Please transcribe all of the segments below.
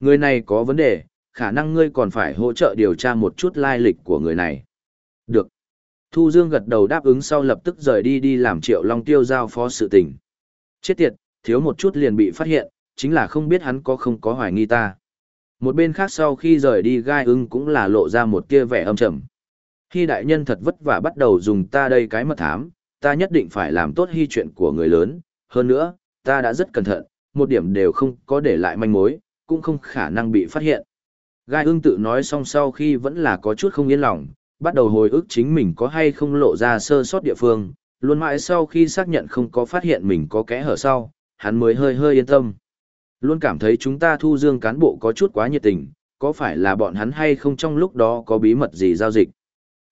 Người này có vấn đề, khả năng ngươi còn phải hỗ trợ điều tra một chút lai lịch của người này. Được. Thu Dương gật đầu đáp ứng sau lập tức rời đi đi làm Triệu Long Tiêu giao phó sự tình. Chết tiệt, thiếu một chút liền bị phát hiện, chính là không biết hắn có không có hoài nghi ta. Một bên khác sau khi rời đi gai ưng cũng là lộ ra một tia vẻ âm trầm. Khi đại nhân thật vất vả bắt đầu dùng ta đây cái mật thám, ta nhất định phải làm tốt hy chuyện của người lớn, hơn nữa, ta đã rất cẩn thận, một điểm đều không có để lại manh mối, cũng không khả năng bị phát hiện. Gai ương tự nói xong sau khi vẫn là có chút không yên lòng, bắt đầu hồi ức chính mình có hay không lộ ra sơ sót địa phương, luôn mãi sau khi xác nhận không có phát hiện mình có kẽ hở sau, hắn mới hơi hơi yên tâm. Luôn cảm thấy chúng ta thu dương cán bộ có chút quá nhiệt tình, có phải là bọn hắn hay không trong lúc đó có bí mật gì giao dịch.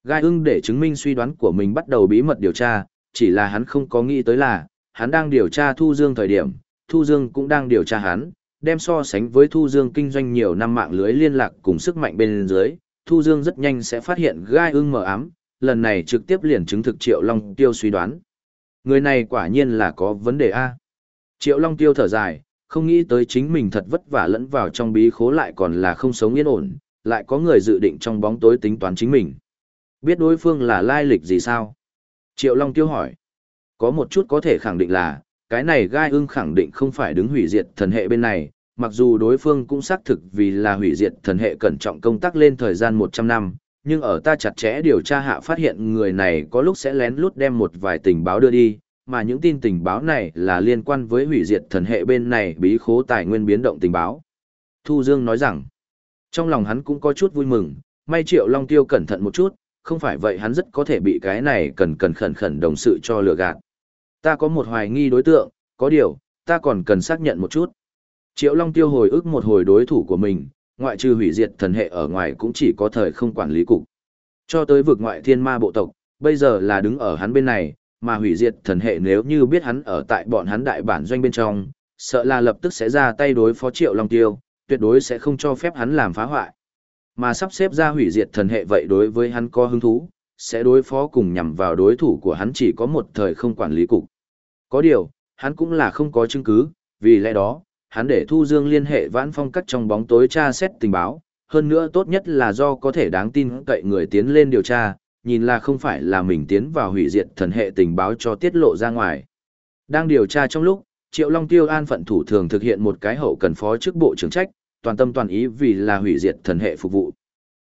Gai ưng để chứng minh suy đoán của mình bắt đầu bí mật điều tra, chỉ là hắn không có nghĩ tới là, hắn đang điều tra thu dương thời điểm, thu dương cũng đang điều tra hắn, đem so sánh với thu dương kinh doanh nhiều năm mạng lưới liên lạc cùng sức mạnh bên dưới, thu dương rất nhanh sẽ phát hiện gai ưng mờ ám, lần này trực tiếp liền chứng thực triệu long tiêu suy đoán. Người này quả nhiên là có vấn đề A. Triệu long tiêu thở dài, không nghĩ tới chính mình thật vất vả lẫn vào trong bí khố lại còn là không sống yên ổn, lại có người dự định trong bóng tối tính toán chính mình. Biết đối phương là lai lịch gì sao? Triệu Long Tiêu hỏi. Có một chút có thể khẳng định là, cái này gai ưng khẳng định không phải đứng hủy diệt thần hệ bên này, mặc dù đối phương cũng xác thực vì là hủy diệt thần hệ cẩn trọng công tác lên thời gian 100 năm, nhưng ở ta chặt chẽ điều tra hạ phát hiện người này có lúc sẽ lén lút đem một vài tình báo đưa đi, mà những tin tình báo này là liên quan với hủy diệt thần hệ bên này bí khố tài nguyên biến động tình báo. Thu Dương nói rằng, trong lòng hắn cũng có chút vui mừng, may Triệu Long Tiêu cẩn thận một chút, không phải vậy hắn rất có thể bị cái này cần cần khẩn khẩn đồng sự cho lừa gạt. Ta có một hoài nghi đối tượng, có điều, ta còn cần xác nhận một chút. Triệu Long Tiêu hồi ức một hồi đối thủ của mình, ngoại trừ hủy diệt thần hệ ở ngoài cũng chỉ có thời không quản lý cục. Cho tới vực ngoại thiên ma bộ tộc, bây giờ là đứng ở hắn bên này, mà hủy diệt thần hệ nếu như biết hắn ở tại bọn hắn đại bản doanh bên trong, sợ là lập tức sẽ ra tay đối phó Triệu Long Tiêu, tuyệt đối sẽ không cho phép hắn làm phá hoại. Mà sắp xếp ra hủy diệt thần hệ vậy đối với hắn có hứng thú, sẽ đối phó cùng nhằm vào đối thủ của hắn chỉ có một thời không quản lý cục. Có điều, hắn cũng là không có chứng cứ, vì lẽ đó, hắn để Thu Dương liên hệ vãn phong cắt trong bóng tối tra xét tình báo, hơn nữa tốt nhất là do có thể đáng tin cậy người tiến lên điều tra, nhìn là không phải là mình tiến vào hủy diệt thần hệ tình báo cho tiết lộ ra ngoài. Đang điều tra trong lúc, Triệu Long Tiêu an phận thủ thường thực hiện một cái hậu cần phó chức bộ trưởng trách, toàn tâm toàn ý vì là hủy diệt thần hệ phục vụ.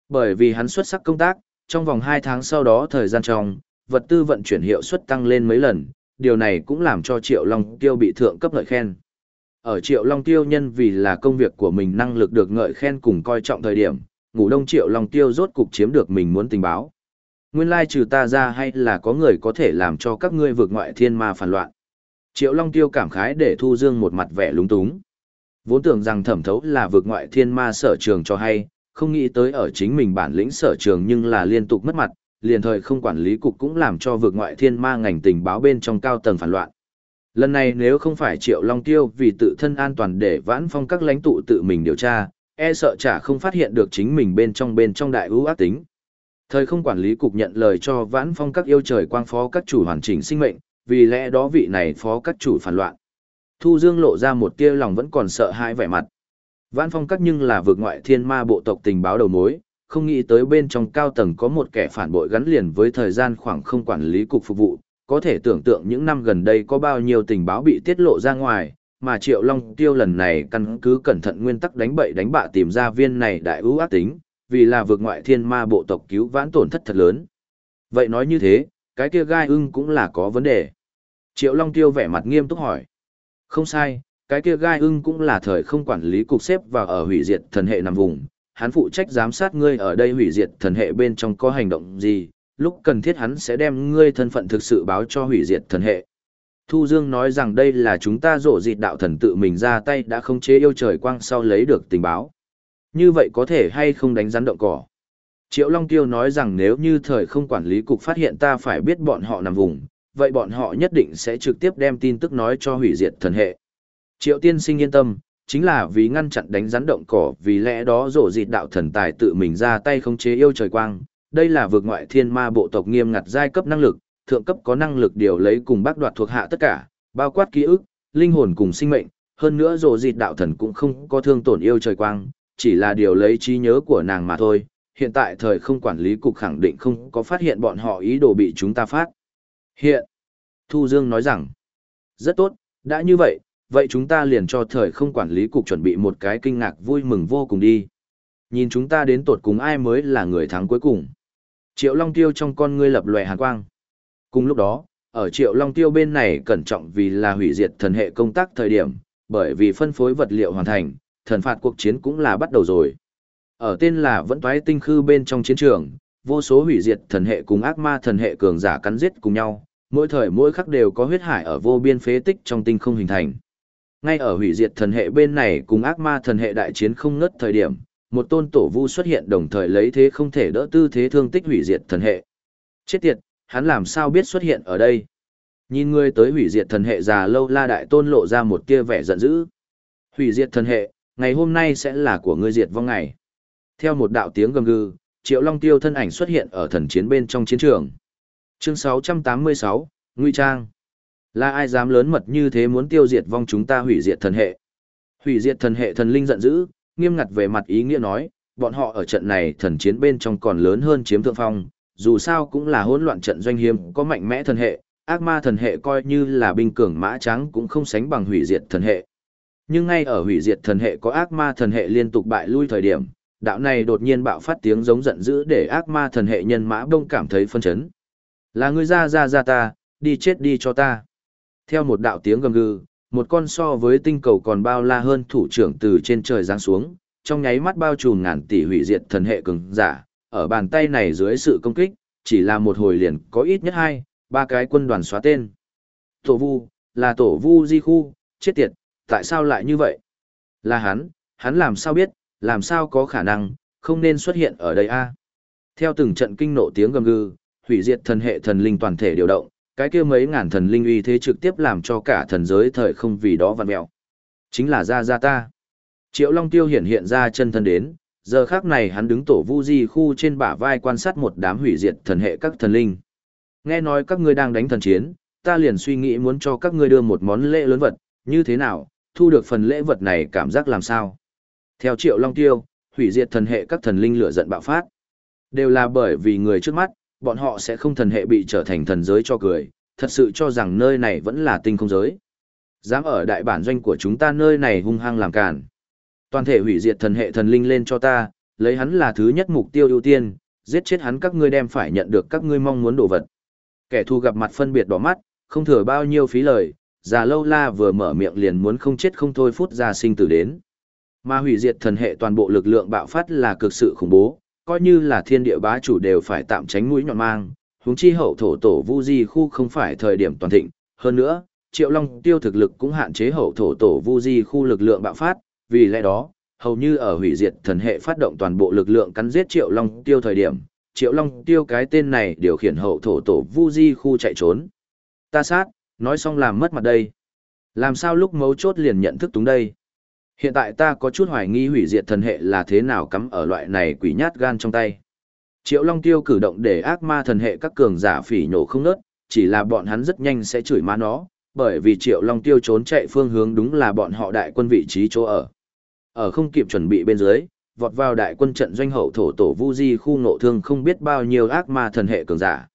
Bởi vì hắn xuất sắc công tác, trong vòng 2 tháng sau đó thời gian trong, vật tư vận chuyển hiệu suất tăng lên mấy lần, điều này cũng làm cho Triệu Long Tiêu bị thượng cấp lợi khen. Ở Triệu Long Tiêu nhân vì là công việc của mình năng lực được ngợi khen cùng coi trọng thời điểm, ngủ đông Triệu Long Tiêu rốt cục chiếm được mình muốn tình báo. Nguyên lai trừ ta ra hay là có người có thể làm cho các ngươi vượt ngoại thiên ma phản loạn. Triệu Long Tiêu cảm khái để Thu Dương một mặt vẻ lúng túng. Vốn tưởng rằng thẩm thấu là vượt ngoại thiên ma sở trường cho hay, không nghĩ tới ở chính mình bản lĩnh sở trường nhưng là liên tục mất mặt, liền thời không quản lý cục cũng làm cho vượt ngoại thiên ma ngành tình báo bên trong cao tầng phản loạn. Lần này nếu không phải Triệu Long Tiêu vì tự thân an toàn để vãn phong các lãnh tụ tự mình điều tra, e sợ chả không phát hiện được chính mình bên trong bên trong đại ưu ác tính. Thời không quản lý cục nhận lời cho vãn phong các yêu trời quang phó các chủ hoàn chỉnh sinh mệnh, vì lẽ đó vị này phó các chủ phản loạn. Thu Dương lộ ra một tia lòng vẫn còn sợ hãi vẻ mặt. Vãn phong các nhưng là vượt ngoại thiên ma bộ tộc tình báo đầu mối, không nghĩ tới bên trong cao tầng có một kẻ phản bội gắn liền với thời gian khoảng không quản lý cục phục vụ, có thể tưởng tượng những năm gần đây có bao nhiêu tình báo bị tiết lộ ra ngoài, mà Triệu Long Tiêu lần này căn cứ cẩn thận nguyên tắc đánh bậy đánh bạ tìm ra viên này đại ưu ác tính, vì là vượt ngoại thiên ma bộ tộc cứu vãn tổn thất thật lớn. Vậy nói như thế, cái kia gai ưng cũng là có vấn đề. Triệu Long Tiêu vẻ mặt nghiêm túc hỏi. Không sai, cái kia gai ưng cũng là thời không quản lý cục xếp và ở hủy diệt thần hệ nằm vùng. Hắn phụ trách giám sát ngươi ở đây hủy diệt thần hệ bên trong có hành động gì, lúc cần thiết hắn sẽ đem ngươi thân phận thực sự báo cho hủy diệt thần hệ. Thu Dương nói rằng đây là chúng ta rổ dịt đạo thần tự mình ra tay đã không chế yêu trời quang sau lấy được tình báo. Như vậy có thể hay không đánh rắn động cỏ. Triệu Long Tiêu nói rằng nếu như thời không quản lý cục phát hiện ta phải biết bọn họ nằm vùng, vậy bọn họ nhất định sẽ trực tiếp đem tin tức nói cho hủy diệt thần hệ. Triệu tiên sinh yên tâm, chính là vì ngăn chặn đánh rắn động cỏ vì lẽ đó rổ dịt đạo thần tài tự mình ra tay không chế yêu trời quang. Đây là vượt ngoại thiên ma bộ tộc nghiêm ngặt giai cấp năng lực, thượng cấp có năng lực điều lấy cùng bác đoạt thuộc hạ tất cả, bao quát ký ức, linh hồn cùng sinh mệnh, hơn nữa rồ dịt đạo thần cũng không có thương tổn yêu trời quang, chỉ là điều lấy trí nhớ của nàng mà thôi. Hiện tại thời không quản lý cục khẳng định không có phát hiện bọn họ ý đồ bị chúng ta phát. Hiện, Thu Dương nói rằng, rất tốt, đã như vậy, vậy chúng ta liền cho thời không quản lý cục chuẩn bị một cái kinh ngạc vui mừng vô cùng đi. Nhìn chúng ta đến tột cùng ai mới là người thắng cuối cùng. Triệu Long Tiêu trong con ngươi lập lòe hàn quang. Cùng lúc đó, ở Triệu Long Tiêu bên này cẩn trọng vì là hủy diệt thần hệ công tác thời điểm, bởi vì phân phối vật liệu hoàn thành, thần phạt cuộc chiến cũng là bắt đầu rồi. Ở tên là vẫn toái tinh khư bên trong chiến trường, vô số hủy diệt thần hệ cùng ác ma thần hệ cường giả cắn giết cùng nhau, mỗi thời mỗi khắc đều có huyết hải ở vô biên phế tích trong tinh không hình thành. Ngay ở hủy diệt thần hệ bên này cùng ác ma thần hệ đại chiến không ngớt thời điểm, một tôn tổ vu xuất hiện đồng thời lấy thế không thể đỡ tư thế thương tích hủy diệt thần hệ. Chết tiệt, hắn làm sao biết xuất hiện ở đây? Nhìn người tới hủy diệt thần hệ già lâu la đại tôn lộ ra một tia vẻ giận dữ. Hủy diệt thần hệ, ngày hôm nay sẽ là của ngươi diệt vong ngày. Theo một đạo tiếng gầm gừ, Triệu Long Tiêu thân ảnh xuất hiện ở thần chiến bên trong chiến trường. Chương 686, Nguy Trang. Là ai dám lớn mật như thế muốn tiêu diệt vong chúng ta hủy diệt thần hệ? Hủy diệt thần hệ thần linh giận dữ, nghiêm ngặt về mặt ý nghĩa nói, bọn họ ở trận này thần chiến bên trong còn lớn hơn chiếm thượng phong, dù sao cũng là hỗn loạn trận doanh hiếm, có mạnh mẽ thần hệ, ác ma thần hệ coi như là binh cường mã trắng cũng không sánh bằng hủy diệt thần hệ. Nhưng ngay ở hủy diệt thần hệ có ác ma thần hệ liên tục bại lui thời điểm, đạo này đột nhiên bạo phát tiếng giống giận dữ để ác ma thần hệ nhân mã đông cảm thấy phân chấn. Là người ra ra ra ta, đi chết đi cho ta. Theo một đạo tiếng gầm gừ, một con so với tinh cầu còn bao la hơn thủ trưởng từ trên trời giáng xuống, trong nháy mắt bao trùm ngàn tỷ hủy diệt thần hệ cường giả, ở bàn tay này dưới sự công kích, chỉ là một hồi liền có ít nhất hai, ba cái quân đoàn xóa tên. Tổ vu, là tổ vu di khu, chết tiệt, tại sao lại như vậy? Là hắn, hắn làm sao biết, làm sao có khả năng, không nên xuất hiện ở đây a Theo từng trận kinh nộ tiếng gầm gừ, hủy diệt thần hệ thần linh toàn thể điều động, cái kia mấy ngàn thần linh uy thế trực tiếp làm cho cả thần giới thời không vì đó vặn mẹo. Chính là ra ra ta. Triệu Long Tiêu hiện hiện ra chân thân đến, giờ khác này hắn đứng tổ vu di khu trên bả vai quan sát một đám hủy diệt thần hệ các thần linh. Nghe nói các ngươi đang đánh thần chiến, ta liền suy nghĩ muốn cho các ngươi đưa một món lễ lớn vật, như thế nào, thu được phần lễ vật này cảm giác làm sao. Theo Triệu Long Tiêu, hủy diệt thần hệ các thần linh lửa giận bạo phát. Đều là bởi vì người trước mắt, bọn họ sẽ không thần hệ bị trở thành thần giới cho cười, thật sự cho rằng nơi này vẫn là tinh không giới. Dám ở đại bản doanh của chúng ta nơi này hung hăng làm cản. Toàn thể hủy diệt thần hệ thần linh lên cho ta, lấy hắn là thứ nhất mục tiêu ưu tiên, giết chết hắn các ngươi đem phải nhận được các ngươi mong muốn đồ vật. Kẻ thù gặp mặt phân biệt đỏ mắt, không thừa bao nhiêu phí lời, già lâu la vừa mở miệng liền muốn không chết không thôi phút ra sinh tử đến. Mà hủy diệt thần hệ toàn bộ lực lượng bạo phát là cực sự khủng bố, coi như là thiên địa bá chủ đều phải tạm tránh mũi nhọn mang, huống chi hậu thổ tổ vu di khu không phải thời điểm toàn thịnh, hơn nữa, Triệu Long tiêu thực lực cũng hạn chế hậu thổ tổ vu di khu lực lượng bạo phát, vì lẽ đó, hầu như ở hủy diệt thần hệ phát động toàn bộ lực lượng cắn giết Triệu Long tiêu thời điểm, Triệu Long tiêu cái tên này điều khiển hậu thổ tổ vu di khu chạy trốn. Ta sát, nói xong làm mất mặt đây. Làm sao lúc mấu chốt liền nhận thức túng đây? Hiện tại ta có chút hoài nghi hủy diệt thần hệ là thế nào cắm ở loại này quỷ nhát gan trong tay. Triệu Long Tiêu cử động để ác ma thần hệ các cường giả phỉ nhổ không nớt, chỉ là bọn hắn rất nhanh sẽ chửi má nó, bởi vì Triệu Long Tiêu trốn chạy phương hướng đúng là bọn họ đại quân vị trí chỗ ở. Ở không kịp chuẩn bị bên dưới, vọt vào đại quân trận doanh hậu thổ tổ Vu Di khu nộ thương không biết bao nhiêu ác ma thần hệ cường giả.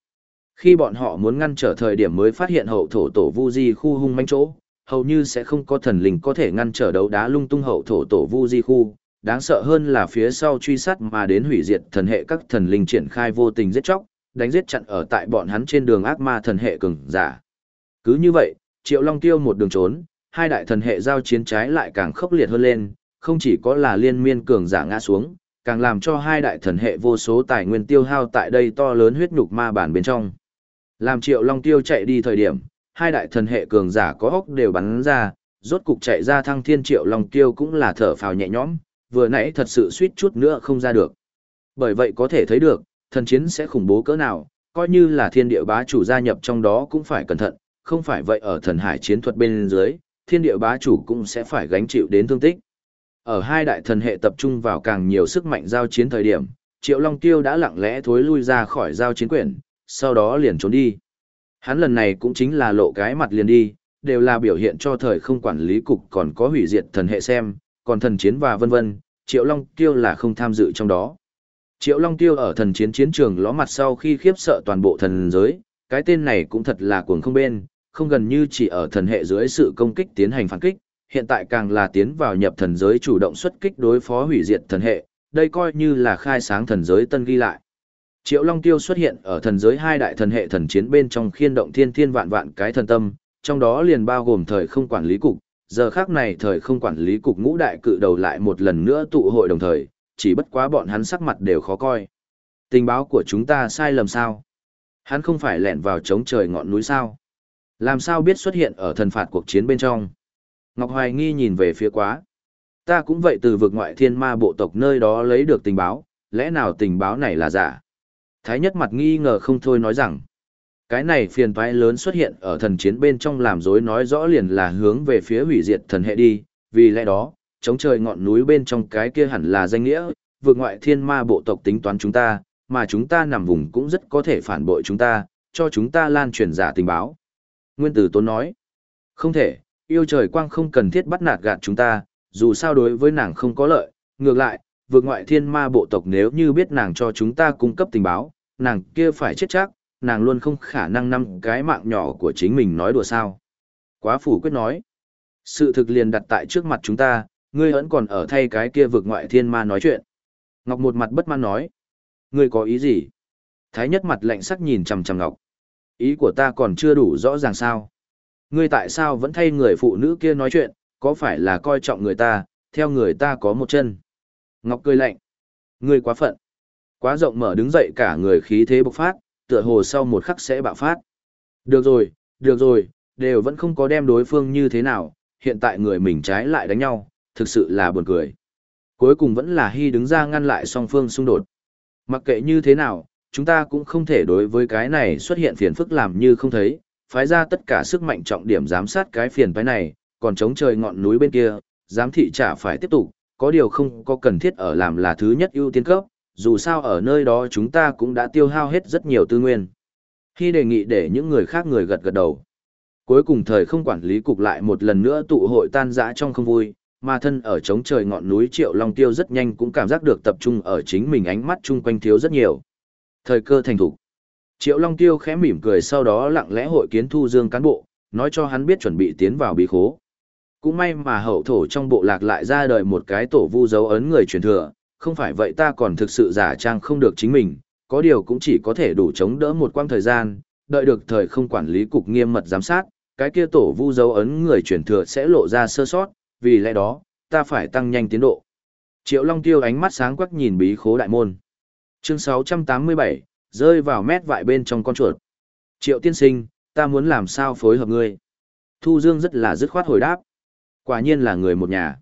Khi bọn họ muốn ngăn trở thời điểm mới phát hiện hậu thổ tổ Vu Di khu hung manh chỗ, hầu như sẽ không có thần linh có thể ngăn trở đấu đá lung tung hậu thổ tổ Vu Di khu, đáng sợ hơn là phía sau truy sát mà đến hủy diệt thần hệ các thần linh triển khai vô tình giết chóc, đánh giết chặn ở tại bọn hắn trên đường ác ma thần hệ cường giả. Cứ như vậy, Triệu Long Tiêu một đường trốn, hai đại thần hệ giao chiến trái lại càng khốc liệt hơn lên, không chỉ có là liên miên cường giả ngã xuống, càng làm cho hai đại thần hệ vô số tài nguyên tiêu hao tại đây to lớn huyết nhục ma bản bên trong. Làm Triệu Long Tiêu chạy đi thời điểm, hai đại thần hệ cường giả có hốc đều bắn ra, rốt cục chạy ra thăng thiên Triệu Long Tiêu cũng là thở phào nhẹ nhõm, vừa nãy thật sự suýt chút nữa không ra được. Bởi vậy có thể thấy được, thần chiến sẽ khủng bố cỡ nào, coi như là thiên địa bá chủ gia nhập trong đó cũng phải cẩn thận, không phải vậy ở thần hải chiến thuật bên dưới, thiên địa bá chủ cũng sẽ phải gánh chịu đến thương tích. Ở hai đại thần hệ tập trung vào càng nhiều sức mạnh giao chiến thời điểm, Triệu Long Tiêu đã lặng lẽ thối lui ra khỏi giao chiến quyển, sau đó liền trốn đi. Hắn lần này cũng chính là lộ cái mặt liền đi, đều là biểu hiện cho thời không quản lý cục còn có hủy diệt thần hệ xem, còn thần chiến và vân vân, Triệu Long Tiêu là không tham dự trong đó. Triệu Long Tiêu ở thần chiến chiến trường ló mặt sau khi khiếp sợ toàn bộ thần giới, cái tên này cũng thật là cuồng không bên, không gần như chỉ ở thần hệ dưới sự công kích tiến hành phản kích, hiện tại càng là tiến vào nhập thần giới chủ động xuất kích đối phó hủy diệt thần hệ, đây coi như là khai sáng thần giới tân ghi lại. Triệu Long Tiêu xuất hiện ở thần giới hai đại thần hệ thần chiến bên trong khiên động thiên thiên vạn vạn cái thần tâm, trong đó liền bao gồm thời không quản lý cục, giờ khác này thời không quản lý cục ngũ đại cự đầu lại một lần nữa tụ hội đồng thời, chỉ bất quá bọn hắn sắc mặt đều khó coi. Tình báo của chúng ta sai lầm sao? Hắn không phải lẹn vào chống trời ngọn núi sao? Làm sao biết xuất hiện ở thần phạt cuộc chiến bên trong? Ngọc Hoài nghi nhìn về phía quá. Ta cũng vậy từ vực ngoại thiên ma bộ tộc nơi đó lấy được tình báo, lẽ nào tình báo này là giả? Thái nhất mặt nghi ngờ không thôi nói rằng, cái này phiền toái lớn xuất hiện ở thần chiến bên trong làm dối nói rõ liền là hướng về phía hủy diệt thần hệ đi, vì lẽ đó, chống trời ngọn núi bên trong cái kia hẳn là danh nghĩa, vượt ngoại thiên ma bộ tộc tính toán chúng ta, mà chúng ta nằm vùng cũng rất có thể phản bội chúng ta, cho chúng ta lan truyền giả tình báo. Nguyên tử Tốn nói, không thể, yêu trời quang không cần thiết bắt nạt gạt chúng ta, dù sao đối với nàng không có lợi, ngược lại, vượt ngoại thiên ma bộ tộc nếu như biết nàng cho chúng ta cung cấp tình báo, nàng kia phải chết chắc, nàng luôn không khả năng năm cái mạng nhỏ của chính mình nói đùa sao. Quá phủ quyết nói, sự thực liền đặt tại trước mặt chúng ta, ngươi vẫn còn ở thay cái kia vực ngoại thiên ma nói chuyện. Ngọc một mặt bất mãn nói, ngươi có ý gì? Thái nhất mặt lạnh sắc nhìn chằm chằm Ngọc. Ý của ta còn chưa đủ rõ ràng sao? Ngươi tại sao vẫn thay người phụ nữ kia nói chuyện, có phải là coi trọng người ta, theo người ta có một chân? Ngọc cười lạnh. Ngươi quá phận. Quá rộng mở đứng dậy cả người khí thế bộc phát, tựa hồ sau một khắc sẽ bạo phát. Được rồi, được rồi, đều vẫn không có đem đối phương như thế nào, hiện tại người mình trái lại đánh nhau, thực sự là buồn cười. Cuối cùng vẫn là Hy đứng ra ngăn lại song phương xung đột. Mặc kệ như thế nào, chúng ta cũng không thể đối với cái này xuất hiện phiền phức làm như không thấy, phái ra tất cả sức mạnh trọng điểm giám sát cái phiền phái này, còn chống trời ngọn núi bên kia, giám thị trả phải tiếp tục, có điều không có cần thiết ở làm là thứ nhất ưu tiên cấp, dù sao ở nơi đó chúng ta cũng đã tiêu hao hết rất nhiều tư nguyên. Khi đề nghị để những người khác người gật gật đầu. Cuối cùng thời không quản lý cục lại một lần nữa tụ hội tan rã trong không vui, mà thân ở trống trời ngọn núi Triệu Long Tiêu rất nhanh cũng cảm giác được tập trung ở chính mình ánh mắt chung quanh thiếu rất nhiều. Thời cơ thành thủ. Triệu Long Tiêu khẽ mỉm cười sau đó lặng lẽ hội kiến Thu Dương cán bộ, nói cho hắn biết chuẩn bị tiến vào bí khố. Cũng may mà hậu thổ trong bộ lạc lại ra đời một cái tổ vu dấu ấn người truyền thừa, không phải vậy ta còn thực sự giả trang không được chính mình, có điều cũng chỉ có thể đủ chống đỡ một quãng thời gian, đợi được thời không quản lý cục nghiêm mật giám sát, cái kia tổ vu dấu ấn người truyền thừa sẽ lộ ra sơ sót, vì lẽ đó, ta phải tăng nhanh tiến độ. Triệu Long Tiêu ánh mắt sáng quắc nhìn bí khố đại môn. Chương 687, rơi vào mét vại bên trong con chuột. Triệu tiên sinh, ta muốn làm sao phối hợp ngươi. Thu Dương rất là dứt khoát hồi đáp. Quả nhiên là người một nhà.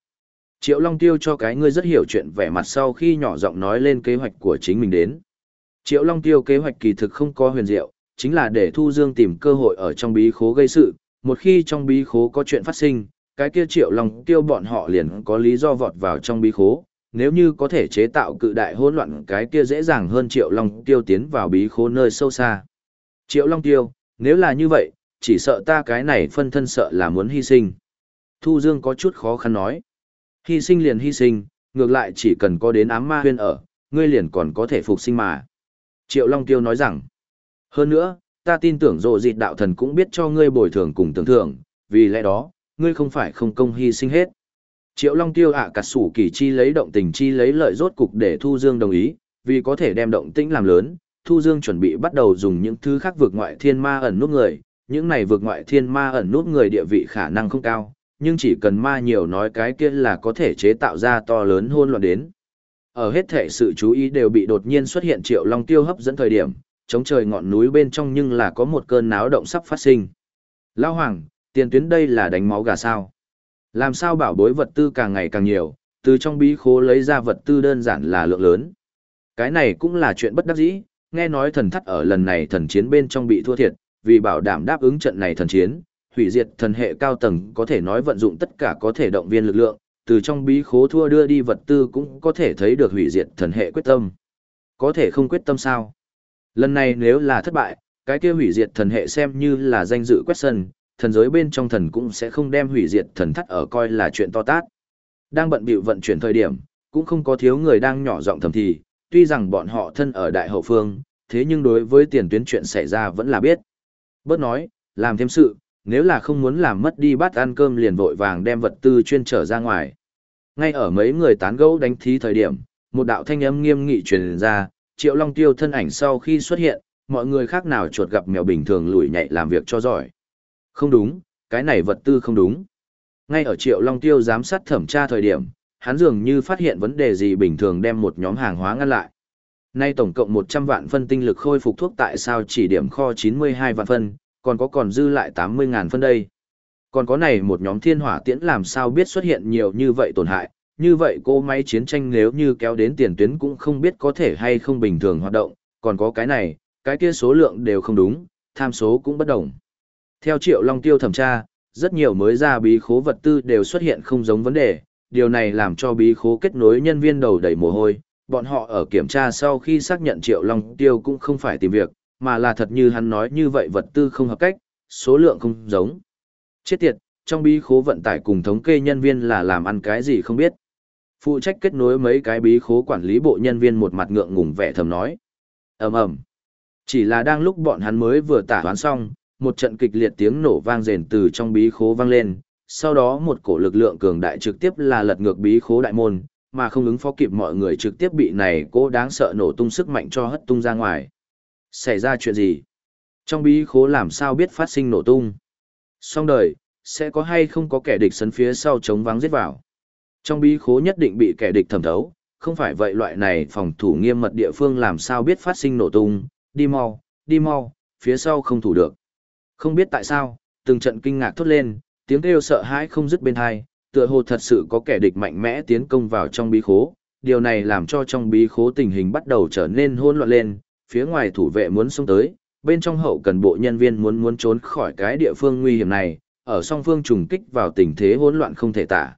Triệu Long Tiêu cho cái ngươi rất hiểu chuyện vẻ mặt sau khi nhỏ giọng nói lên kế hoạch của chính mình đến. Triệu Long Tiêu kế hoạch kỳ thực không có huyền diệu, chính là để Thu Dương tìm cơ hội ở trong bí khố gây sự, một khi trong bí khố có chuyện phát sinh, cái kia Triệu Long Tiêu bọn họ liền có lý do vọt vào trong bí khố, nếu như có thể chế tạo cự đại hỗn loạn cái kia dễ dàng hơn Triệu Long Tiêu tiến vào bí khố nơi sâu xa. Triệu Long Tiêu, nếu là như vậy, chỉ sợ ta cái này phân thân sợ là muốn hy sinh. Thu Dương có chút khó khăn nói. Hy sinh liền hy sinh, ngược lại chỉ cần có đến ám ma huyên ở, ngươi liền còn có thể phục sinh mà. Triệu Long Tiêu nói rằng, hơn nữa, ta tin tưởng rộ dịt đạo thần cũng biết cho ngươi bồi thường cùng tưởng thưởng, vì lẽ đó, ngươi không phải không công hy sinh hết. Triệu Long Tiêu ạ à cặt sủ kỳ chi lấy động tình chi lấy lợi rốt cục để Thu Dương đồng ý, vì có thể đem động tĩnh làm lớn, Thu Dương chuẩn bị bắt đầu dùng những thứ khác vượt ngoại thiên ma ẩn nút người, những này vượt ngoại thiên ma ẩn nút người địa vị khả năng không cao, nhưng chỉ cần ma nhiều nói cái kia là có thể chế tạo ra to lớn hôn loạn đến. Ở hết thể sự chú ý đều bị đột nhiên xuất hiện triệu long tiêu hấp dẫn thời điểm, chống trời ngọn núi bên trong nhưng là có một cơn náo động sắp phát sinh. Lao Hoàng, tiền tuyến đây là đánh máu gà sao. Làm sao bảo bối vật tư càng ngày càng nhiều, từ trong bí khố lấy ra vật tư đơn giản là lượng lớn. Cái này cũng là chuyện bất đắc dĩ, nghe nói thần thắt ở lần này thần chiến bên trong bị thua thiệt, vì bảo đảm đáp ứng trận này thần chiến, hủy diệt thần hệ cao tầng có thể nói vận dụng tất cả có thể động viên lực lượng, từ trong bí khố thua đưa đi vật tư cũng có thể thấy được hủy diệt thần hệ quyết tâm. Có thể không quyết tâm sao? Lần này nếu là thất bại, cái kia hủy diệt thần hệ xem như là danh dự quét sân, thần giới bên trong thần cũng sẽ không đem hủy diệt thần thắt ở coi là chuyện to tát. Đang bận bịu vận chuyển thời điểm, cũng không có thiếu người đang nhỏ giọng thầm thì, tuy rằng bọn họ thân ở đại hậu phương, thế nhưng đối với tiền tuyến chuyện xảy ra vẫn là biết. Bớt nói, làm thêm sự, nếu là không muốn làm mất đi bát ăn cơm liền vội vàng đem vật tư chuyên trở ra ngoài. Ngay ở mấy người tán gẫu đánh thí thời điểm, một đạo thanh âm nghiêm nghị truyền ra, Triệu Long Tiêu thân ảnh sau khi xuất hiện, mọi người khác nào chuột gặp mèo bình thường lùi nhảy làm việc cho giỏi. Không đúng, cái này vật tư không đúng. Ngay ở Triệu Long Tiêu giám sát thẩm tra thời điểm, hắn dường như phát hiện vấn đề gì bình thường đem một nhóm hàng hóa ngăn lại. Nay tổng cộng 100 vạn phân tinh lực khôi phục thuốc tại sao chỉ điểm kho 92 vạn phân, còn có còn dư lại 80.000 phân đây. Còn có này một nhóm thiên hỏa tiễn làm sao biết xuất hiện nhiều như vậy tổn hại, như vậy cô máy chiến tranh nếu như kéo đến tiền tuyến cũng không biết có thể hay không bình thường hoạt động, còn có cái này, cái kia số lượng đều không đúng, tham số cũng bất đồng. Theo Triệu Long Tiêu thẩm tra, rất nhiều mới ra bí khố vật tư đều xuất hiện không giống vấn đề, điều này làm cho bí khố kết nối nhân viên đầu đầy mồ hôi, bọn họ ở kiểm tra sau khi xác nhận Triệu Long Tiêu cũng không phải tìm việc, mà là thật như hắn nói như vậy vật tư không hợp cách, số lượng không giống. Chết tiệt, trong bí khố vận tải cùng thống kê nhân viên là làm ăn cái gì không biết. Phụ trách kết nối mấy cái bí khố quản lý bộ nhân viên một mặt ngượng ngùng vẻ thầm nói. ầm ầm Chỉ là đang lúc bọn hắn mới vừa tả hoán xong, một trận kịch liệt tiếng nổ vang rền từ trong bí khố vang lên, sau đó một cổ lực lượng cường đại trực tiếp là lật ngược bí khố đại môn, mà không ứng phó kịp mọi người trực tiếp bị này cố đáng sợ nổ tung sức mạnh cho hất tung ra ngoài. Xảy ra chuyện gì? Trong bí khố làm sao biết phát sinh nổ tung? Xong đời, sẽ có hay không có kẻ địch sấn phía sau chống vắng giết vào? Trong bí khố nhất định bị kẻ địch thẩm thấu, không phải vậy loại này phòng thủ nghiêm mật địa phương làm sao biết phát sinh nổ tung, đi mau, đi mau, phía sau không thủ được. Không biết tại sao, từng trận kinh ngạc thốt lên, tiếng kêu sợ hãi không dứt bên hai, tựa hồ thật sự có kẻ địch mạnh mẽ tiến công vào trong bí khố. Điều này làm cho trong bí khố tình hình bắt đầu trở nên hỗn loạn lên, phía ngoài thủ vệ muốn xông tới, bên trong hậu cần bộ nhân viên muốn muốn trốn khỏi cái địa phương nguy hiểm này, ở song phương trùng kích vào tình thế hỗn loạn không thể tả.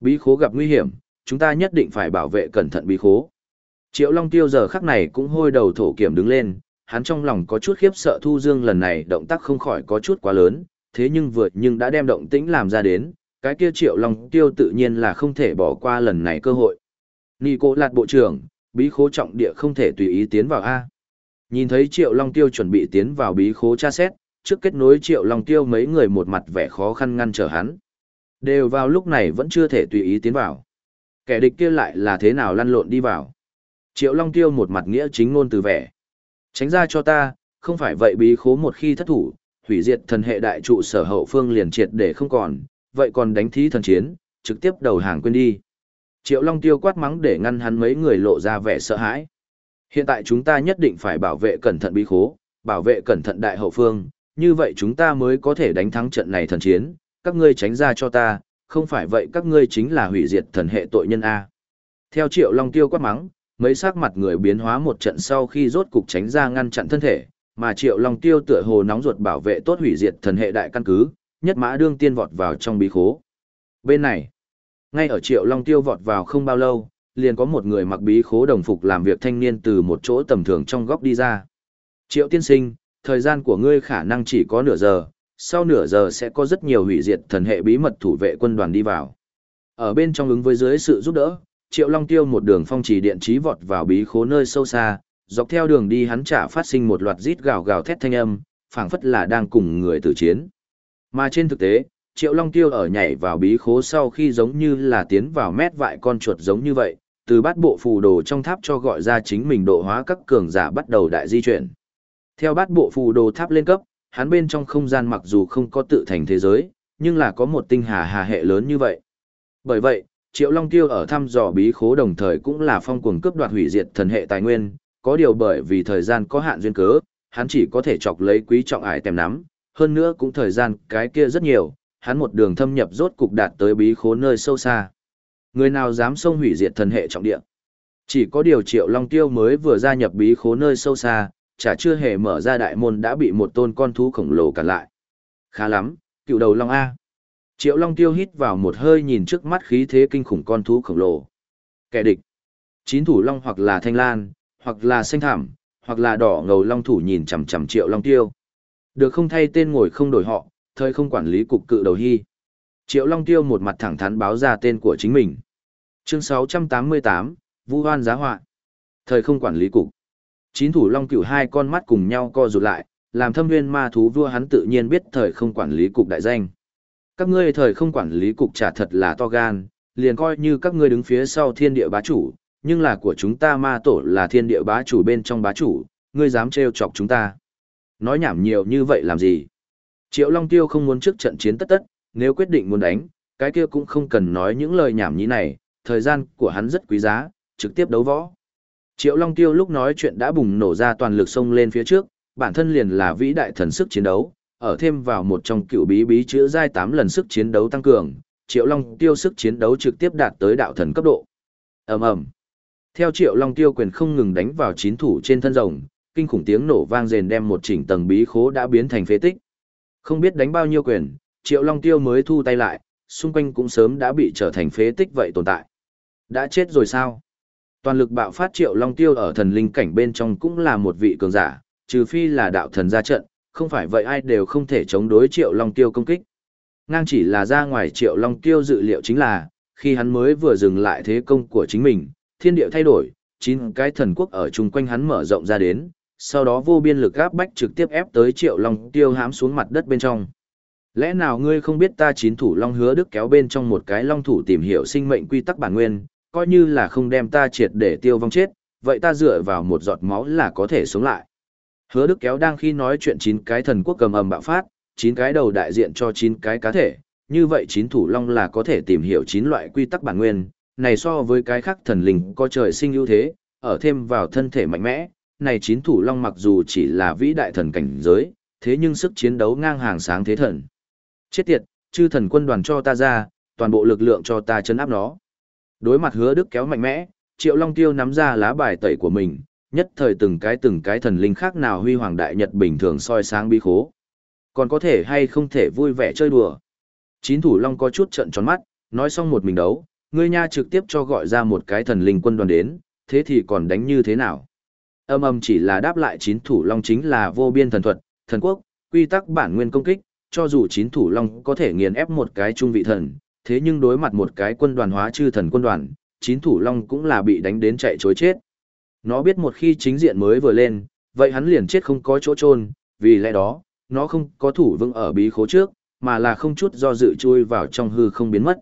Bí khố gặp nguy hiểm, chúng ta nhất định phải bảo vệ cẩn thận bí khố. Triệu Long Tiêu giờ khắc này cũng hôi đầu thổ kiểm đứng lên, hắn trong lòng có chút khiếp sợ Thu Dương lần này động tác không khỏi có chút quá lớn, thế nhưng vượt nhưng đã đem động tĩnh làm ra đến, cái kia Triệu Long Tiêu tự nhiên là không thể bỏ qua lần này cơ hội. Nị Cố Lạt Bộ trưởng, bí khố trọng địa không thể tùy ý tiến vào A. Nhìn thấy Triệu Long Tiêu chuẩn bị tiến vào bí khố tra xét, trước kết nối Triệu Long Tiêu mấy người một mặt vẻ khó khăn ngăn trở hắn. Đều vào lúc này vẫn chưa thể tùy ý tiến vào. Kẻ địch kia lại là thế nào lăn lộn đi vào. Triệu Long Tiêu một mặt nghĩa chính ngôn từ vẻ. Tránh ra cho ta, không phải vậy bí khố một khi thất thủ, hủy diệt thần hệ đại trụ sở hậu phương liền triệt để không còn, vậy còn đánh thí thần chiến, trực tiếp đầu hàng quên đi. Triệu Long Tiêu quát mắng để ngăn hắn mấy người lộ ra vẻ sợ hãi. Hiện tại chúng ta nhất định phải bảo vệ cẩn thận bí khố, bảo vệ cẩn thận đại hậu phương, như vậy chúng ta mới có thể đánh thắng trận này thần chiến, các ngươi tránh ra cho ta, không phải vậy các ngươi chính là hủy diệt thần hệ tội nhân A. Theo Triệu Long Tiêu quát mắng, mấy sắc mặt người biến hóa một trận sau khi rốt cục tránh ra ngăn chặn thân thể, mà Triệu Long Tiêu tựa hồ nóng ruột bảo vệ tốt hủy diệt thần hệ đại căn cứ, nhất mã đương tiên vọt vào trong bí khố. Bên này, ngay ở Triệu Long Tiêu vọt vào không bao lâu, liền có một người mặc bí khố đồng phục làm việc thanh niên từ một chỗ tầm thường trong góc đi ra. Triệu tiên sinh, thời gian của ngươi khả năng chỉ có nửa giờ, sau nửa giờ sẽ có rất nhiều hủy diệt thần hệ bí mật thủ vệ quân đoàn đi vào. Ở bên trong ứng với dưới sự giúp đỡ, Triệu Long Tiêu một đường phong trì điện trí vọt vào bí khố nơi sâu xa, dọc theo đường đi hắn trả phát sinh một loạt rít gào gào thét thanh âm, phảng phất là đang cùng người tử chiến. Mà trên thực tế, Triệu Long Tiêu ở nhảy vào bí khố sau khi giống như là tiến vào mét vại con chuột giống như vậy, từ bát bộ phù đồ trong tháp cho gọi ra chính mình độ hóa các cường giả bắt đầu đại di chuyển. Theo bát bộ phù đồ tháp lên cấp, hắn bên trong không gian mặc dù không có tự thành thế giới, nhưng là có một tinh hà hà hệ lớn như vậy. Bởi vậy, Triệu Long Tiêu ở thăm dò bí khố đồng thời cũng là phong cuồng cướp đoạt hủy diệt thần hệ tài nguyên, có điều bởi vì thời gian có hạn duyên cớ, hắn chỉ có thể chọc lấy quý trọng ải tèm nắm, hơn nữa cũng thời gian cái kia rất nhiều, hắn một đường thâm nhập rốt cục đạt tới bí khố nơi sâu xa. Người nào dám xông hủy diệt thần hệ trọng địa? Chỉ có điều Triệu Long Tiêu mới vừa gia nhập bí khố nơi sâu xa, chả chưa hề mở ra đại môn đã bị một tôn con thú khổng lồ cản lại. Khá lắm, cựu đầu Long A. Triệu Long Tiêu hít vào một hơi nhìn trước mắt khí thế kinh khủng con thú khổng lồ. Kẻ địch. Chín thủ Long hoặc là thanh lan, hoặc là xanh thảm, hoặc là đỏ ngầu Long thủ nhìn chằm chằm Triệu Long Tiêu. Được không thay tên ngồi không đổi họ, thời không quản lý cục cự đầu hy. Triệu Long Tiêu một mặt thẳng thắn báo ra tên của chính mình. Chương 688, Vu Hoan giá họa. Thời không quản lý cục. Chín thủ Long Cửu hai con mắt cùng nhau co rụt lại, làm thâm nguyên ma thú vua hắn tự nhiên biết thời không quản lý cục đại danh. Các ngươi thời không quản lý cục trả thật là to gan, liền coi như các ngươi đứng phía sau thiên địa bá chủ, nhưng là của chúng ta ma tổ là thiên địa bá chủ bên trong bá chủ, ngươi dám trêu chọc chúng ta. Nói nhảm nhiều như vậy làm gì? Triệu Long Tiêu không muốn trước trận chiến tất tất, nếu quyết định muốn đánh, cái kia cũng không cần nói những lời nhảm nhí này, thời gian của hắn rất quý giá, trực tiếp đấu võ. Triệu Long Tiêu lúc nói chuyện đã bùng nổ ra toàn lực xông lên phía trước, bản thân liền là vĩ đại thần sức chiến đấu, ở thêm vào một trong cựu bí bí chữa giai 8 lần sức chiến đấu tăng cường, Triệu Long Tiêu sức chiến đấu trực tiếp đạt tới đạo thần cấp độ. Ầm ầm. Theo Triệu Long Tiêu quyền không ngừng đánh vào chín thủ trên thân rồng, kinh khủng tiếng nổ vang rền đem một chỉnh tầng bí khố đã biến thành phế tích. Không biết đánh bao nhiêu quyền, Triệu Long Tiêu mới thu tay lại, xung quanh cũng sớm đã bị trở thành phế tích vậy tồn tại. Đã chết rồi sao? Toàn lực bạo phát Triệu Long Tiêu ở thần linh cảnh bên trong cũng là một vị cường giả, trừ phi là đạo thần ra trận, không phải vậy ai đều không thể chống đối Triệu Long Tiêu công kích. Ngang chỉ là ra ngoài Triệu Long Tiêu dự liệu chính là, khi hắn mới vừa dừng lại thế công của chính mình, thiên địa thay đổi, chín cái thần quốc ở chung quanh hắn mở rộng ra đến, sau đó vô biên lực gáp bách trực tiếp ép tới Triệu Long Tiêu hám xuống mặt đất bên trong. Lẽ nào ngươi không biết ta chín thủ long hứa đức kéo bên trong một cái long thủ tìm hiểu sinh mệnh quy tắc bản nguyên, coi như là không đem ta triệt để tiêu vong chết, vậy ta dựa vào một giọt máu là có thể sống lại. Hứa đức kéo đang khi nói chuyện chín cái thần quốc cầm ầm bạo phát, chín cái đầu đại diện cho chín cái cá thể, như vậy chín thủ long là có thể tìm hiểu chín loại quy tắc bản nguyên, này so với cái khác thần linh có trời sinh ưu thế, ở thêm vào thân thể mạnh mẽ, này chín thủ long mặc dù chỉ là vĩ đại thần cảnh giới, thế nhưng sức chiến đấu ngang hàng sáng thế thần. Chết tiệt, chư thần quân đoàn cho ta ra, toàn bộ lực lượng cho ta chấn áp nó. Đối mặt hứa đức kéo mạnh mẽ, triệu long tiêu nắm ra lá bài tẩy của mình, nhất thời từng cái từng cái thần linh khác nào huy hoàng đại nhật bình thường soi sáng bí khố. Còn có thể hay không thể vui vẻ chơi đùa. Chín thủ long có chút trận tròn mắt, nói xong một mình đấu, ngươi nha trực tiếp cho gọi ra một cái thần linh quân đoàn đến, thế thì còn đánh như thế nào? Âm âm chỉ là đáp lại chín thủ long chính là vô biên thần thuật, thần quốc, quy tắc bản nguyên công kích, cho dù chín thủ long có thể nghiền ép một cái trung vị thần, thế nhưng đối mặt một cái quân đoàn hóa chư thần quân đoàn, chín thủ long cũng là bị đánh đến chạy chối chết. Nó biết một khi chính diện mới vừa lên, vậy hắn liền chết không có chỗ trôn, vì lẽ đó, nó không có thủ vững ở bí khố trước, mà là không chút do dự chui vào trong hư không biến mất.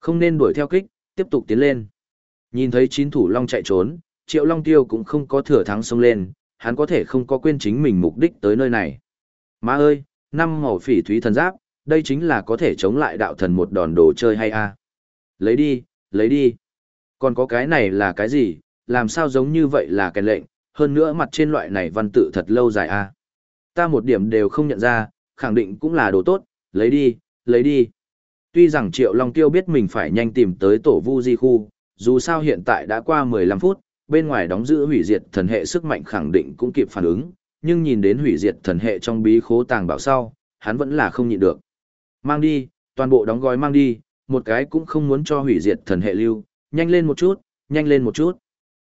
Không nên đuổi theo kích, tiếp tục tiến lên. Nhìn thấy chín thủ long chạy trốn, triệu long tiêu cũng không có thừa thắng xông lên, hắn có thể không có quên chính mình mục đích tới nơi này. Má ơi, năm màu phỉ thúy thần giáp, đây chính là có thể chống lại đạo thần một đòn đồ chơi hay a. Lấy đi, lấy đi. Còn có cái này là cái gì, làm sao giống như vậy là cái lệnh, hơn nữa mặt trên loại này văn tự thật lâu dài a. Ta một điểm đều không nhận ra, khẳng định cũng là đồ tốt, lấy đi, lấy đi. Tuy rằng Triệu Long Tiêu biết mình phải nhanh tìm tới tổ vu di khu, dù sao hiện tại đã qua 15 phút, bên ngoài đóng giữ hủy diệt thần hệ sức mạnh khẳng định cũng kịp phản ứng, nhưng nhìn đến hủy diệt thần hệ trong bí khố tàng bảo sau, hắn vẫn là không nhịn được. Mang đi, toàn bộ đóng gói mang đi, một cái cũng không muốn cho hủy diệt thần hệ lưu, nhanh lên một chút, nhanh lên một chút.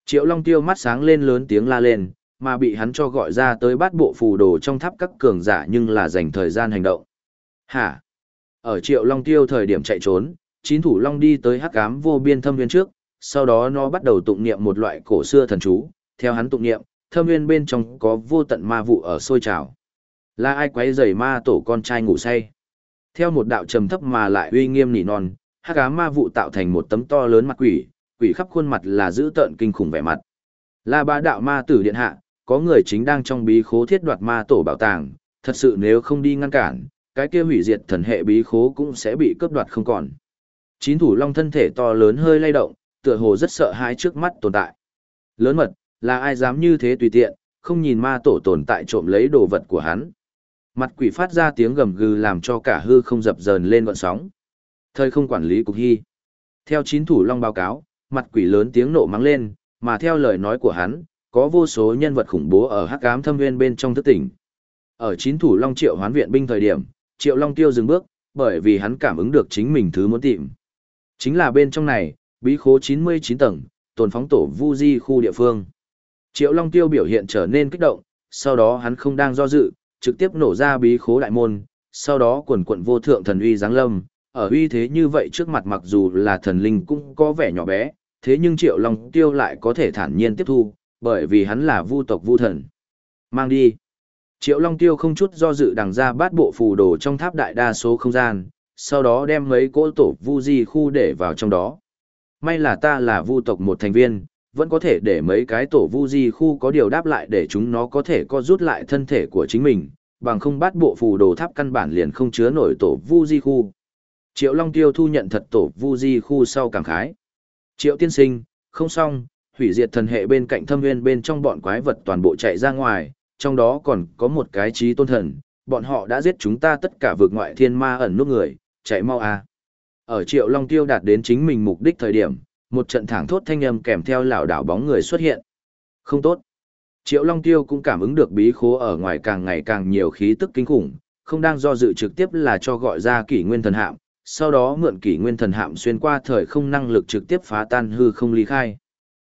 Triệu Long Tiêu mắt sáng lên lớn tiếng la lên, mà bị hắn cho gọi ra tới bát bộ phù đồ trong tháp các cường giả nhưng là dành thời gian hành động. Hả? Ở Triệu Long Tiêu thời điểm chạy trốn, chín thủ Long đi tới hắc ám vô biên thâm viên trước, sau đó nó bắt đầu tụng niệm một loại cổ xưa thần chú, theo hắn tụng niệm, thâm nguyên bên trong có vô tận ma vụ ở sôi trào. Là ai quấy rầy ma tổ con trai ngủ say? Theo một đạo trầm thấp mà lại uy nghiêm nỉ non, hắc ám ma vụ tạo thành một tấm to lớn mặt quỷ, quỷ khắp khuôn mặt là dữ tợn kinh khủng vẻ mặt. Là ba đạo ma tử điện hạ, có người chính đang trong bí khố thiết đoạt ma tổ bảo tàng, thật sự nếu không đi ngăn cản, cái kia hủy diệt thần hệ bí khố cũng sẽ bị cướp đoạt không còn. Chín thủ long thân thể to lớn hơi lay động, tựa hồ rất sợ hãi trước mắt tồn tại. Lớn mật, là ai dám như thế tùy tiện, không nhìn ma tổ tồn tại trộm lấy đồ vật của hắn. Mặt quỷ phát ra tiếng gầm gừ làm cho cả hư không dập dờn lên gọn sóng. Thời không quản lý cục hy. Theo chín thủ long báo cáo, mặt quỷ lớn tiếng nộ mắng lên, mà theo lời nói của hắn, có vô số nhân vật khủng bố ở hắc ám thâm viên bên trong thức tỉnh. Ở chín thủ long triệu hoán viện binh thời điểm, triệu long tiêu dừng bước, bởi vì hắn cảm ứng được chính mình thứ muốn tìm. Chính là bên trong này, bí khố 99 tầng, tồn phóng tổ vu di khu địa phương. Triệu Long Tiêu biểu hiện trở nên kích động, sau đó hắn không đang do dự, trực tiếp nổ ra bí khố đại môn, sau đó quần quận vô thượng thần uy giáng lâm, ở uy thế như vậy trước mặt mặc dù là thần linh cũng có vẻ nhỏ bé, thế nhưng Triệu Long Tiêu lại có thể thản nhiên tiếp thu, bởi vì hắn là vu tộc vu thần. Mang đi. Triệu Long Tiêu không chút do dự đằng ra bát bộ phù đồ trong tháp đại đa số không gian, sau đó đem mấy cỗ tổ vu di khu để vào trong đó. May là ta là vu tộc một thành viên, vẫn có thể để mấy cái tổ vu di khu có điều đáp lại để chúng nó có thể co rút lại thân thể của chính mình, bằng không bắt bộ phù đồ tháp căn bản liền không chứa nổi tổ vu di khu. Triệu Long Tiêu thu nhận thật tổ vu di khu sau cảm khái. Triệu tiên sinh, không xong, hủy diệt thần hệ bên cạnh thâm nguyên bên trong bọn quái vật toàn bộ chạy ra ngoài, trong đó còn có một cái trí tôn thần, bọn họ đã giết chúng ta tất cả vượt ngoại thiên ma ẩn nút người, chạy mau à. Ở Triệu Long Tiêu đạt đến chính mình mục đích thời điểm, một trận thẳng thốt thanh âm kèm theo lảo đảo bóng người xuất hiện. Không tốt. Triệu Long Tiêu cũng cảm ứng được bí khố ở ngoài càng ngày càng nhiều khí tức kinh khủng, không đang do dự trực tiếp là cho gọi ra kỷ nguyên thần hạm, sau đó mượn kỷ nguyên thần hạm xuyên qua thời không năng lực trực tiếp phá tan hư không ly khai.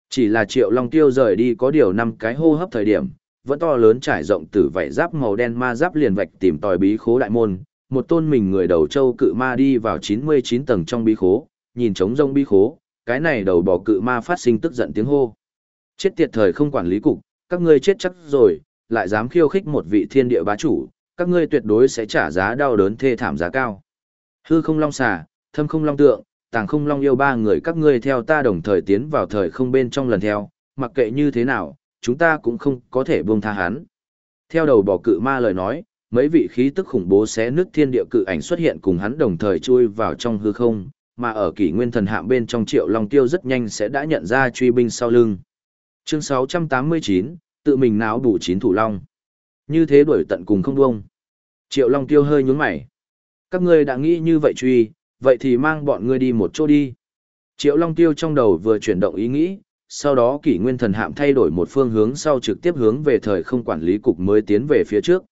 Chỉ là Triệu Long Tiêu rời đi có điều năm cái hô hấp thời điểm, vẫn to lớn trải rộng từ vảy giáp màu đen ma giáp liền vạch tìm tòi bí khố đại môn, một tôn mình người đầu châu cự ma đi vào 99 tầng trong bí khố, nhìn trống rông bí khố, cái này đầu bỏ cự ma phát sinh tức giận tiếng hô. Chết tiệt thời không quản lý cục, các ngươi chết chắc rồi, lại dám khiêu khích một vị thiên địa bá chủ, các ngươi tuyệt đối sẽ trả giá đau đớn thê thảm giá cao. Hư không long xà, thâm không long tượng, tàng không long yêu ba người các ngươi theo ta đồng thời tiến vào thời không bên trong lần theo, mặc kệ như thế nào, chúng ta cũng không có thể buông tha hắn. Theo đầu bỏ cự ma lời nói, mấy vị khí tức khủng bố xé nước thiên địa cự ảnh xuất hiện cùng hắn đồng thời chui vào trong hư không, mà ở kỷ nguyên thần hạm bên trong triệu long tiêu rất nhanh sẽ đã nhận ra truy binh sau lưng. Chương 689, tự mình náo đủ chín thủ long. Như thế đuổi tận cùng không buông. Triệu long tiêu hơi nhướng mày. Các ngươi đã nghĩ như vậy truy, vậy thì mang bọn ngươi đi một chỗ đi. Triệu long tiêu trong đầu vừa chuyển động ý nghĩ, sau đó kỷ nguyên thần hạm thay đổi một phương hướng sau trực tiếp hướng về thời không quản lý cục mới tiến về phía trước.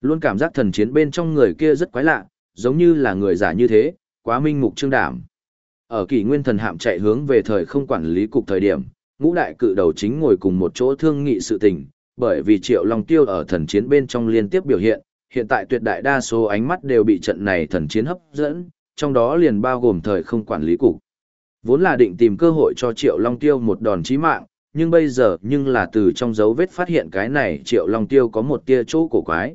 Luôn cảm giác thần chiến bên trong người kia rất quái lạ, giống như là người giả như thế, quá minh mục trương đảm. Ở kỷ nguyên thần hạm chạy hướng về thời không quản lý cục thời điểm, ngũ đại cự đầu chính ngồi cùng một chỗ thương nghị sự tình, bởi vì triệu long tiêu ở thần chiến bên trong liên tiếp biểu hiện, hiện tại tuyệt đại đa số ánh mắt đều bị trận này thần chiến hấp dẫn, trong đó liền bao gồm thời không quản lý cục. Vốn là định tìm cơ hội cho triệu long tiêu một đòn chí mạng, nhưng bây giờ nhưng là từ trong dấu vết phát hiện cái này triệu long tiêu có một tia chỗ cổ quái.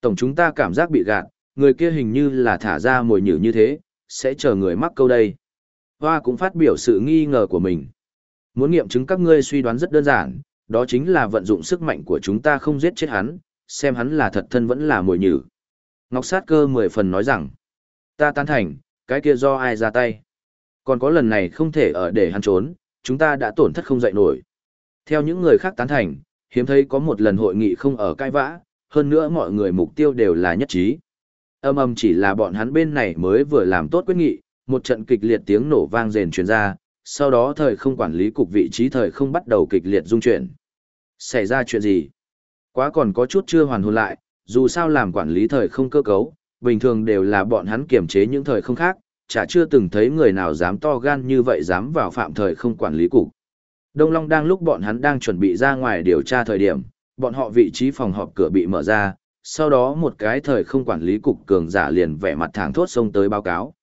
Tổng chúng ta cảm giác bị gạt, người kia hình như là thả ra mồi nhử như thế, sẽ chờ người mắc câu đây. Hoa cũng phát biểu sự nghi ngờ của mình. Muốn nghiệm chứng các ngươi suy đoán rất đơn giản, đó chính là vận dụng sức mạnh của chúng ta không giết chết hắn, xem hắn là thật thân vẫn là mồi nhử. Ngọc sát cơ mười phần nói rằng, ta tán thành, cái kia do ai ra tay. Còn có lần này không thể ở để hắn trốn, chúng ta đã tổn thất không dậy nổi. Theo những người khác tán thành, hiếm thấy có một lần hội nghị không ở cai vã, hơn nữa mọi người mục tiêu đều là nhất trí. Âm âm chỉ là bọn hắn bên này mới vừa làm tốt quyết nghị, một trận kịch liệt tiếng nổ vang rền truyền ra, sau đó thời không quản lý cục vị trí thời không bắt đầu kịch liệt dung chuyển. Xảy ra chuyện gì? Quá còn có chút chưa hoàn hồn lại, dù sao làm quản lý thời không cơ cấu, bình thường đều là bọn hắn kiểm chế những thời không khác, chả chưa từng thấy người nào dám to gan như vậy dám vào phạm thời không quản lý cục. Đông Long đang lúc bọn hắn đang chuẩn bị ra ngoài điều tra thời điểm, bọn họ vị trí phòng họp cửa bị mở ra, sau đó một cái thời không quản lý cục cường giả liền vẻ mặt thẳng thốt xông tới báo cáo.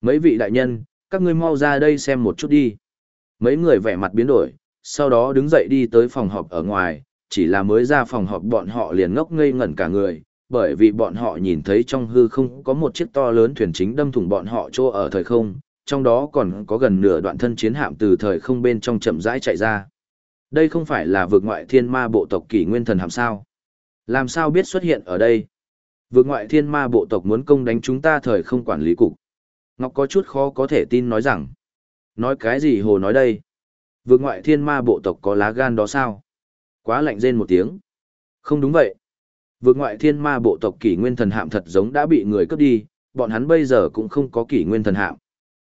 Mấy vị đại nhân, các ngươi mau ra đây xem một chút đi. Mấy người vẻ mặt biến đổi, sau đó đứng dậy đi tới phòng họp ở ngoài, chỉ là mới ra phòng họp bọn họ liền ngốc ngây ngẩn cả người, bởi vì bọn họ nhìn thấy trong hư không có một chiếc to lớn thuyền chính đâm thủng bọn họ chỗ ở thời không, trong đó còn có gần nửa đoạn thân chiến hạm từ thời không bên trong chậm rãi chạy ra. Đây không phải là vượt ngoại thiên ma bộ tộc kỷ nguyên thần hạm sao? Làm sao biết xuất hiện ở đây? Vượt ngoại thiên ma bộ tộc muốn công đánh chúng ta thời không quản lý cục. Ngọc có chút khó có thể tin nói rằng. Nói cái gì hồ nói đây? Vượt ngoại thiên ma bộ tộc có lá gan đó sao? Quá lạnh rên một tiếng. Không đúng vậy. Vượt ngoại thiên ma bộ tộc kỷ nguyên thần hạm thật giống đã bị người cướp đi, bọn hắn bây giờ cũng không có kỷ nguyên thần hạm.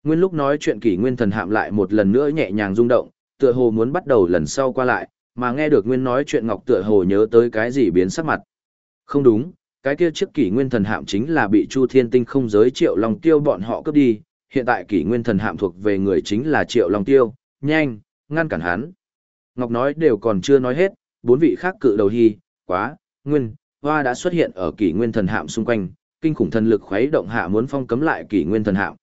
Nguyên lúc nói chuyện kỷ nguyên thần hạm lại một lần nữa nhẹ nhàng rung động, tựa hồ muốn bắt đầu lần sau qua lại, mà nghe được Nguyên nói chuyện Ngọc tựa hồ nhớ tới cái gì biến sắc mặt. Không đúng, cái kia chiếc kỷ nguyên thần hạm chính là bị Chu Thiên Tinh không giới Triệu Long Tiêu bọn họ cướp đi, hiện tại kỷ nguyên thần hạm thuộc về người chính là Triệu Long Tiêu, nhanh, ngăn cản hắn. Ngọc nói đều còn chưa nói hết, bốn vị khác cự đầu hy, quá, nguyên, hoa đã xuất hiện ở kỷ nguyên thần hạm xung quanh, kinh khủng thần lực khuấy động hạ muốn phong cấm lại kỷ nguyên thần hạm.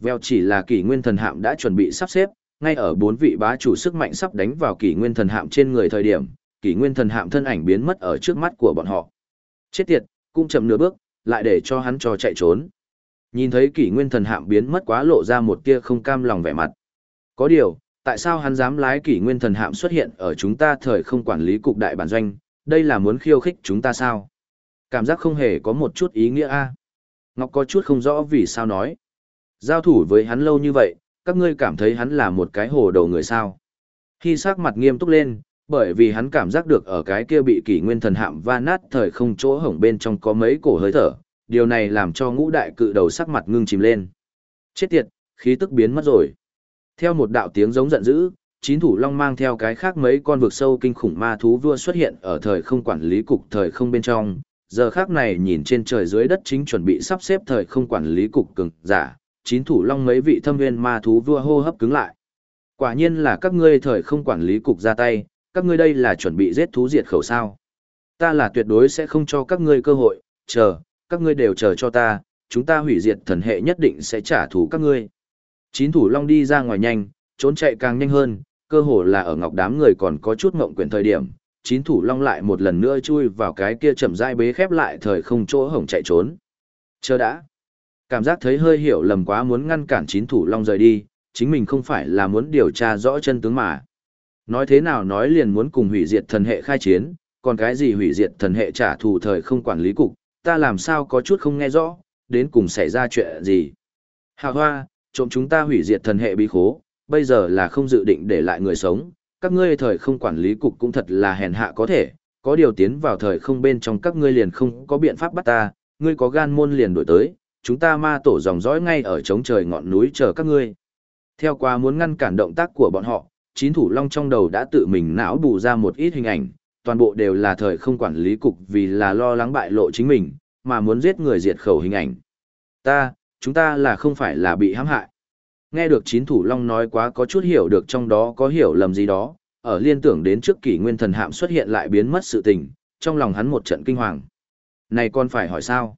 Vèo chỉ là kỷ nguyên thần hạm đã chuẩn bị sắp xếp, ngay ở bốn vị bá chủ sức mạnh sắp đánh vào kỷ nguyên thần hạm trên người thời điểm, kỷ nguyên thần hạm thân ảnh biến mất ở trước mắt của bọn họ. Chết tiệt, cũng chậm nửa bước, lại để cho hắn cho chạy trốn. Nhìn thấy kỷ nguyên thần hạm biến mất quá lộ ra một tia không cam lòng vẻ mặt. Có điều, tại sao hắn dám lái kỷ nguyên thần hạm xuất hiện ở chúng ta thời không quản lý cục đại bản doanh, đây là muốn khiêu khích chúng ta sao? Cảm giác không hề có một chút ý nghĩa a. Ngọc có chút không rõ vì sao nói. Giao thủ với hắn lâu như vậy, các ngươi cảm thấy hắn là một cái hồ đầu người sao. Khi sắc mặt nghiêm túc lên, bởi vì hắn cảm giác được ở cái kia bị kỷ nguyên thần hạm va nát thời không chỗ hổng bên trong có mấy cổ hơi thở, điều này làm cho ngũ đại cự đầu sắc mặt ngưng chìm lên. Chết tiệt, khí tức biến mất rồi. Theo một đạo tiếng giống giận dữ, chín thủ long mang theo cái khác mấy con vực sâu kinh khủng ma thú vua xuất hiện ở thời không quản lý cục thời không bên trong. Giờ khác này nhìn trên trời dưới đất chính chuẩn bị sắp xếp thời không quản lý cục cường giả, chín thủ long mấy vị thâm viên ma thú vua hô hấp cứng lại. Quả nhiên là các ngươi thời không quản lý cục ra tay, các ngươi đây là chuẩn bị giết thú diệt khẩu sao. Ta là tuyệt đối sẽ không cho các ngươi cơ hội, chờ, các ngươi đều chờ cho ta, chúng ta hủy diệt thần hệ nhất định sẽ trả thù các ngươi. Chín thủ long đi ra ngoài nhanh, trốn chạy càng nhanh hơn, cơ hồ là ở ngọc đám người còn có chút ngộng quyển thời điểm. Chín thủ long lại một lần nữa chui vào cái kia chậm rãi bế khép lại thời không chỗ hổng chạy trốn. Chờ đã. Cảm giác thấy hơi hiểu lầm quá muốn ngăn cản chín thủ long rời đi, chính mình không phải là muốn điều tra rõ chân tướng mà. Nói thế nào nói liền muốn cùng hủy diệt thần hệ khai chiến, còn cái gì hủy diệt thần hệ trả thù thời không quản lý cục, ta làm sao có chút không nghe rõ, đến cùng xảy ra chuyện gì. Hà hoa, trộm chúng ta hủy diệt thần hệ bí khố, bây giờ là không dự định để lại người sống, các ngươi thời không quản lý cục cũng thật là hèn hạ có thể, có điều tiến vào thời không bên trong các ngươi liền không có biện pháp bắt ta, ngươi có gan môn liền đổi tới, chúng ta ma tổ dòng dõi ngay ở trống trời ngọn núi chờ các ngươi. Theo qua muốn ngăn cản động tác của bọn họ, chín thủ long trong đầu đã tự mình não bù ra một ít hình ảnh, toàn bộ đều là thời không quản lý cục vì là lo lắng bại lộ chính mình, mà muốn giết người diệt khẩu hình ảnh. Ta, chúng ta là không phải là bị hãm hại. Nghe được chín thủ long nói quá có chút hiểu được trong đó có hiểu lầm gì đó, ở liên tưởng đến trước kỷ nguyên thần hạm xuất hiện lại biến mất sự tình, trong lòng hắn một trận kinh hoàng. Này con phải hỏi sao?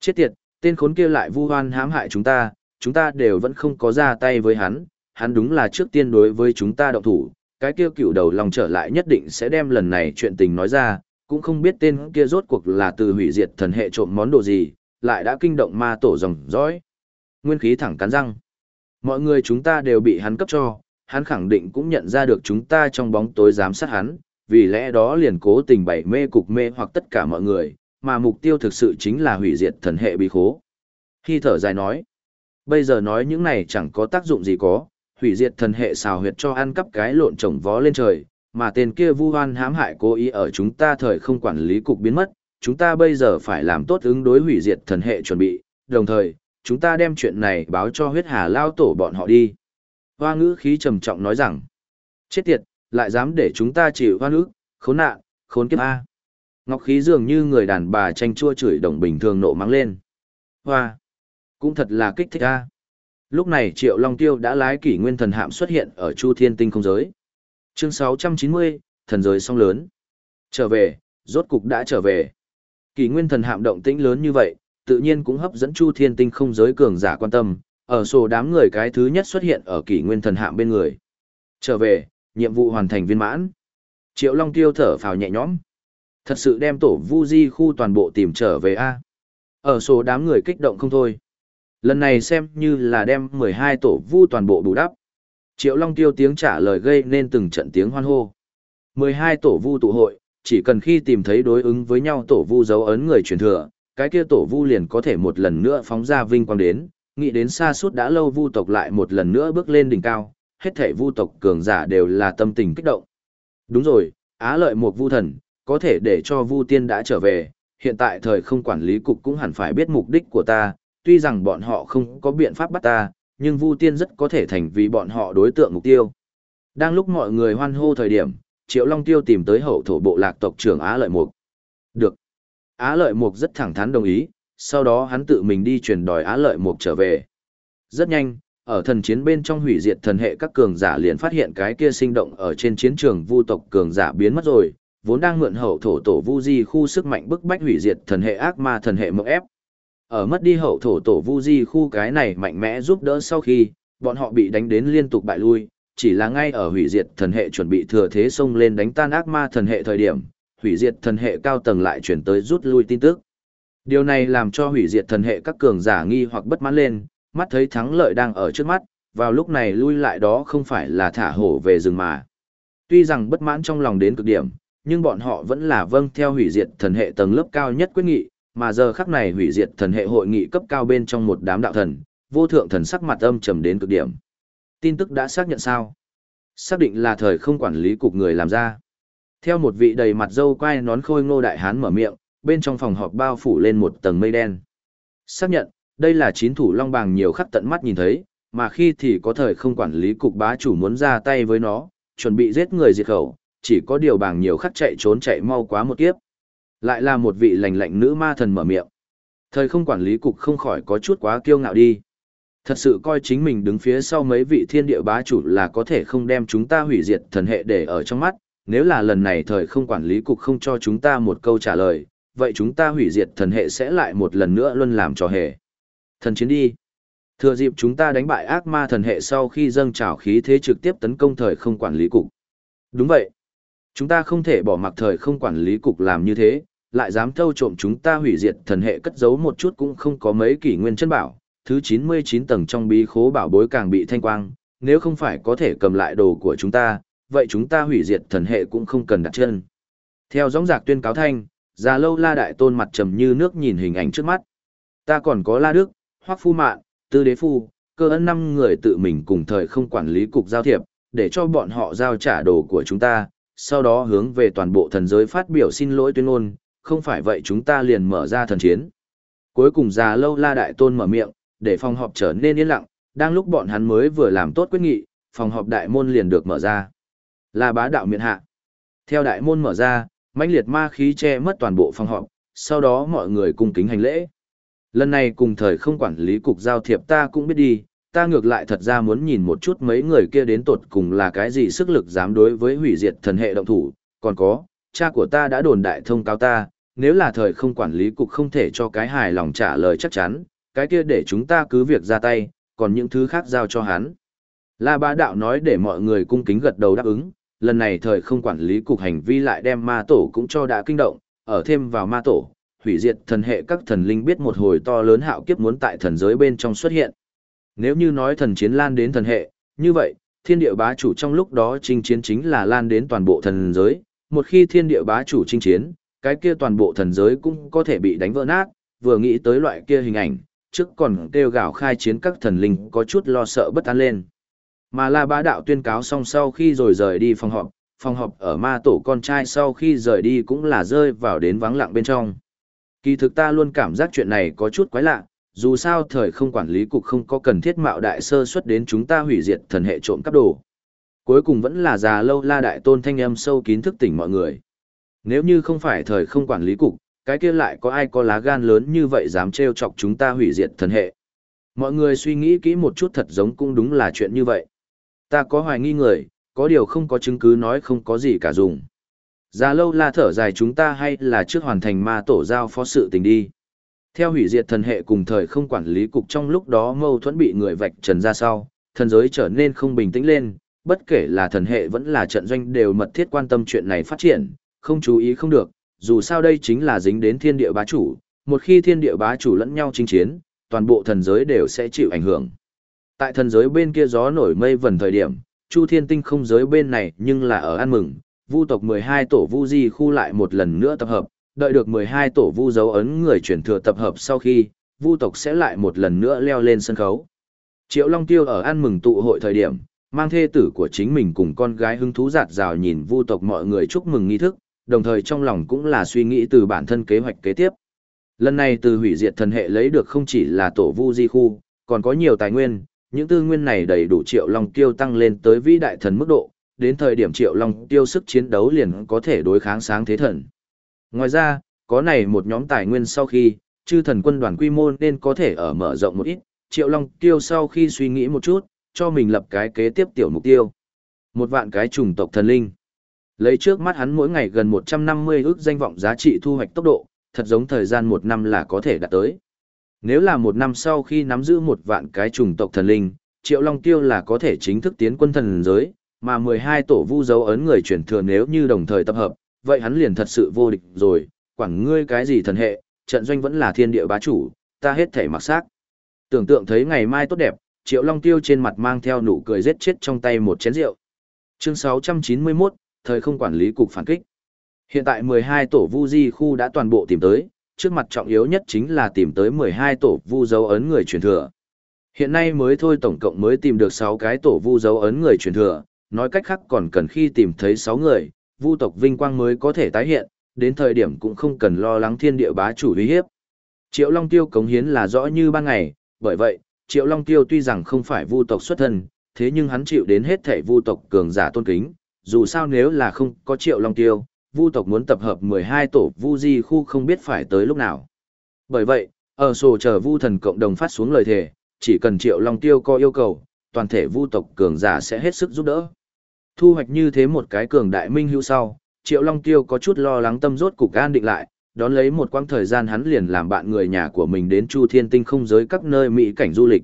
Chết tiệt, tên khốn kia lại vu hoan hãm hại chúng ta, chúng ta đều vẫn không có ra tay với hắn, hắn đúng là trước tiên đối với chúng ta động thủ, cái kia cựu đầu lòng trở lại nhất định sẽ đem lần này chuyện tình nói ra, cũng không biết tên kia rốt cuộc là từ hủy diệt thần hệ trộm món đồ gì, lại đã kinh động ma tổ dòng dõi. Nguyên khí thẳng cắn răng. Mọi người chúng ta đều bị hắn cấp cho, hắn khẳng định cũng nhận ra được chúng ta trong bóng tối giám sát hắn, vì lẽ đó liền cố tình bày mê cục mê hoặc tất cả mọi người, mà mục tiêu thực sự chính là hủy diệt thần hệ bí khố. Khi thở dài nói, bây giờ nói những này chẳng có tác dụng gì có, hủy diệt thần hệ xào huyệt cho ăn cắp cái lộn trồng vó lên trời, mà tên kia vu hoan hãm hại cố ý ở chúng ta thời không quản lý cục biến mất, chúng ta bây giờ phải làm tốt ứng đối hủy diệt thần hệ chuẩn bị, đồng thời, chúng ta đem chuyện này báo cho huyết hà lao tổ bọn họ đi. Hoa ngữ khí trầm trọng nói rằng, chết tiệt, lại dám để chúng ta chịu hoa ngữ, khốn nạn, khốn kiếp A. Ngọc khí dường như người đàn bà tranh chua chửi đồng bình thường nộ mắng lên. Hoa, cũng thật là kích thích A. Lúc này Triệu Long Tiêu đã lái kỷ nguyên thần hạm xuất hiện ở Chu Thiên Tinh không giới. Chương 690, thần giới song lớn. Trở về, rốt cục đã trở về. Kỷ nguyên thần hạm động tĩnh lớn như vậy, tự nhiên cũng hấp dẫn Chu Thiên Tinh không giới cường giả quan tâm, ở sổ đám người cái thứ nhất xuất hiện ở kỷ nguyên thần hạm bên người. Trở về, nhiệm vụ hoàn thành viên mãn. Triệu Long Tiêu thở phào nhẹ nhõm. Thật sự đem tổ Vu Di khu toàn bộ tìm trở về a. Ở số đám người kích động không thôi. Lần này xem như là đem 12 tổ Vu toàn bộ bù đắp. Triệu Long Tiêu tiếng trả lời gây nên từng trận tiếng hoan hô. 12 tổ Vu tụ hội, chỉ cần khi tìm thấy đối ứng với nhau tổ Vu dấu ấn người truyền thừa, cái kia tổ vu liền có thể một lần nữa phóng ra vinh quang đến, nghĩ đến xa suốt đã lâu vu tộc lại một lần nữa bước lên đỉnh cao, hết thể vu tộc cường giả đều là tâm tình kích động. Đúng rồi, á lợi một vu thần, có thể để cho vu tiên đã trở về, hiện tại thời không quản lý cục cũng hẳn phải biết mục đích của ta, tuy rằng bọn họ không có biện pháp bắt ta, nhưng vu tiên rất có thể thành vì bọn họ đối tượng mục tiêu. Đang lúc mọi người hoan hô thời điểm, Triệu Long Tiêu tìm tới hậu thổ bộ lạc tộc trưởng Á Lợi Mục. Được. Á Lợi Mục rất thẳng thắn đồng ý, sau đó hắn tự mình đi truyền đòi Á Lợi Mục trở về. Rất nhanh, ở thần chiến bên trong hủy diệt thần hệ các cường giả liền phát hiện cái kia sinh động ở trên chiến trường vu tộc cường giả biến mất rồi, vốn đang mượn hậu thổ tổ vu di khu sức mạnh bức bách hủy diệt thần hệ ác ma thần hệ mộng ép. Ở mất đi hậu thổ tổ vu di khu cái này mạnh mẽ giúp đỡ sau khi, bọn họ bị đánh đến liên tục bại lui, chỉ là ngay ở hủy diệt thần hệ chuẩn bị thừa thế xông lên đánh tan ác ma thần hệ thời điểm, hủy diệt thần hệ cao tầng lại chuyển tới rút lui tin tức. Điều này làm cho hủy diệt thần hệ các cường giả nghi hoặc bất mãn lên, mắt thấy thắng lợi đang ở trước mắt, vào lúc này lui lại đó không phải là thả hổ về rừng mà. Tuy rằng bất mãn trong lòng đến cực điểm, nhưng bọn họ vẫn là vâng theo hủy diệt thần hệ tầng lớp cao nhất quyết nghị, mà giờ khắc này hủy diệt thần hệ hội nghị cấp cao bên trong một đám đạo thần, vô thượng thần sắc mặt âm trầm đến cực điểm. Tin tức đã xác nhận sao? Xác định là thời không quản lý cục người làm ra. Theo một vị đầy mặt dâu quai nón khôi ngô đại hán mở miệng, bên trong phòng họp bao phủ lên một tầng mây đen. Xác nhận, đây là chín thủ long bàng nhiều khắc tận mắt nhìn thấy, mà khi thì có thời không quản lý cục bá chủ muốn ra tay với nó, chuẩn bị giết người diệt khẩu, chỉ có điều bàng nhiều khắc chạy trốn chạy mau quá một kiếp. Lại là một vị lành lạnh nữ ma thần mở miệng. Thời không quản lý cục không khỏi có chút quá kiêu ngạo đi. Thật sự coi chính mình đứng phía sau mấy vị thiên địa bá chủ là có thể không đem chúng ta hủy diệt thần hệ để ở trong mắt, nếu là lần này thời không quản lý cục không cho chúng ta một câu trả lời, vậy chúng ta hủy diệt thần hệ sẽ lại một lần nữa luôn làm trò hề. Thần chiến đi. Thừa dịp chúng ta đánh bại ác ma thần hệ sau khi dâng trào khí thế trực tiếp tấn công thời không quản lý cục. Đúng vậy. Chúng ta không thể bỏ mặc thời không quản lý cục làm như thế, lại dám thâu trộm chúng ta hủy diệt thần hệ cất giấu một chút cũng không có mấy kỷ nguyên chân bảo, thứ 99 tầng trong bí khố bảo bối càng bị thanh quang, nếu không phải có thể cầm lại đồ của chúng ta, vậy chúng ta hủy diệt thần hệ cũng không cần đặt chân. Theo gióng giạc tuyên cáo thanh, già lâu la đại tôn mặt trầm như nước nhìn hình ảnh trước mắt. Ta còn có la đức, hoắc phu mạn, tư đế phu, cơ ân năm người tự mình cùng thời không quản lý cục giao thiệp, để cho bọn họ giao trả đồ của chúng ta, sau đó hướng về toàn bộ thần giới phát biểu xin lỗi tuyên ngôn, không phải vậy chúng ta liền mở ra thần chiến. Cuối cùng già lâu la đại tôn mở miệng, để phòng họp trở nên yên lặng, đang lúc bọn hắn mới vừa làm tốt quyết nghị, phòng họp đại môn liền được mở ra. Là bá đạo miện hạ. Theo đại môn mở ra, mãnh liệt ma khí che mất toàn bộ phòng họp, sau đó mọi người cung kính hành lễ. Lần này cùng thời không quản lý cục giao thiệp ta cũng biết đi, ta ngược lại thật ra muốn nhìn một chút mấy người kia đến tột cùng là cái gì sức lực dám đối với hủy diệt thần hệ động thủ, còn có, cha của ta đã đồn đại thông cáo ta, nếu là thời không quản lý cục không thể cho cái hài lòng trả lời chắc chắn, cái kia để chúng ta cứ việc ra tay, còn những thứ khác giao cho hắn. La bá đạo nói để mọi người cung kính gật đầu đáp ứng, lần này thời không quản lý cục hành vi lại đem ma tổ cũng cho đã kinh động, ở thêm vào ma tổ, hủy diệt thần hệ các thần linh biết một hồi to lớn hạo kiếp muốn tại thần giới bên trong xuất hiện. Nếu như nói thần chiến lan đến thần hệ, như vậy, thiên địa bá chủ trong lúc đó chinh chiến chính là lan đến toàn bộ thần giới, một khi thiên địa bá chủ chinh chiến, cái kia toàn bộ thần giới cũng có thể bị đánh vỡ nát, vừa nghĩ tới loại kia hình ảnh, trước còn kêu gào khai chiến các thần linh có chút lo sợ bất an lên. Mà La Bá Đạo tuyên cáo xong sau khi rồi rời đi phòng họp, phòng họp ở ma tổ con trai sau khi rời đi cũng là rơi vào đến vắng lặng bên trong. Kỳ thực ta luôn cảm giác chuyện này có chút quái lạ, dù sao thời không quản lý cục không có cần thiết mạo đại sơ xuất đến chúng ta hủy diệt thần hệ trộm cắp đồ. Cuối cùng vẫn là già lâu la đại tôn thanh âm sâu kín thức tỉnh mọi người. Nếu như không phải thời không quản lý cục, cái kia lại có ai có lá gan lớn như vậy dám trêu chọc chúng ta hủy diệt thần hệ. Mọi người suy nghĩ kỹ một chút thật giống cũng đúng là chuyện như vậy. Ta có hoài nghi người, có điều không có chứng cứ nói không có gì cả dùng. Già lâu la thở dài chúng ta hay là trước hoàn thành ma tổ giao phó sự tình đi. Theo hủy diệt thần hệ cùng thời không quản lý cục trong lúc đó mâu thuẫn bị người vạch trần ra sau, thần giới trở nên không bình tĩnh lên, bất kể là thần hệ vẫn là trận doanh đều mật thiết quan tâm chuyện này phát triển, không chú ý không được, dù sao đây chính là dính đến thiên địa bá chủ, một khi thiên địa bá chủ lẫn nhau chinh chiến, toàn bộ thần giới đều sẽ chịu ảnh hưởng. Tại thần giới bên kia gió nổi mây vần thời điểm, Chu Thiên Tinh không giới bên này nhưng là ở ăn mừng, vu tộc 12 tổ vu di khu lại một lần nữa tập hợp, đợi được 12 tổ vu dấu ấn người chuyển thừa tập hợp sau khi, vu tộc sẽ lại một lần nữa leo lên sân khấu. Triệu Long Tiêu ở ăn mừng tụ hội thời điểm, mang thê tử của chính mình cùng con gái hứng thú giạt rào nhìn vu tộc mọi người chúc mừng nghi thức, đồng thời trong lòng cũng là suy nghĩ từ bản thân kế hoạch kế tiếp. Lần này từ hủy diệt thần hệ lấy được không chỉ là tổ vu di khu, còn có nhiều tài nguyên, những tư nguyên này đầy đủ triệu long tiêu tăng lên tới vĩ đại thần mức độ, đến thời điểm triệu long tiêu sức chiến đấu liền có thể đối kháng sáng thế thần. Ngoài ra, có này một nhóm tài nguyên sau khi, chư thần quân đoàn quy mô nên có thể ở mở rộng một ít, triệu long tiêu sau khi suy nghĩ một chút, cho mình lập cái kế tiếp tiểu mục tiêu. Một vạn cái chủng tộc thần linh. Lấy trước mắt hắn mỗi ngày gần 150 ước danh vọng giá trị thu hoạch tốc độ, thật giống thời gian một năm là có thể đạt tới. Nếu là một năm sau khi nắm giữ một vạn cái trùng tộc thần linh, Triệu Long Tiêu là có thể chính thức tiến quân thần giới, mà 12 tổ vu dấu ấn người chuyển thừa nếu như đồng thời tập hợp, vậy hắn liền thật sự vô địch rồi, quảng ngươi cái gì thần hệ, trận doanh vẫn là thiên địa bá chủ, ta hết thể mặc xác. Tưởng tượng thấy ngày mai tốt đẹp, Triệu Long Tiêu trên mặt mang theo nụ cười giết chết trong tay một chén rượu. Chương 691, thời không quản lý cục phản kích. Hiện tại 12 tổ vu di khu đã toàn bộ tìm tới, trước mặt trọng yếu nhất chính là tìm tới 12 tổ vu dấu ấn người truyền thừa. Hiện nay mới thôi tổng cộng mới tìm được 6 cái tổ vu dấu ấn người truyền thừa, nói cách khác còn cần khi tìm thấy 6 người, vu tộc vinh quang mới có thể tái hiện, đến thời điểm cũng không cần lo lắng thiên địa bá chủ uy hiếp. Triệu Long Tiêu cống hiến là rõ như ban ngày, bởi vậy, Triệu Long Tiêu tuy rằng không phải vu tộc xuất thân, thế nhưng hắn chịu đến hết thảy vu tộc cường giả tôn kính, dù sao nếu là không có Triệu Long Tiêu, vu tộc muốn tập hợp 12 tổ vu di khu không biết phải tới lúc nào. Bởi vậy, ở sổ chờ vu thần cộng đồng phát xuống lời thề, chỉ cần Triệu Long Tiêu có yêu cầu, toàn thể vu tộc cường giả sẽ hết sức giúp đỡ. Thu hoạch như thế một cái cường đại minh hữu sau, Triệu Long Tiêu có chút lo lắng tâm rốt cục an định lại, đón lấy một quãng thời gian hắn liền làm bạn người nhà của mình đến Chu Thiên Tinh không giới các nơi mỹ cảnh du lịch.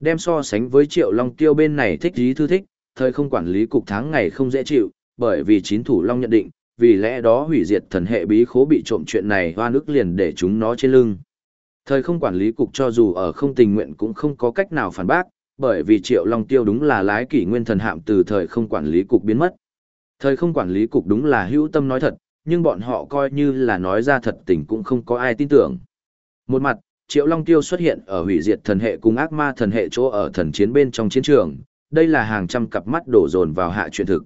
Đem so sánh với Triệu Long Tiêu bên này thích ý thư thích, thời không quản lý cục tháng ngày không dễ chịu, bởi vì chín thủ Long nhận định, vì lẽ đó hủy diệt thần hệ bí khố bị trộm chuyện này hoa nước liền để chúng nó trên lưng. Thời không quản lý cục cho dù ở không tình nguyện cũng không có cách nào phản bác, bởi vì Triệu Long Tiêu đúng là lái kỷ nguyên thần hạm từ thời không quản lý cục biến mất. Thời không quản lý cục đúng là hữu tâm nói thật, nhưng bọn họ coi như là nói ra thật tình cũng không có ai tin tưởng. Một mặt, Triệu Long Tiêu xuất hiện ở hủy diệt thần hệ cùng ác ma thần hệ chỗ ở thần chiến bên trong chiến trường, đây là hàng trăm cặp mắt đổ dồn vào hạ chuyện thực.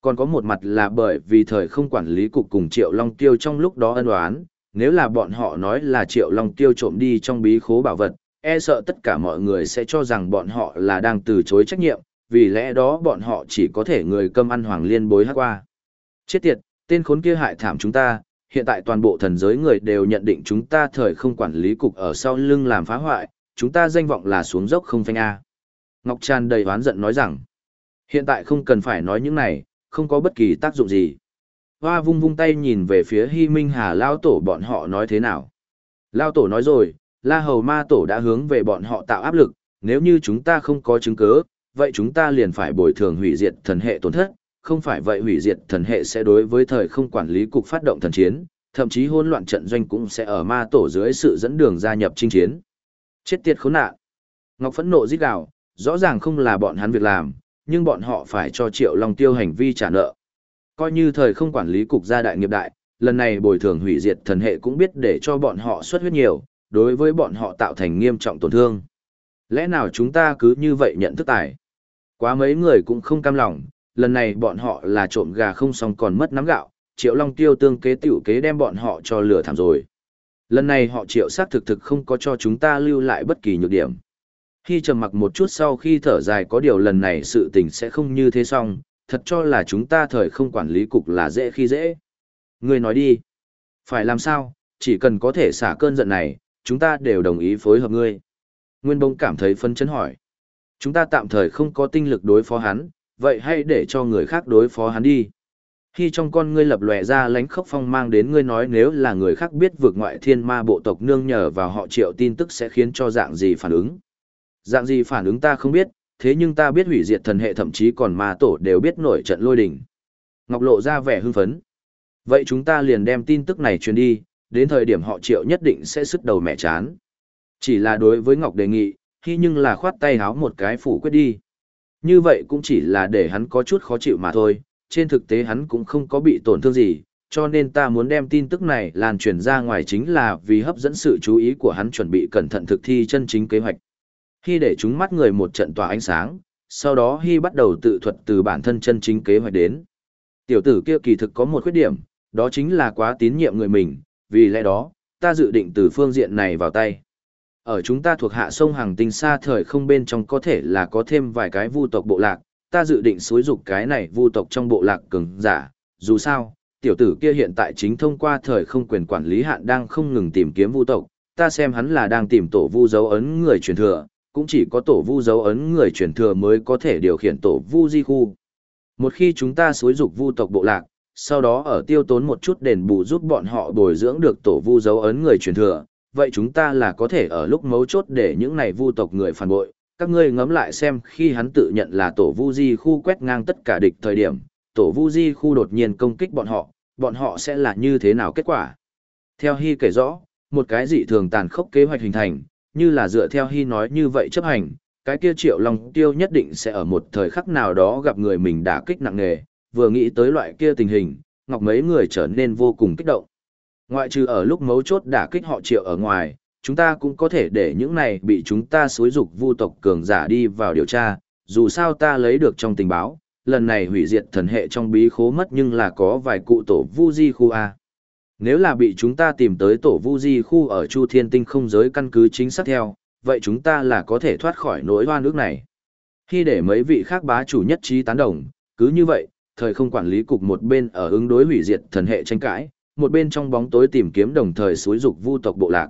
Còn có một mặt là bởi vì thời không quản lý cục cùng Triệu Long Tiêu trong lúc đó ân oán, nếu là bọn họ nói là Triệu Long Tiêu trộm đi trong bí khố bảo vật, e sợ tất cả mọi người sẽ cho rằng bọn họ là đang từ chối trách nhiệm, vì lẽ đó bọn họ chỉ có thể người cơm ăn hoàng liên bối hát qua. Chết tiệt, tên khốn kia hại thảm chúng ta, hiện tại toàn bộ thần giới người đều nhận định chúng ta thời không quản lý cục ở sau lưng làm phá hoại, chúng ta danh vọng là xuống dốc không phanh A. Ngọc Tràn đầy oán giận nói rằng, hiện tại không cần phải nói những này, không có bất kỳ tác dụng gì. Hoa vung vung tay nhìn về phía Hy Minh Hà Lao Tổ bọn họ nói thế nào. Lao Tổ nói rồi, La Hầu Ma Tổ đã hướng về bọn họ tạo áp lực, nếu như chúng ta không có chứng cứ, vậy chúng ta liền phải bồi thường hủy diệt thần hệ tổn thất, không phải vậy hủy diệt thần hệ sẽ đối với thời không quản lý cục phát động thần chiến, thậm chí hỗn loạn trận doanh cũng sẽ ở ma tổ dưới sự dẫn đường gia nhập chinh chiến. Chết tiệt khốn nạn. Ngọc phẫn nộ giết gào, rõ ràng không là bọn hắn việc làm, nhưng bọn họ phải cho Triệu Long Tiêu hành vi trả nợ. Coi như thời không quản lý cục gia đại nghiệp đại, lần này bồi thường hủy diệt thần hệ cũng biết để cho bọn họ xuất huyết nhiều, đối với bọn họ tạo thành nghiêm trọng tổn thương. Lẽ nào chúng ta cứ như vậy nhận thức tài? Quá mấy người cũng không cam lòng, lần này bọn họ là trộm gà không xong còn mất nắm gạo, triệu long tiêu tương kế tiểu kế đem bọn họ cho lửa thảm rồi. Lần này họ triệu sát thực thực không có cho chúng ta lưu lại bất kỳ nhược điểm. Khi trầm mặc một chút sau khi thở dài có điều lần này sự tình sẽ không như thế xong, thật cho là chúng ta thời không quản lý cục là dễ khi dễ. Người nói đi. Phải làm sao, chỉ cần có thể xả cơn giận này, chúng ta đều đồng ý phối hợp ngươi. Nguyên bông cảm thấy phân chấn hỏi. Chúng ta tạm thời không có tinh lực đối phó hắn, vậy hãy để cho người khác đối phó hắn đi. Khi trong con ngươi lập lòe ra lánh khốc phong mang đến ngươi nói nếu là người khác biết vượt ngoại thiên ma bộ tộc nương nhờ vào họ triệu tin tức sẽ khiến cho dạng gì phản ứng. Dạng gì phản ứng ta không biết, thế nhưng ta biết hủy diệt thần hệ thậm chí còn ma tổ đều biết nổi trận lôi đỉnh. Ngọc lộ ra vẻ hưng phấn. Vậy chúng ta liền đem tin tức này truyền đi, đến thời điểm họ triệu nhất định sẽ sức đầu mẹ chán. Chỉ là đối với Ngọc đề nghị, khi nhưng là khoát tay háo một cái phủ quyết đi. Như vậy cũng chỉ là để hắn có chút khó chịu mà thôi, trên thực tế hắn cũng không có bị tổn thương gì, cho nên ta muốn đem tin tức này lan truyền ra ngoài chính là vì hấp dẫn sự chú ý của hắn chuẩn bị cẩn thận thực thi chân chính kế hoạch. Khi để chúng mắt người một trận tỏa ánh sáng, sau đó Hy bắt đầu tự thuật từ bản thân chân chính kế hoạch đến. Tiểu tử kia kỳ thực có một khuyết điểm, đó chính là quá tín nhiệm người mình, vì lẽ đó, ta dự định từ phương diện này vào tay. Ở chúng ta thuộc hạ sông hàng tinh xa thời không bên trong có thể là có thêm vài cái vu tộc bộ lạc, ta dự định xúi dục cái này vu tộc trong bộ lạc cường giả, dù sao, tiểu tử kia hiện tại chính thông qua thời không quyền quản lý hạn đang không ngừng tìm kiếm vu tộc, ta xem hắn là đang tìm tổ vu dấu ấn người truyền thừa, cũng chỉ có tổ vu dấu ấn người truyền thừa mới có thể điều khiển tổ vu di khu. Một khi chúng ta xúi dục vu tộc bộ lạc, sau đó ở tiêu tốn một chút đền bù giúp bọn họ bồi dưỡng được tổ vu dấu ấn người truyền thừa, vậy chúng ta là có thể ở lúc mấu chốt để những này vu tộc người phản bội. Các ngươi ngẫm lại xem khi hắn tự nhận là tổ vu di khu quét ngang tất cả địch thời điểm, tổ vu di khu đột nhiên công kích bọn họ, bọn họ sẽ là như thế nào kết quả. Theo Hy kể rõ, một cái dị thường tàn khốc kế hoạch hình thành, như là dựa theo Hy nói như vậy chấp hành, cái kia triệu long tiêu nhất định sẽ ở một thời khắc nào đó gặp người mình đã kích nặng nề, vừa nghĩ tới loại kia tình hình, ngọc mấy người trở nên vô cùng kích động. Ngoại trừ ở lúc mấu chốt đả kích họ triệu ở ngoài, chúng ta cũng có thể để những này bị chúng ta xối dục vu tộc cường giả đi vào điều tra, dù sao ta lấy được trong tình báo, lần này hủy diệt thần hệ trong bí khố mất nhưng là có vài cụ tổ vu di khu A. Nếu là bị chúng ta tìm tới tổ vu di khu ở Chu Thiên Tinh không giới căn cứ chính xác theo, vậy chúng ta là có thể thoát khỏi nỗi hoa nước này. Khi để mấy vị khác bá chủ nhất trí tán đồng, cứ như vậy, thời không quản lý cục một bên ở ứng đối hủy diệt thần hệ tranh cãi, một bên trong bóng tối tìm kiếm đồng thời xúi dục vu tộc bộ lạc.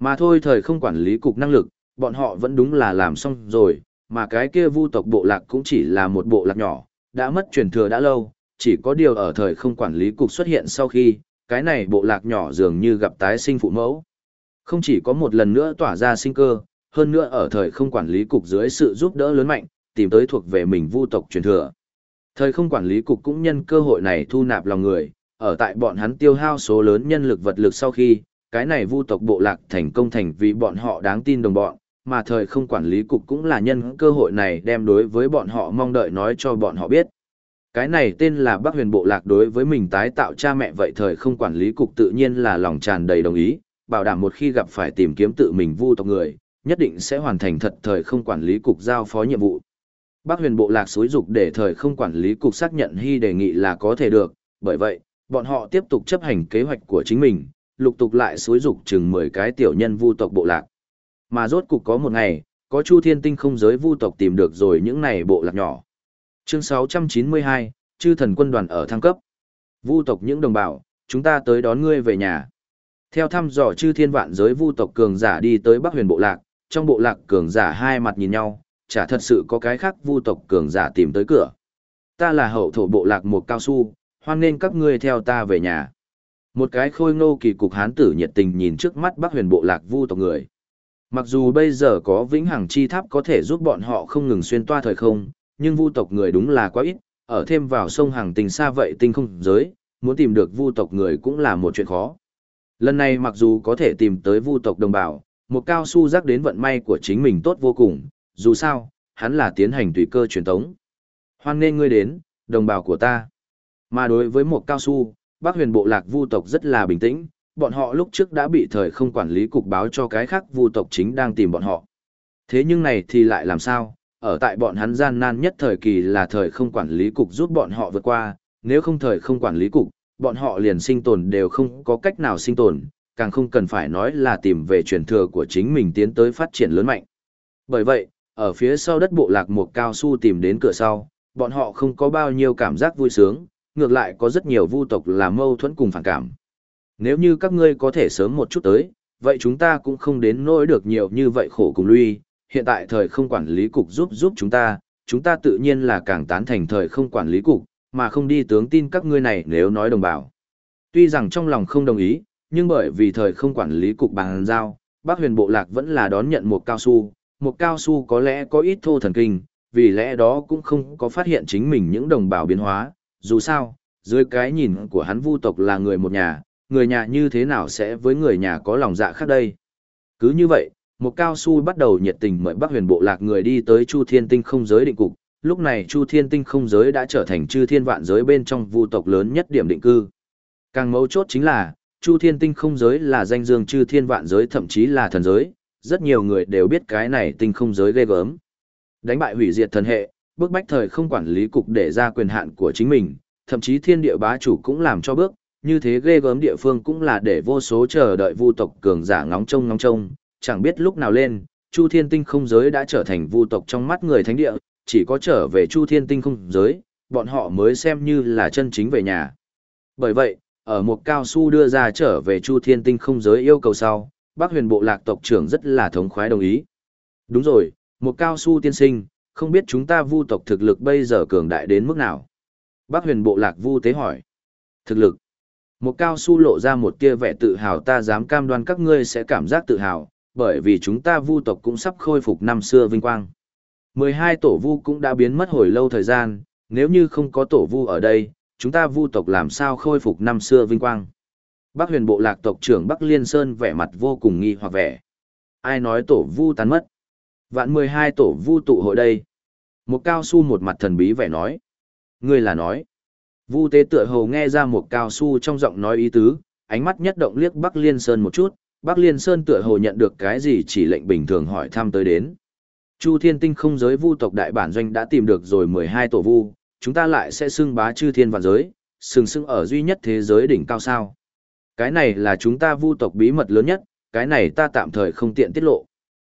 Mà thôi thời không quản lý cục năng lực, bọn họ vẫn đúng là làm xong rồi, mà cái kia vu tộc bộ lạc cũng chỉ là một bộ lạc nhỏ, đã mất truyền thừa đã lâu, chỉ có điều ở thời không quản lý cục xuất hiện sau khi, cái này bộ lạc nhỏ dường như gặp tái sinh phụ mẫu. Không chỉ có một lần nữa tỏa ra sinh cơ, hơn nữa ở thời không quản lý cục dưới sự giúp đỡ lớn mạnh, tìm tới thuộc về mình vu tộc truyền thừa. Thời không quản lý cục cũng nhân cơ hội này thu nạp lòng người, ở tại bọn hắn tiêu hao số lớn nhân lực vật lực sau khi, cái này vu tộc bộ lạc thành công thành vì bọn họ đáng tin đồng bọn, mà thời không quản lý cục cũng là nhân cơ hội này đem đối với bọn họ mong đợi nói cho bọn họ biết. Cái này tên là Bắc Huyền Bộ Lạc đối với mình tái tạo cha mẹ vậy thời không quản lý cục tự nhiên là lòng tràn đầy đồng ý, bảo đảm một khi gặp phải tìm kiếm tự mình vu tộc người, nhất định sẽ hoàn thành thật thời không quản lý cục giao phó nhiệm vụ. Bắc Huyền Bộ Lạc xúi dục để thời không quản lý cục xác nhận hy đề nghị là có thể được, bởi vậy, bọn họ tiếp tục chấp hành kế hoạch của chính mình, lục tục lại xúi dục chừng 10 cái tiểu nhân vu tộc bộ lạc. Mà rốt cục có một ngày, có Chu Thiên Tinh không giới vu tộc tìm được rồi những này bộ lạc nhỏ. Chương 692, Chư thần quân đoàn ở thăng cấp. Vu tộc những đồng bào, chúng ta tới đón ngươi về nhà. Theo thăm dò chư thiên vạn giới vu tộc cường giả đi tới Bắc Huyền bộ lạc, trong bộ lạc cường giả hai mặt nhìn nhau, chả thật sự có cái khác vu tộc cường giả tìm tới cửa. Ta là hậu thổ bộ lạc một cao su, hoan nên các ngươi theo ta về nhà. Một cái khôi ngô kỳ cục hán tử nhiệt tình nhìn trước mắt Bắc Huyền bộ lạc vu tộc người. Mặc dù bây giờ có vĩnh hằng chi tháp có thể giúp bọn họ không ngừng xuyên toa thời không, nhưng vu tộc người đúng là quá ít, ở thêm vào sông hàng tình xa vậy tinh không giới, muốn tìm được vu tộc người cũng là một chuyện khó. Lần này mặc dù có thể tìm tới vu tộc đồng bào, một cao su rắc đến vận may của chính mình tốt vô cùng, dù sao, hắn là tiến hành tùy cơ truyền tống. Hoan nên ngươi đến, đồng bào của ta. Mà đối với một cao su, bác huyền bộ lạc vu tộc rất là bình tĩnh, bọn họ lúc trước đã bị thời không quản lý cục báo cho cái khác vu tộc chính đang tìm bọn họ. Thế nhưng này thì lại làm sao, ở tại bọn hắn gian nan nhất thời kỳ là thời không quản lý cục giúp bọn họ vượt qua, nếu không thời không quản lý cục, bọn họ liền sinh tồn đều không có cách nào sinh tồn, càng không cần phải nói là tìm về truyền thừa của chính mình tiến tới phát triển lớn mạnh. Bởi vậy, ở phía sau đất bộ lạc một cao su tìm đến cửa sau, bọn họ không có bao nhiêu cảm giác vui sướng, ngược lại có rất nhiều vu tộc là mâu thuẫn cùng phản cảm. Nếu như các ngươi có thể sớm một chút tới, vậy chúng ta cũng không đến nỗi được nhiều như vậy khổ cùng lui, hiện tại thời không quản lý cục giúp giúp chúng ta, chúng ta tự nhiên là càng tán thành thời không quản lý cục, mà không đi tướng tin các ngươi này nếu nói đồng bào. Tuy rằng trong lòng không đồng ý, nhưng bởi vì thời không quản lý cục bằng giao, bác huyền bộ lạc vẫn là đón nhận một cao su, một cao su có lẽ có ít thô thần kinh, vì lẽ đó cũng không có phát hiện chính mình những đồng bào biến hóa, dù sao, dưới cái nhìn của hắn vu tộc là người một nhà, người nhà như thế nào sẽ với người nhà có lòng dạ khác đây. Cứ như vậy, một cao su bắt đầu nhiệt tình mời Bắc Huyền bộ lạc người đi tới Chu Thiên Tinh không giới định cục, lúc này Chu Thiên Tinh không giới đã trở thành chư thiên vạn giới bên trong vu tộc lớn nhất điểm định cư. Càng mấu chốt chính là, Chu Thiên Tinh không giới là danh dương chư thiên vạn giới thậm chí là thần giới, rất nhiều người đều biết cái này tinh không giới ghê gớm. Đánh bại hủy diệt thần hệ, bước bách thời không quản lý cục để ra quyền hạn của chính mình, thậm chí thiên địa bá chủ cũng làm cho bước, như thế ghê gớm địa phương cũng là để vô số chờ đợi vu tộc cường giả ngóng trông ngóng trông, chẳng biết lúc nào lên, Chu Thiên Tinh không giới đã trở thành vu tộc trong mắt người thánh địa, chỉ có trở về Chu Thiên Tinh không giới, bọn họ mới xem như là chân chính về nhà. Bởi vậy, ở một cao su đưa ra trở về Chu Thiên Tinh không giới yêu cầu sau, bác huyền bộ lạc tộc trưởng rất là thống khoái đồng ý. Đúng rồi, một cao su tiên sinh, không biết chúng ta vu tộc thực lực bây giờ cường đại đến mức nào? Bác huyền bộ lạc vu tế hỏi. Thực lực. Một cao su lộ ra một tia vẻ tự hào ta dám cam đoan các ngươi sẽ cảm giác tự hào, bởi vì chúng ta vu tộc cũng sắp khôi phục năm xưa vinh quang. 12 tổ vu cũng đã biến mất hồi lâu thời gian, nếu như không có tổ vu ở đây, chúng ta vu tộc làm sao khôi phục năm xưa vinh quang. Bác huyền bộ lạc tộc trưởng Bắc Liên Sơn vẻ mặt vô cùng nghi hoặc vẻ. Ai nói tổ vu tán mất? Vạn 12 tổ vu tụ hội đây. Một cao su một mặt thần bí vẻ nói. Ngươi là nói. Vu tế tựa hồ nghe ra một cao su trong giọng nói ý tứ, ánh mắt nhất động liếc Bắc Liên Sơn một chút, Bắc Liên Sơn tựa hồ nhận được cái gì chỉ lệnh bình thường hỏi thăm tới đến. Chu Thiên Tinh không giới vu tộc đại bản doanh đã tìm được rồi 12 tổ vu, chúng ta lại sẽ xưng bá chư thiên vạn giới, sừng sững ở duy nhất thế giới đỉnh cao sao. Cái này là chúng ta vu tộc bí mật lớn nhất, cái này ta tạm thời không tiện tiết lộ.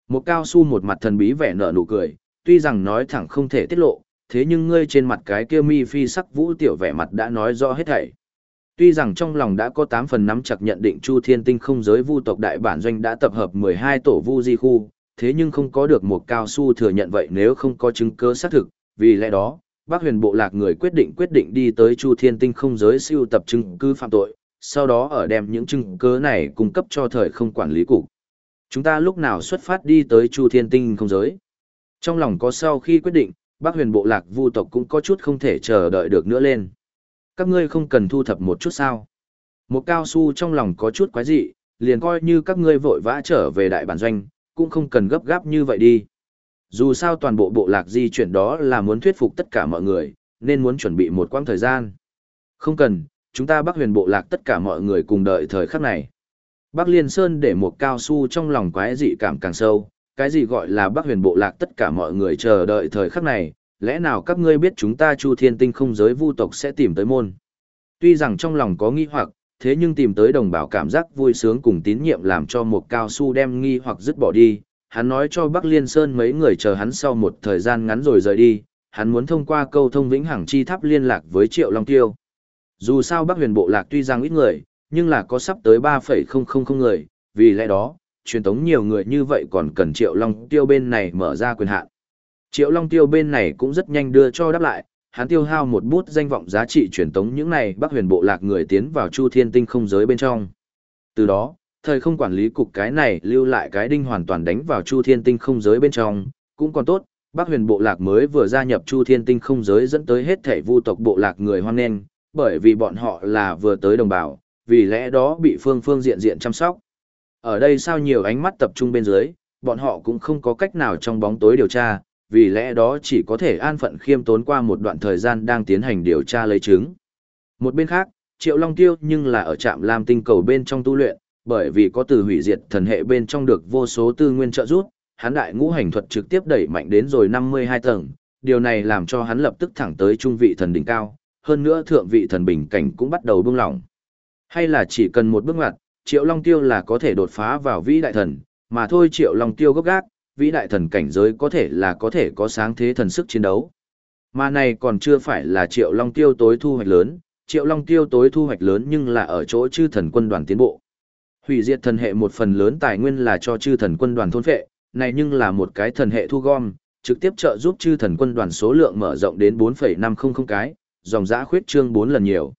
Một cao su một mặt thần bí vẻ nở nụ cười, tuy rằng nói thẳng không thể tiết lộ, thế nhưng ngươi trên mặt cái kia mi phi sắc vũ tiểu vẻ mặt đã nói rõ hết thảy. Tuy rằng trong lòng đã có 8 phần nắm chặt nhận định Chu Thiên Tinh không giới vu tộc đại bản doanh đã tập hợp 12 tổ vu di khu, thế nhưng không có được một cao su thừa nhận vậy nếu không có chứng cứ xác thực, vì lẽ đó, Bác Huyền Bộ Lạc người quyết định quyết định đi tới Chu Thiên Tinh không giới siêu tập chứng cứ phạm tội, sau đó ở đem những chứng cứ này cung cấp cho thời không quản lý cục. Chúng ta lúc nào xuất phát đi tới Chu Thiên Tinh không giới? Trong lòng có sau khi quyết định, Bác Huyền Bộ Lạc Vu tộc cũng có chút không thể chờ đợi được nữa lên. Các ngươi không cần thu thập một chút sao? Một cao su trong lòng có chút quái dị, liền coi như các ngươi vội vã trở về đại bản doanh, cũng không cần gấp gáp như vậy đi. Dù sao toàn bộ bộ lạc di chuyển đó là muốn thuyết phục tất cả mọi người, nên muốn chuẩn bị một quãng thời gian. Không cần, chúng ta Bắc Huyền bộ lạc tất cả mọi người cùng đợi thời khắc này. Bắc Liên Sơn để một cao su trong lòng quái dị cảm càng sâu, cái gì gọi là Bắc Huyền bộ lạc tất cả mọi người chờ đợi thời khắc này, lẽ nào các ngươi biết chúng ta Chu Thiên Tinh không giới vu tộc sẽ tìm tới môn? Tuy rằng trong lòng có nghi hoặc, thế nhưng tìm tới đồng bào cảm giác vui sướng cùng tín nhiệm làm cho một cao su đem nghi hoặc dứt bỏ đi. Hắn nói cho Bắc Liên Sơn mấy người chờ hắn sau một thời gian ngắn rồi rời đi, hắn muốn thông qua câu thông vĩnh hằng chi tháp liên lạc với Triệu Long Tiêu. Dù sao Bắc huyền bộ lạc tuy rằng ít người, nhưng là có sắp tới 3,000 người, vì lẽ đó, truyền tống nhiều người như vậy còn cần Triệu Long Tiêu bên này mở ra quyền hạn. Triệu Long Tiêu bên này cũng rất nhanh đưa cho đáp lại, hắn tiêu hao một bút danh vọng giá trị truyền tống những này Bắc Huyền bộ lạc người tiến vào Chu Thiên Tinh không giới bên trong. Từ đó, thời không quản lý cục cái này lưu lại cái đinh hoàn toàn đánh vào Chu Thiên Tinh không giới bên trong, cũng còn tốt, Bắc Huyền bộ lạc mới vừa gia nhập Chu Thiên Tinh không giới dẫn tới hết thể vu tộc bộ lạc người hoan nghênh, bởi vì bọn họ là vừa tới đồng bào, vì lẽ đó bị phương phương diện diện chăm sóc. Ở đây sao nhiều ánh mắt tập trung bên dưới, bọn họ cũng không có cách nào trong bóng tối điều tra, vì lẽ đó chỉ có thể an phận khiêm tốn qua một đoạn thời gian đang tiến hành điều tra lấy chứng. Một bên khác, Triệu Long Tiêu nhưng là ở trạm Lam tinh cầu bên trong tu luyện, bởi vì có từ hủy diệt thần hệ bên trong được vô số tư nguyên trợ giúp, hắn đại ngũ hành thuật trực tiếp đẩy mạnh đến rồi 52 tầng, điều này làm cho hắn lập tức thẳng tới trung vị thần đỉnh cao, hơn nữa thượng vị thần bình cảnh cũng bắt đầu buông lỏng. Hay là chỉ cần một bước ngoặt, Triệu Long Tiêu là có thể đột phá vào vĩ đại thần, mà thôi Triệu Long Tiêu gốc gác, vĩ đại thần cảnh giới có thể là có thể có sáng thế thần sức chiến đấu. Mà này còn chưa phải là triệu long tiêu tối thu hoạch lớn, triệu long tiêu tối thu hoạch lớn nhưng là ở chỗ chư thần quân đoàn tiến bộ. Hủy diệt thần hệ một phần lớn tài nguyên là cho chư thần quân đoàn thôn phệ, này nhưng là một cái thần hệ thu gom, trực tiếp trợ giúp chư thần quân đoàn số lượng mở rộng đến 4,500 cái, dòng giã khuyết trương 4 lần nhiều.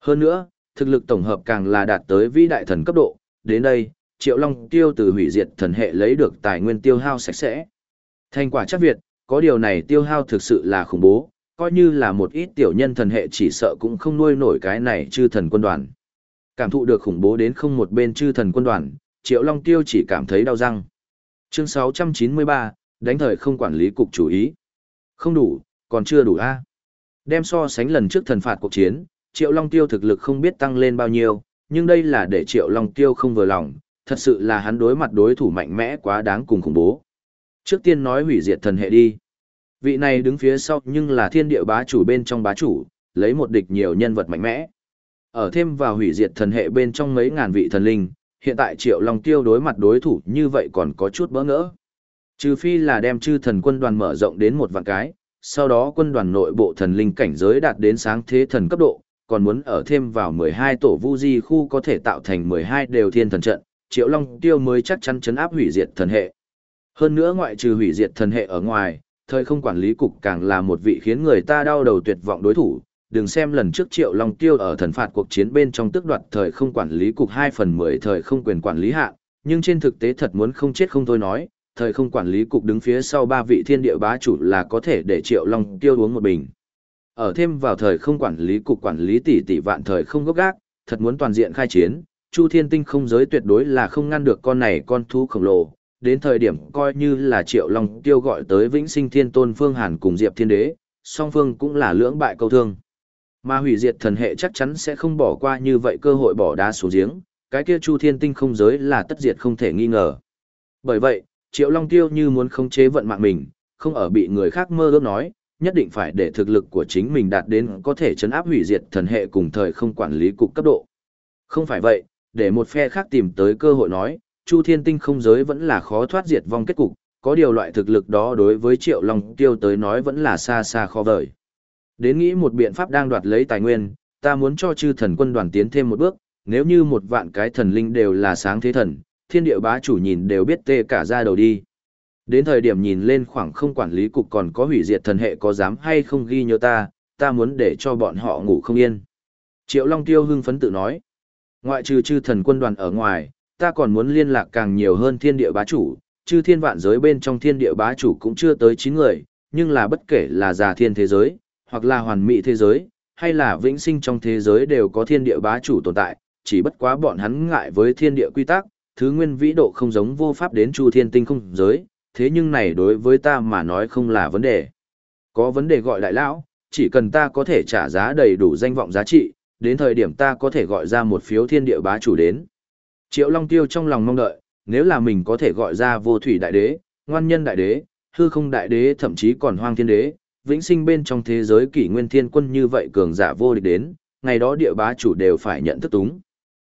Hơn nữa, thực lực tổng hợp càng là đạt tới vĩ đại thần cấp độ, đến đây, Triệu Long Tiêu từ hủy diệt thần hệ lấy được tài nguyên tiêu hao sạch sẽ. Thành quả chắc Việt, có điều này tiêu hao thực sự là khủng bố, coi như là một ít tiểu nhân thần hệ chỉ sợ cũng không nuôi nổi cái này chư thần quân đoàn. Cảm thụ được khủng bố đến không một bên chư thần quân đoàn, Triệu Long Tiêu chỉ cảm thấy đau răng. Chương 693, đánh thời không quản lý cục chủ ý. Không đủ, còn chưa đủ a. Đem so sánh lần trước thần phạt cuộc chiến, Triệu Long Tiêu thực lực không biết tăng lên bao nhiêu, nhưng đây là để Triệu Long Tiêu không vừa lòng, thật sự là hắn đối mặt đối thủ mạnh mẽ quá đáng cùng khủng bố. Trước tiên nói hủy diệt thần hệ đi. Vị này đứng phía sau nhưng là thiên địa bá chủ bên trong bá chủ, lấy một địch nhiều nhân vật mạnh mẽ. Ở thêm vào hủy diệt thần hệ bên trong mấy ngàn vị thần linh, hiện tại Triệu Long Tiêu đối mặt đối thủ như vậy còn có chút bỡ ngỡ. Trừ phi là đem chư thần quân đoàn mở rộng đến một vạn cái, sau đó quân đoàn nội bộ thần linh cảnh giới đạt đến sáng thế thần cấp độ, còn muốn ở thêm vào 12 tổ vu di khu có thể tạo thành 12 đều thiên thần trận, Triệu Long Tiêu mới chắc chắn chấn áp hủy diệt thần hệ. Hơn nữa ngoại trừ hủy diệt thần hệ ở ngoài, thời không quản lý cục càng là một vị khiến người ta đau đầu tuyệt vọng đối thủ, đừng xem lần trước Triệu Long Tiêu ở thần phạt cuộc chiến bên trong tước đoạt thời không quản lý cục 2 phần 10 thời không quyền quản lý hạ, nhưng trên thực tế thật muốn không chết không thôi nói, thời không quản lý cục đứng phía sau ba vị thiên địa bá chủ là có thể để Triệu Long Tiêu uống một bình. Ở thêm vào thời không quản lý cục quản lý tỷ tỷ vạn thời không gốc gác, thật muốn toàn diện khai chiến, Chu Thiên Tinh không giới tuyệt đối là không ngăn được con này con thú khổng lồ, đến thời điểm coi như là Triệu Long Tiêu gọi tới Vĩnh Sinh Thiên Tôn Phương Hàn cùng Diệp Thiên Đế, song phương cũng là lưỡng bại câu thương. Mà hủy diệt thần hệ chắc chắn sẽ không bỏ qua như vậy cơ hội bỏ đá xuống giếng, cái kia Chu Thiên Tinh không giới là tất diệt không thể nghi ngờ. Bởi vậy, Triệu Long Tiêu như muốn khống chế vận mạng mình, không ở bị người khác mơ ước nói, nhất định phải để thực lực của chính mình đạt đến có thể chấn áp hủy diệt thần hệ cùng thời không quản lý cục cấp độ. Không phải vậy, để một phe khác tìm tới cơ hội nói, Chu Thiên Tinh không giới vẫn là khó thoát diệt vong kết cục, có điều loại thực lực đó đối với Triệu Long Tiêu tới nói vẫn là xa xa khó vời. Đến nghĩ một biện pháp đang đoạt lấy tài nguyên, ta muốn cho chư thần quân đoàn tiến thêm một bước, nếu như một vạn cái thần linh đều là sáng thế thần, thiên địa bá chủ nhìn đều biết tê cả ra đầu đi. Đến thời điểm nhìn lên khoảng không quản lý cục còn có hủy diệt thần hệ có dám hay không ghi nhớ ta, ta muốn để cho bọn họ ngủ không yên. Triệu Long Tiêu hưng phấn tự nói. Ngoại trừ chư thần quân đoàn ở ngoài, ta còn muốn liên lạc càng nhiều hơn thiên địa bá chủ, chư thiên vạn giới bên trong thiên địa bá chủ cũng chưa tới 9 người, nhưng là bất kể là già thiên thế giới, hoặc là hoàn mỹ thế giới, hay là vĩnh sinh trong thế giới đều có thiên địa bá chủ tồn tại, chỉ bất quá bọn hắn ngại với thiên địa quy tắc, thứ nguyên vĩ độ không giống vô pháp đến chu thiên tinh không giới, thế nhưng này đối với ta mà nói không là vấn đề. Có vấn đề gọi đại lão, chỉ cần ta có thể trả giá đầy đủ danh vọng giá trị, đến thời điểm ta có thể gọi ra một phiếu thiên địa bá chủ đến. Triệu Long Tiêu trong lòng mong đợi, nếu là mình có thể gọi ra vô thủy đại đế, ngoan nhân đại đế, hư không đại đế thậm chí còn hoang thiên đế, vĩnh sinh bên trong thế giới kỷ nguyên thiên quân như vậy cường giả vô địch đến, ngày đó địa bá chủ đều phải nhận thức túng.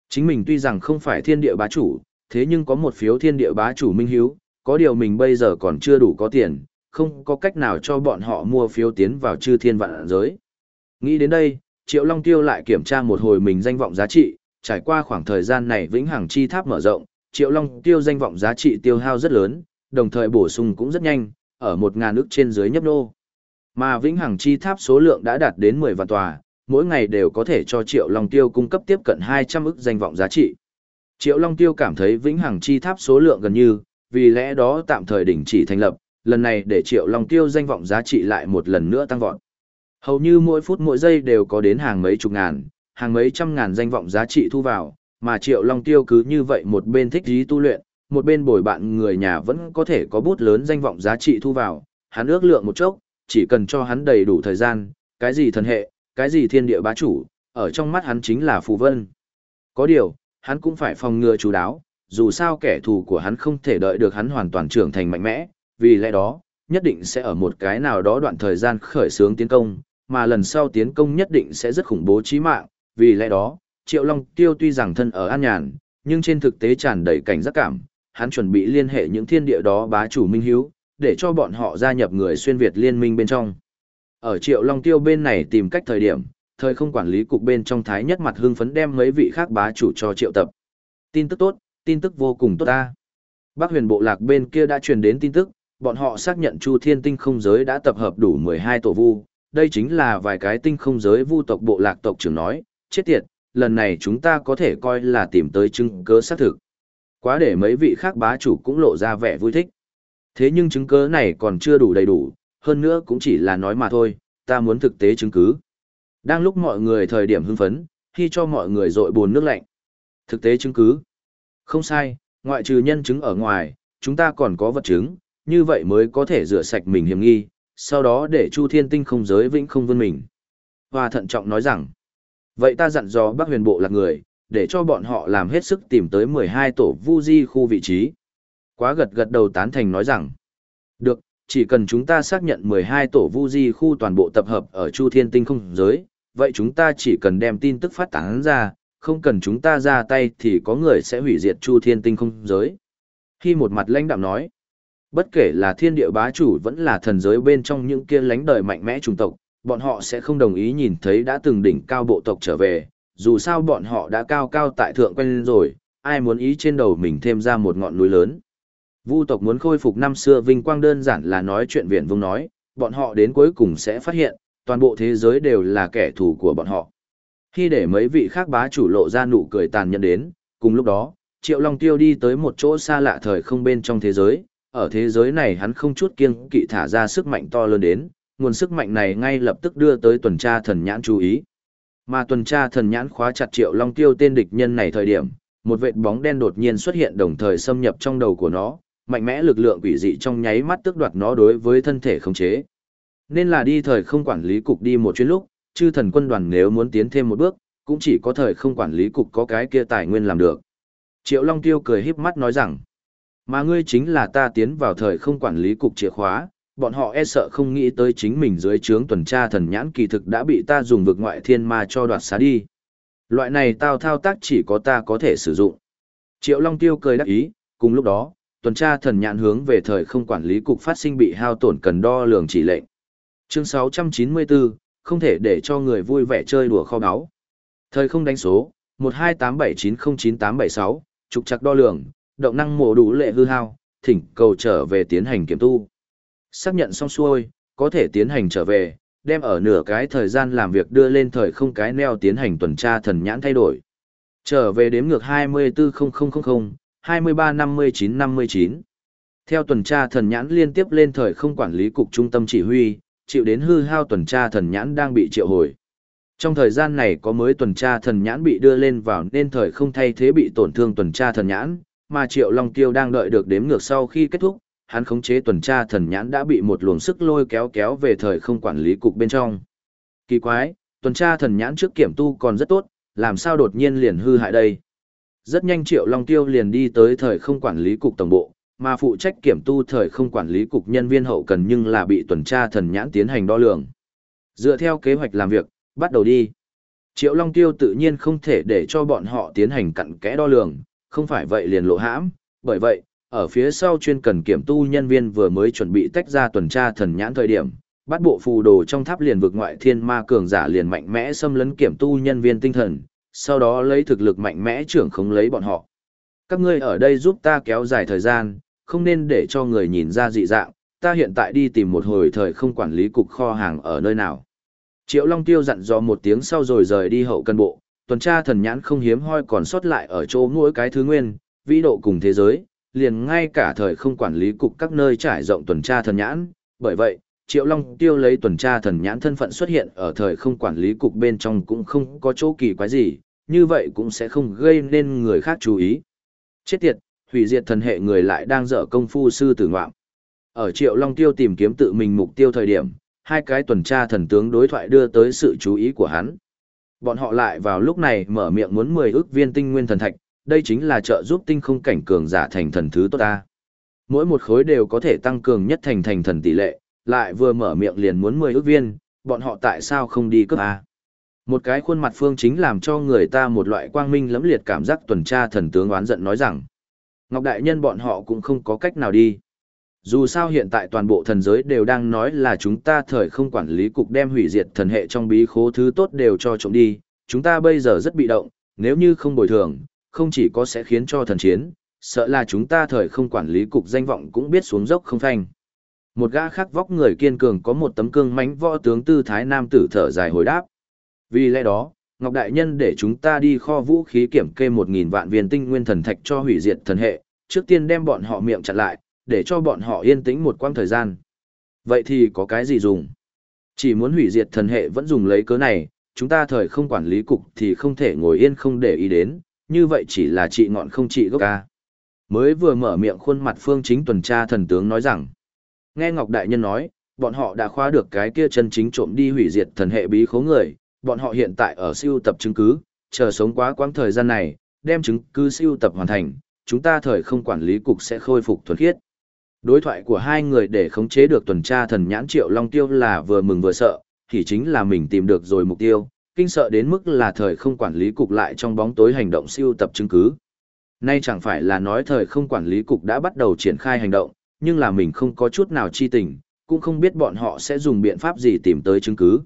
Chính mình tuy rằng không phải thiên địa bá chủ, thế nhưng có một phiếu thiên địa bá chủ minh hiếu, có điều mình bây giờ còn chưa đủ có tiền, không có cách nào cho bọn họ mua phiếu tiến vào chư thiên vạn giới. Nghĩ đến đây, Triệu Long Tiêu lại kiểm tra một hồi mình danh vọng giá trị, trải qua khoảng thời gian này vĩnh hằng chi tháp mở rộng, Triệu Long Tiêu danh vọng giá trị tiêu hao rất lớn, đồng thời bổ sung cũng rất nhanh, ở một ngàn ức trên dưới nhấp nô. Mà vĩnh hằng chi tháp số lượng đã đạt đến 10 vạn tòa, mỗi ngày đều có thể cho Triệu Long Tiêu cung cấp tiếp cận 200 ức danh vọng giá trị. Triệu Long Tiêu cảm thấy vĩnh hằng chi tháp số lượng gần như, vì lẽ đó tạm thời đình chỉ thành lập, lần này để Triệu Long Tiêu danh vọng giá trị lại một lần nữa tăng vọt. Hầu như mỗi phút mỗi giây đều có đến hàng mấy chục ngàn, hàng mấy trăm ngàn danh vọng giá trị thu vào, mà Triệu Long Tiêu cứ như vậy một bên thích trí tu luyện, một bên bồi bạn người nhà vẫn có thể có bút lớn danh vọng giá trị thu vào, hắn ước lượng một chốc, chỉ cần cho hắn đầy đủ thời gian, cái gì thần hệ, cái gì thiên địa bá chủ, ở trong mắt hắn chính là phù vân. Có điều, hắn cũng phải phòng ngừa chú đáo, dù sao kẻ thù của hắn không thể đợi được hắn hoàn toàn trưởng thành mạnh mẽ, vì lẽ đó, nhất định sẽ ở một cái nào đó đoạn thời gian khởi xướng tiến công, mà lần sau tiến công nhất định sẽ rất khủng bố chí mạng, vì lẽ đó, Triệu Long Tiêu tuy rằng thân ở an nhàn, nhưng trên thực tế tràn đầy cảnh giác cảm, hắn chuẩn bị liên hệ những thiên địa đó bá chủ minh hiếu, để cho bọn họ gia nhập người xuyên Việt liên minh bên trong. Ở Triệu Long Tiêu bên này tìm cách thời điểm, thời không quản lý cục bên trong thái nhất mặt hưng phấn đem mấy vị khác bá chủ cho Triệu Tập. Tin tức tốt, tin tức vô cùng tốt ta. Bác huyền bộ lạc bên kia đã truyền đến tin tức, bọn họ xác nhận Chu Thiên Tinh không giới đã tập hợp đủ 12 tổ vu, đây chính là vài cái tinh không giới vu tộc bộ lạc tộc trưởng nói, chết tiệt, lần này chúng ta có thể coi là tìm tới chứng cứ xác thực. Quá để mấy vị khác bá chủ cũng lộ ra vẻ vui thích. Thế nhưng chứng cứ này còn chưa đủ đầy đủ, hơn nữa cũng chỉ là nói mà thôi, ta muốn thực tế chứng cứ. Đang lúc mọi người thời điểm hưng phấn, khi cho mọi người dội buồn nước lạnh. Thực tế chứng cứ. Không sai, ngoại trừ nhân chứng ở ngoài, chúng ta còn có vật chứng, như vậy mới có thể rửa sạch mình hiểm nghi, sau đó để Chu Thiên Tinh không giới vĩnh không vươn mình. Hoa thận trọng nói rằng, vậy ta dặn dò bác huyền bộ là người, để cho bọn họ làm hết sức tìm tới 12 tổ vu di khu vị trí. Quá gật gật đầu tán thành nói rằng, được, chỉ cần chúng ta xác nhận 12 tổ vu di khu toàn bộ tập hợp ở Chu Thiên Tinh không giới, vậy chúng ta chỉ cần đem tin tức phát tán ra, không cần chúng ta ra tay thì có người sẽ hủy diệt Chu Thiên Tinh không giới. Khi một mặt lãnh đạm nói, bất kể là thiên địa bá chủ vẫn là thần giới bên trong những kia lãnh đời mạnh mẽ chủng tộc, bọn họ sẽ không đồng ý nhìn thấy đã từng đỉnh cao bộ tộc trở về, dù sao bọn họ đã cao cao tại thượng quen rồi, ai muốn ý trên đầu mình thêm ra một ngọn núi lớn. Vu tộc muốn khôi phục năm xưa vinh quang đơn giản là nói chuyện viện vung nói, bọn họ đến cuối cùng sẽ phát hiện, toàn bộ thế giới đều là kẻ thù của bọn họ. Khi để mấy vị khác bá chủ lộ ra nụ cười tàn nhẫn đến, cùng lúc đó, Triệu Long Tiêu đi tới một chỗ xa lạ thời không bên trong thế giới, ở thế giới này hắn không chút kiêng kỵ thả ra sức mạnh to lớn đến, nguồn sức mạnh này ngay lập tức đưa tới tuần tra thần nhãn chú ý. Mà tuần tra thần nhãn khóa chặt Triệu Long Tiêu tên địch nhân này thời điểm, một vệt bóng đen đột nhiên xuất hiện đồng thời xâm nhập trong đầu của nó, mạnh mẽ lực lượng quỷ dị trong nháy mắt tước đoạt nó đối với thân thể khống chế. Nên là đi thời không quản lý cục đi một chuyến lúc, chư thần quân đoàn nếu muốn tiến thêm một bước, cũng chỉ có thời không quản lý cục có cái kia tài nguyên làm được. Triệu Long Tiêu cười híp mắt nói rằng, mà ngươi chính là ta tiến vào thời không quản lý cục chìa khóa, bọn họ e sợ không nghĩ tới chính mình dưới trướng tuần tra thần nhãn kỳ thực đã bị ta dùng vực ngoại thiên ma cho đoạt xá đi. Loại này tao thao tác chỉ có ta có thể sử dụng. Triệu Long Tiêu cười đắc ý, cùng lúc đó, tuần tra thần nhãn hướng về thời không quản lý cục phát sinh bị hao tổn cần đo lường chỉ lệnh. Chương 694, không thể để cho người vui vẻ chơi đùa kho báu. Thời không đánh số, 1287909876, trục chặt đo lường, động năng mổ đủ lệ hư hao, thỉnh cầu trở về tiến hành kiểm tu. Xác nhận xong xuôi, có thể tiến hành trở về, đem ở nửa cái thời gian làm việc đưa lên thời không cái neo tiến hành tuần tra thần nhãn thay đổi. Trở về đếm ngược 24000, 235959. Theo tuần tra thần nhãn liên tiếp lên thời không quản lý cục trung tâm chỉ huy, chịu đến hư hao tuần tra thần nhãn đang bị triệu hồi. Trong thời gian này có mới tuần tra thần nhãn bị đưa lên vào nên thời không thay thế bị tổn thương tuần tra thần nhãn, mà Triệu Long Tiêu đang đợi được đếm ngược sau khi kết thúc, hắn khống chế tuần tra thần nhãn đã bị một luồng sức lôi kéo kéo về thời không quản lý cục bên trong. Kỳ quái, tuần tra thần nhãn trước kiểm tu còn rất tốt, làm sao đột nhiên liền hư hại đây? Rất nhanh Triệu Long Tiêu liền đi tới thời không quản lý cục tổng bộ, mà phụ trách kiểm tu thời không quản lý cục nhân viên hậu cần nhưng là bị tuần tra thần nhãn tiến hành đo lường. Dựa theo kế hoạch làm việc, bắt đầu đi. Triệu Long Tiêu tự nhiên không thể để cho bọn họ tiến hành cặn kẽ đo lường, không phải vậy liền lộ hãm, bởi vậy, ở phía sau chuyên cần kiểm tu nhân viên vừa mới chuẩn bị tách ra tuần tra thần nhãn thời điểm, bắt bộ phù đồ trong tháp liền vực ngoại thiên ma cường giả liền mạnh mẽ xâm lấn kiểm tu nhân viên tinh thần, sau đó lấy thực lực mạnh mẽ trưởng không lấy bọn họ. Các ngươi ở đây giúp ta kéo dài thời gian, không nên để cho người nhìn ra dị dạng, ta hiện tại đi tìm một hồi thời không quản lý cục kho hàng ở nơi nào. Triệu Long Tiêu dặn dò một tiếng sau rồi rời đi hậu cân bộ, tuần tra thần nhãn không hiếm hoi còn sót lại ở chỗ mỗi cái thứ nguyên, vĩ độ cùng thế giới, liền ngay cả thời không quản lý cục các nơi trải rộng tuần tra thần nhãn, bởi vậy, Triệu Long Tiêu lấy tuần tra thần nhãn thân phận xuất hiện ở thời không quản lý cục bên trong cũng không có chỗ kỳ quái gì, như vậy cũng sẽ không gây nên người khác chú ý. Chết tiệt, hủy diệt thần hệ người lại đang dở công phu sư tử ngoạm. Ở Triệu Long Tiêu tìm kiếm tự mình mục tiêu thời điểm, hai cái tuần tra thần tướng đối thoại đưa tới sự chú ý của hắn. Bọn họ lại vào lúc này mở miệng muốn 10 ước viên tinh nguyên thần thạch, đây chính là trợ giúp tinh không cảnh cường giả thành thần thứ tốt ta. Mỗi một khối đều có thể tăng cường nhất thành thành thần tỷ lệ, lại vừa mở miệng liền muốn 10 ước viên, bọn họ tại sao không đi cấp A. Một cái khuôn mặt phương chính làm cho người ta một loại quang minh lẫm liệt cảm giác tuần tra thần tướng oán giận nói rằng, Ngọc Đại Nhân bọn họ cũng không có cách nào đi. Dù sao hiện tại toàn bộ thần giới đều đang nói là chúng ta thời không quản lý cục đem hủy diệt thần hệ trong bí khố thứ tốt đều cho trộm đi, chúng ta bây giờ rất bị động, nếu như không bồi thường, không chỉ có sẽ khiến cho thần chiến, sợ là chúng ta thời không quản lý cục danh vọng cũng biết xuống dốc không phanh. Một gã khác vóc người kiên cường có một tấm cương mãnh võ tướng tư thái nam tử thở dài hồi đáp. Vì lẽ đó, Ngọc Đại Nhân để chúng ta đi kho vũ khí kiểm kê 1.000 vạn viên tinh nguyên thần thạch cho hủy diệt thần hệ, trước tiên đem bọn họ miệng chặn lại, để cho bọn họ yên tĩnh một quãng thời gian. Vậy thì có cái gì dùng? Chỉ muốn hủy diệt thần hệ vẫn dùng lấy cớ này, chúng ta thời không quản lý cục thì không thể ngồi yên không để ý đến, như vậy chỉ là trị ngọn không trị gốc ca. Mới vừa mở miệng khuôn mặt phương chính tuần tra thần tướng nói rằng, nghe Ngọc Đại Nhân nói, bọn họ đã khóa được cái kia chân chính trộm đi hủy diệt thần hệ bí khố người, bọn họ hiện tại ở siêu tập chứng cứ, chờ sống quá quãng thời gian này, đem chứng cứ siêu tập hoàn thành, chúng ta thời không quản lý cục sẽ khôi phục thuần khiết. Đối thoại của hai người để khống chế được tuần tra thần nhãn triệu long tiêu là vừa mừng vừa sợ, thì chính là mình tìm được rồi mục tiêu, kinh sợ đến mức là thời không quản lý cục lại trong bóng tối hành động siêu tập chứng cứ. Nay chẳng phải là nói thời không quản lý cục đã bắt đầu triển khai hành động, nhưng là mình không có chút nào chi tình, cũng không biết bọn họ sẽ dùng biện pháp gì tìm tới chứng cứ.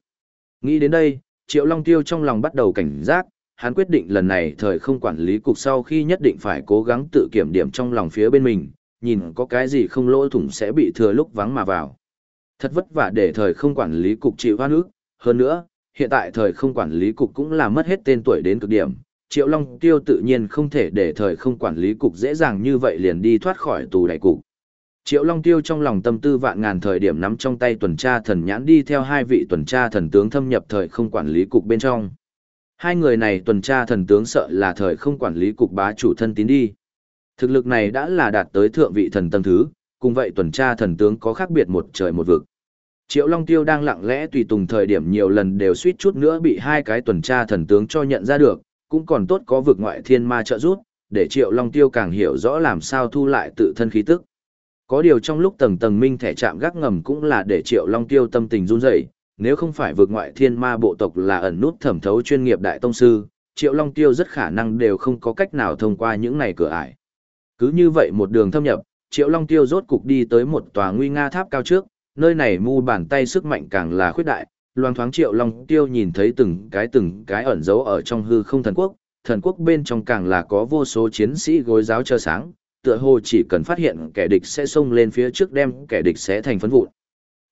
Nghĩ đến đây, Triệu Long Tiêu trong lòng bắt đầu cảnh giác, hắn quyết định lần này thời không quản lý cục sau khi nhất định phải cố gắng tự kiểm điểm trong lòng phía bên mình, nhìn có cái gì không lỗ thủng sẽ bị thừa lúc vắng mà vào. Thật vất vả để thời không quản lý cục chịu hoa nước, Hơn nữa, hiện tại thời không quản lý cục cũng là mất hết tên tuổi đến cực điểm. Triệu Long Tiêu tự nhiên không thể để thời không quản lý cục dễ dàng như vậy liền đi thoát khỏi tù đại cục. Triệu Long Tiêu trong lòng tâm tư vạn ngàn thời điểm nắm trong tay tuần tra thần nhãn đi theo hai vị tuần tra thần tướng thâm nhập thời không quản lý cục bên trong. Hai người này tuần tra thần tướng sợ là thời không quản lý cục bá chủ thân tín đi. Thực lực này đã là đạt tới thượng vị thần tầng thứ, cùng vậy tuần tra thần tướng có khác biệt một trời một vực. Triệu Long Tiêu đang lặng lẽ tùy tùng thời điểm nhiều lần đều suýt chút nữa bị hai cái tuần tra thần tướng cho nhận ra được, cũng còn tốt có vực ngoại thiên ma trợ giúp, để Triệu Long Tiêu càng hiểu rõ làm sao thu lại tự thân khí tức. Có điều trong lúc tầng tầng minh thẻ chạm gác ngầm cũng là để Triệu Long Tiêu tâm tình run rẩy, nếu không phải vượt ngoại thiên ma bộ tộc là ẩn nút thẩm thấu chuyên nghiệp đại tông sư, Triệu Long Tiêu rất khả năng đều không có cách nào thông qua những này cửa ải. Cứ như vậy một đường thâm nhập, Triệu Long Tiêu rốt cục đi tới một tòa nguy nga tháp cao trước, nơi này mu bàn tay sức mạnh càng là khuyết đại, loang thoáng Triệu Long Tiêu nhìn thấy từng cái từng cái ẩn giấu ở trong hư không thần quốc, thần quốc bên trong càng là có vô số chiến sĩ gối giáo chờ sáng, tựa hồ chỉ cần phát hiện kẻ địch sẽ xông lên phía trước đem kẻ địch sẽ thành phấn vụn.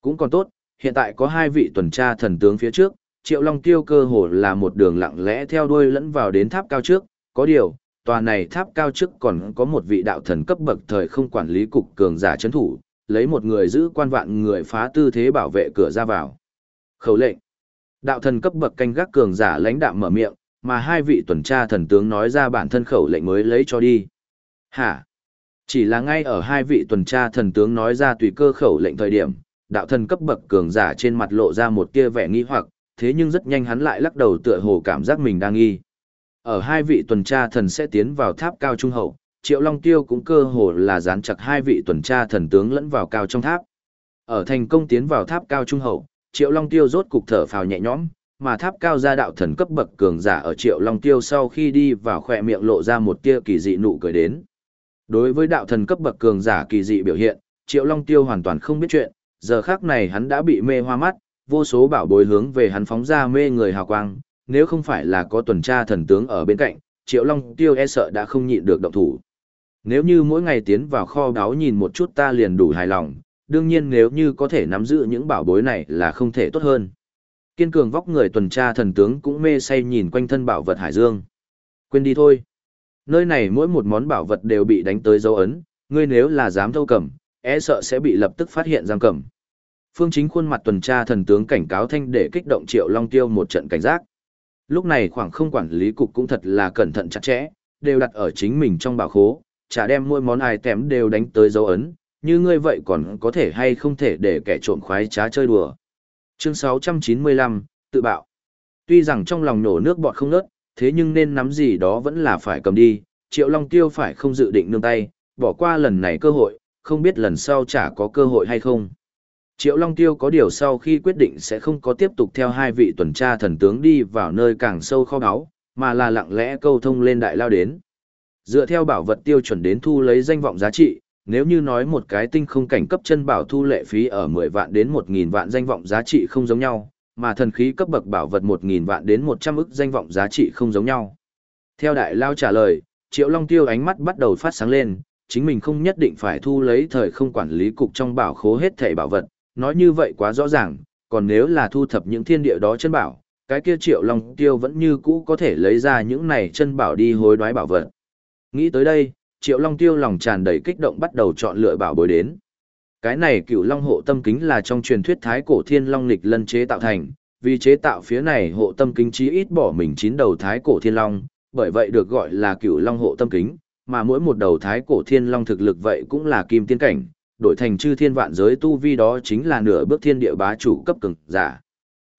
Cũng còn tốt, hiện tại có hai vị tuần tra thần tướng phía trước, Triệu Long Tiêu cơ hồ là một đường lặng lẽ theo đuôi lẫn vào đến tháp cao trước, có điều, tòa này tháp cao trước còn có một vị đạo thần cấp bậc thời không quản lý cục cường giả chấn thủ, lấy một người giữ quan vạn người phá tư thế bảo vệ cửa ra vào. Khẩu lệnh. Đạo thần cấp bậc canh gác cường giả lãnh đạm mở miệng, mà hai vị tuần tra thần tướng nói ra bản thân khẩu lệnh mới lấy cho đi. Hả? Chỉ là ngay ở hai vị tuần tra thần tướng nói ra tùy cơ khẩu lệnh thời điểm, đạo thần cấp bậc cường giả trên mặt lộ ra một tia vẻ nghi hoặc, thế nhưng rất nhanh hắn lại lắc đầu tựa hồ cảm giác mình đang nghi. Ở hai vị tuần tra thần sẽ tiến vào tháp cao trung hậu, Triệu Long Tiêu cũng cơ hồ là dán chặt hai vị tuần tra thần tướng lẫn vào cao trong tháp. Ở thành công tiến vào tháp cao trung hậu, Triệu Long Tiêu rốt cục thở phào nhẹ nhõm, mà tháp cao gia đạo thần cấp bậc cường giả ở Triệu Long Tiêu sau khi đi vào khỏe miệng lộ ra một tia kỳ dị nụ cười đến. Đối với đạo thần cấp bậc cường giả kỳ dị biểu hiện, Triệu Long Tiêu hoàn toàn không biết chuyện, giờ khác này hắn đã bị mê hoa mắt, vô số bảo bối hướng về hắn phóng ra mê người hào quang, nếu không phải là có tuần tra thần tướng ở bên cạnh, Triệu Long Tiêu e sợ đã không nhịn được động thủ. Nếu như mỗi ngày tiến vào kho báu nhìn một chút ta liền đủ hài lòng, đương nhiên nếu như có thể nắm giữ những bảo bối này là không thể tốt hơn. Kiên cường vóc người tuần tra thần tướng cũng mê say nhìn quanh thân bảo vật hải dương. Quên đi thôi. Nơi này mỗi một món bảo vật đều bị đánh tới dấu ấn, ngươi nếu là dám thâu cầm, e sợ sẽ bị lập tức phát hiện giam cầm. Phương chính khuôn mặt tuần tra thần tướng cảnh cáo thanh để kích động Triệu Long Tiêu một trận cảnh giác. Lúc này khoảng không quản lý cục cũng thật là cẩn thận chặt chẽ, đều đặt ở chính mình trong bảo khố, chả đem mỗi món ai tém đều đánh tới dấu ấn, như ngươi vậy còn có thể hay không thể để kẻ trộm khoái trá chơi đùa. Chương 695, tự bạo. Tuy rằng trong lòng nổ nước bọt không nớt, thế nhưng nên nắm gì đó vẫn là phải cầm đi, Triệu Long Tiêu phải không dự định nương tay, bỏ qua lần này cơ hội, không biết lần sau chả có cơ hội hay không. Triệu Long Tiêu có điều sau khi quyết định sẽ không có tiếp tục theo hai vị tuần tra thần tướng đi vào nơi càng sâu kho báu, mà là lặng lẽ câu thông lên đại lao đến. Dựa theo bảo vật tiêu chuẩn đến thu lấy danh vọng giá trị, nếu như nói một cái tinh không cảnh cấp chân bảo thu lệ phí ở 10 vạn đến 1.000 vạn danh vọng giá trị không giống nhau, mà thần khí cấp bậc bảo vật 1.000 vạn đến 100 ức danh vọng giá trị không giống nhau. Theo đại lao trả lời, Triệu Long Tiêu ánh mắt bắt đầu phát sáng lên, chính mình không nhất định phải thu lấy thời không quản lý cục trong bảo khố hết thảy bảo vật, nói như vậy quá rõ ràng, còn nếu là thu thập những thiên địa đó chân bảo, cái kia Triệu Long Tiêu vẫn như cũ có thể lấy ra những này chân bảo đi hối đoái bảo vật. Nghĩ tới đây, Triệu Long Tiêu lòng tràn đầy kích động bắt đầu chọn lựa bảo bối đến. Cái này cựu long hộ tâm kính là trong truyền thuyết thái cổ thiên long lịch lân chế tạo thành, vì chế tạo phía này hộ tâm kính chí ít bỏ mình chín đầu thái cổ thiên long, bởi vậy được gọi là cựu long hộ tâm kính, mà mỗi một đầu thái cổ thiên long thực lực vậy cũng là kim tiên cảnh, đổi thành chư thiên vạn giới tu vi đó chính là nửa bước thiên địa bá chủ cấp cường giả.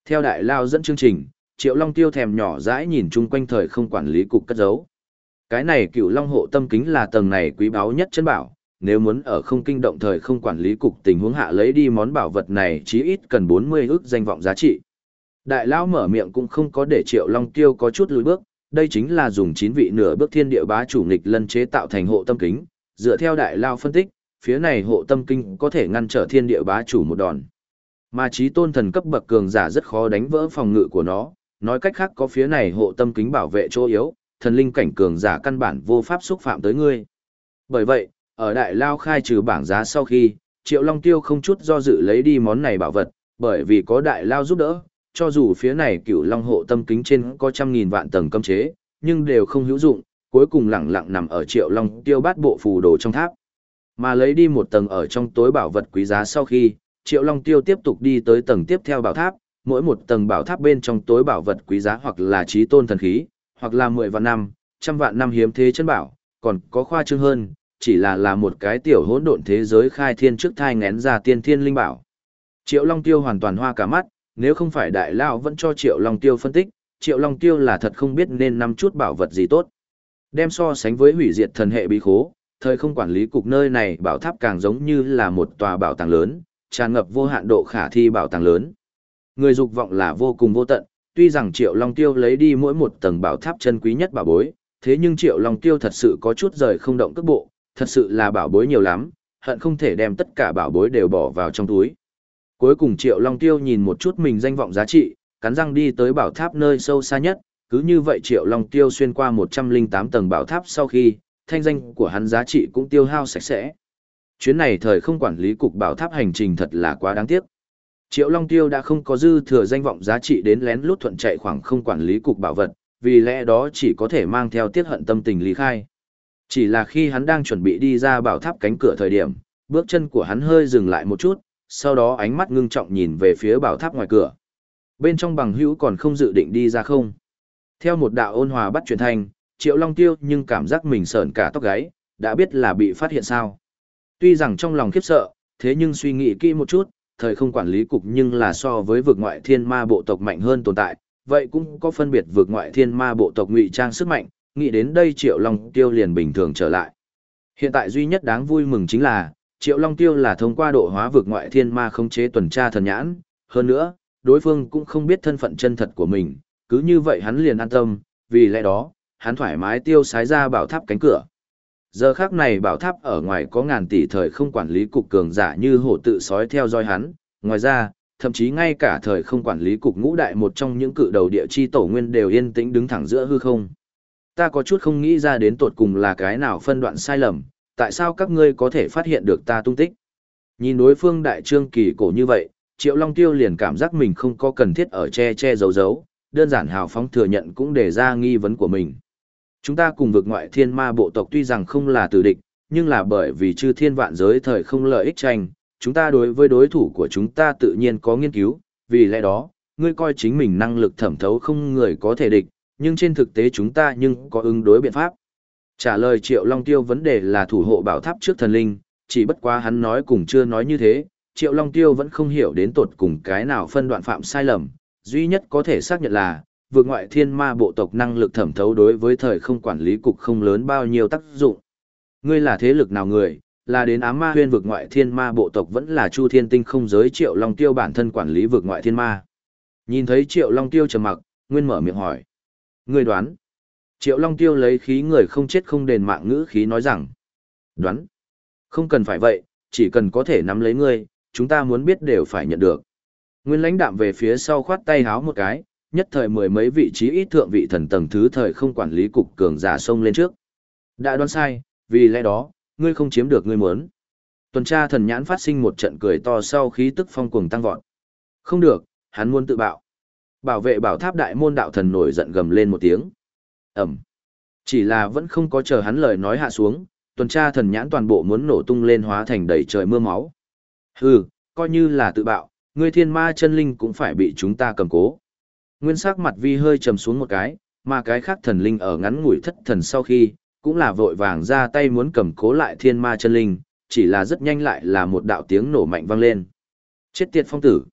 Theo đại lao dẫn chương trình, Triệu Long Tiêu thèm nhỏ dãi nhìn chung quanh thời không quản lý cục cất giấu. Cái này cựu long hộ tâm kính là tầng này quý báu nhất chân bảo, nếu muốn ở không kinh động thời không quản lý cục tình huống hạ lấy đi món bảo vật này chí ít cần 40 ước danh vọng giá trị. Đại lão mở miệng cũng không có để Triệu Long Tiêu có chút lùi bước, đây chính là dùng chín vị nửa bước thiên địa bá chủ nghịch lân chế tạo thành hộ tâm kính, dựa theo đại lao phân tích, phía này hộ tâm kinh có thể ngăn trở thiên địa bá chủ một đòn. Mà trí tôn thần cấp bậc cường giả rất khó đánh vỡ phòng ngự của nó, nói cách khác có phía này hộ tâm kính bảo vệ chỗ yếu, thần linh cảnh cường giả căn bản vô pháp xúc phạm tới ngươi. Bởi vậy, ở đại lao khai trừ bảng giá sau khi, Triệu Long Tiêu không chút do dự lấy đi món này bảo vật, bởi vì có đại lao giúp đỡ, cho dù phía này cựu long hộ tâm kính trên có trăm nghìn vạn tầng cấm chế, nhưng đều không hữu dụng, cuối cùng lẳng lặng nằm ở triệu long tiêu bát bộ phù đồ trong tháp. Mà lấy đi một tầng ở trong tối bảo vật quý giá sau khi, triệu long tiêu tiếp tục đi tới tầng tiếp theo bảo tháp, mỗi một tầng bảo tháp bên trong tối bảo vật quý giá hoặc là trí tôn thần khí, hoặc là mười vạn năm, trăm vạn năm hiếm thế chân bảo, còn có khoa trương hơn, chỉ là là một cái tiểu hỗn độn thế giới khai thiên trước thai ngén ra tiên thiên linh bảo. Triệu Long Tiêu hoàn toàn hoa cả mắt, nếu không phải đại lao vẫn cho Triệu Long Tiêu phân tích, Triệu Long Tiêu là thật không biết nên nắm chút bảo vật gì tốt. Đem so sánh với hủy diệt thần hệ bí khố, thời không quản lý cục nơi này bảo tháp càng giống như là một tòa bảo tàng lớn, tràn ngập vô hạn độ khả thi bảo tàng lớn. Người dục vọng là vô cùng vô tận, tuy rằng Triệu Long Tiêu lấy đi mỗi một tầng bảo tháp chân quý nhất bảo bối, thế nhưng Triệu Long Tiêu thật sự có chút rời không động cước bộ, thật sự là bảo bối nhiều lắm, hận không thể đem tất cả bảo bối đều bỏ vào trong túi. Cuối cùng Triệu Long Tiêu nhìn một chút mình danh vọng giá trị, cắn răng đi tới bảo tháp nơi sâu xa nhất, cứ như vậy Triệu Long Tiêu xuyên qua 108 tầng bảo tháp sau khi, thanh danh của hắn giá trị cũng tiêu hao sạch sẽ. Chuyến này thời không quản lý cục bảo tháp hành trình thật là quá đáng tiếc. Triệu Long Tiêu đã không có dư thừa danh vọng giá trị đến lén lút thuận chạy khoảng không quản lý cục bảo vật, vì lẽ đó chỉ có thể mang theo tiết hận tâm tình lý khai. Chỉ là khi hắn đang chuẩn bị đi ra bảo tháp cánh cửa thời điểm, bước chân của hắn hơi dừng lại một chút, sau đó ánh mắt ngưng trọng nhìn về phía bảo tháp ngoài cửa. Bên trong bằng hữu còn không dự định đi ra không. Theo một đạo ôn hòa bắt truyền thanh, Triệu Long Tiêu nhưng cảm giác mình sợn cả tóc gáy, đã biết là bị phát hiện sao. Tuy rằng trong lòng khiếp sợ, thế nhưng suy nghĩ kỹ một chút, thời không quản lý cục nhưng là so với vực ngoại thiên ma bộ tộc mạnh hơn tồn tại, vậy cũng có phân biệt vực ngoại thiên ma bộ tộc ngụy trang sức mạnh, nghĩ đến đây Triệu Long Tiêu liền bình thường trở lại. Hiện tại duy nhất đáng vui mừng chính là, Triệu Long Tiêu là thông qua độ hóa vực ngoại thiên ma khống chế tuần tra thần nhãn, hơn nữa, đối phương cũng không biết thân phận chân thật của mình, cứ như vậy hắn liền an tâm, vì lẽ đó, hắn thoải mái tiêu sái ra bảo tháp cánh cửa. Giờ khác này bảo tháp ở ngoài có ngàn tỷ thời không quản lý cục cường giả như hổ tự sói theo dõi hắn, ngoài ra, thậm chí ngay cả thời không quản lý cục ngũ đại một trong những cự đầu địa chi tổ nguyên đều yên tĩnh đứng thẳng giữa hư không. Ta có chút không nghĩ ra đến tột cùng là cái nào phân đoạn sai lầm, tại sao các ngươi có thể phát hiện được ta tung tích. Nhìn đối phương đại trương kỳ cổ như vậy, Triệu Long Tiêu liền cảm giác mình không có cần thiết ở che che giấu giấu, đơn giản hào phóng thừa nhận cũng để ra nghi vấn của mình. Chúng ta cùng vực ngoại thiên ma bộ tộc tuy rằng không là tử địch, nhưng là bởi vì chư thiên vạn giới thời không lợi ích tranh, chúng ta đối với đối thủ của chúng ta tự nhiên có nghiên cứu, vì lẽ đó, ngươi coi chính mình năng lực thẩm thấu không người có thể địch, nhưng trên thực tế chúng ta nhưng có ứng đối biện pháp. Trả lời Triệu Long Tiêu vấn đề là thủ hộ bảo tháp trước thần linh, chỉ bất quá hắn nói cùng chưa nói như thế, Triệu Long Tiêu vẫn không hiểu đến tột cùng cái nào phân đoạn phạm sai lầm, duy nhất có thể xác nhận là, vượt ngoại thiên ma bộ tộc năng lực thẩm thấu đối với thời không quản lý cục không lớn bao nhiêu tác dụng. Ngươi là thế lực nào người, là đến ám ma huyên vượt ngoại thiên ma bộ tộc vẫn là chu thiên tinh không giới triệu long tiêu bản thân quản lý vượt ngoại thiên ma. Nhìn thấy triệu long tiêu trầm mặc, nguyên mở miệng hỏi. Ngươi đoán. Triệu long tiêu lấy khí người không chết không đền mạng ngữ khí nói rằng. Đoán. Không cần phải vậy, chỉ cần có thể nắm lấy ngươi, chúng ta muốn biết đều phải nhận được. Nguyên lãnh đạm về phía sau khoát tay háo một cái, nhất thời mười mấy vị trí ít thượng vị thần tầng thứ thời không quản lý cục cường giả sông lên trước. Đã đoán sai, vì lẽ đó, ngươi không chiếm được ngươi muốn. Tuần tra thần nhãn phát sinh một trận cười to sau khí tức phong cuồng tăng vọt. Không được, hắn muốn tự bạo. Bảo vệ bảo tháp đại môn đạo thần nổi giận gầm lên một tiếng. Ẩm. Chỉ là vẫn không có chờ hắn lời nói hạ xuống, tuần tra thần nhãn toàn bộ muốn nổ tung lên hóa thành đầy trời mưa máu. Hừ, coi như là tự bạo, ngươi thiên ma chân linh cũng phải bị chúng ta cầm cố. Nguyên sắc mặt vi hơi trầm xuống một cái, mà cái khác thần linh ở ngắn ngủi thất thần sau khi, cũng là vội vàng ra tay muốn cầm cố lại thiên ma chân linh, chỉ là rất nhanh lại là một đạo tiếng nổ mạnh vang lên. Chết tiệt phong tử.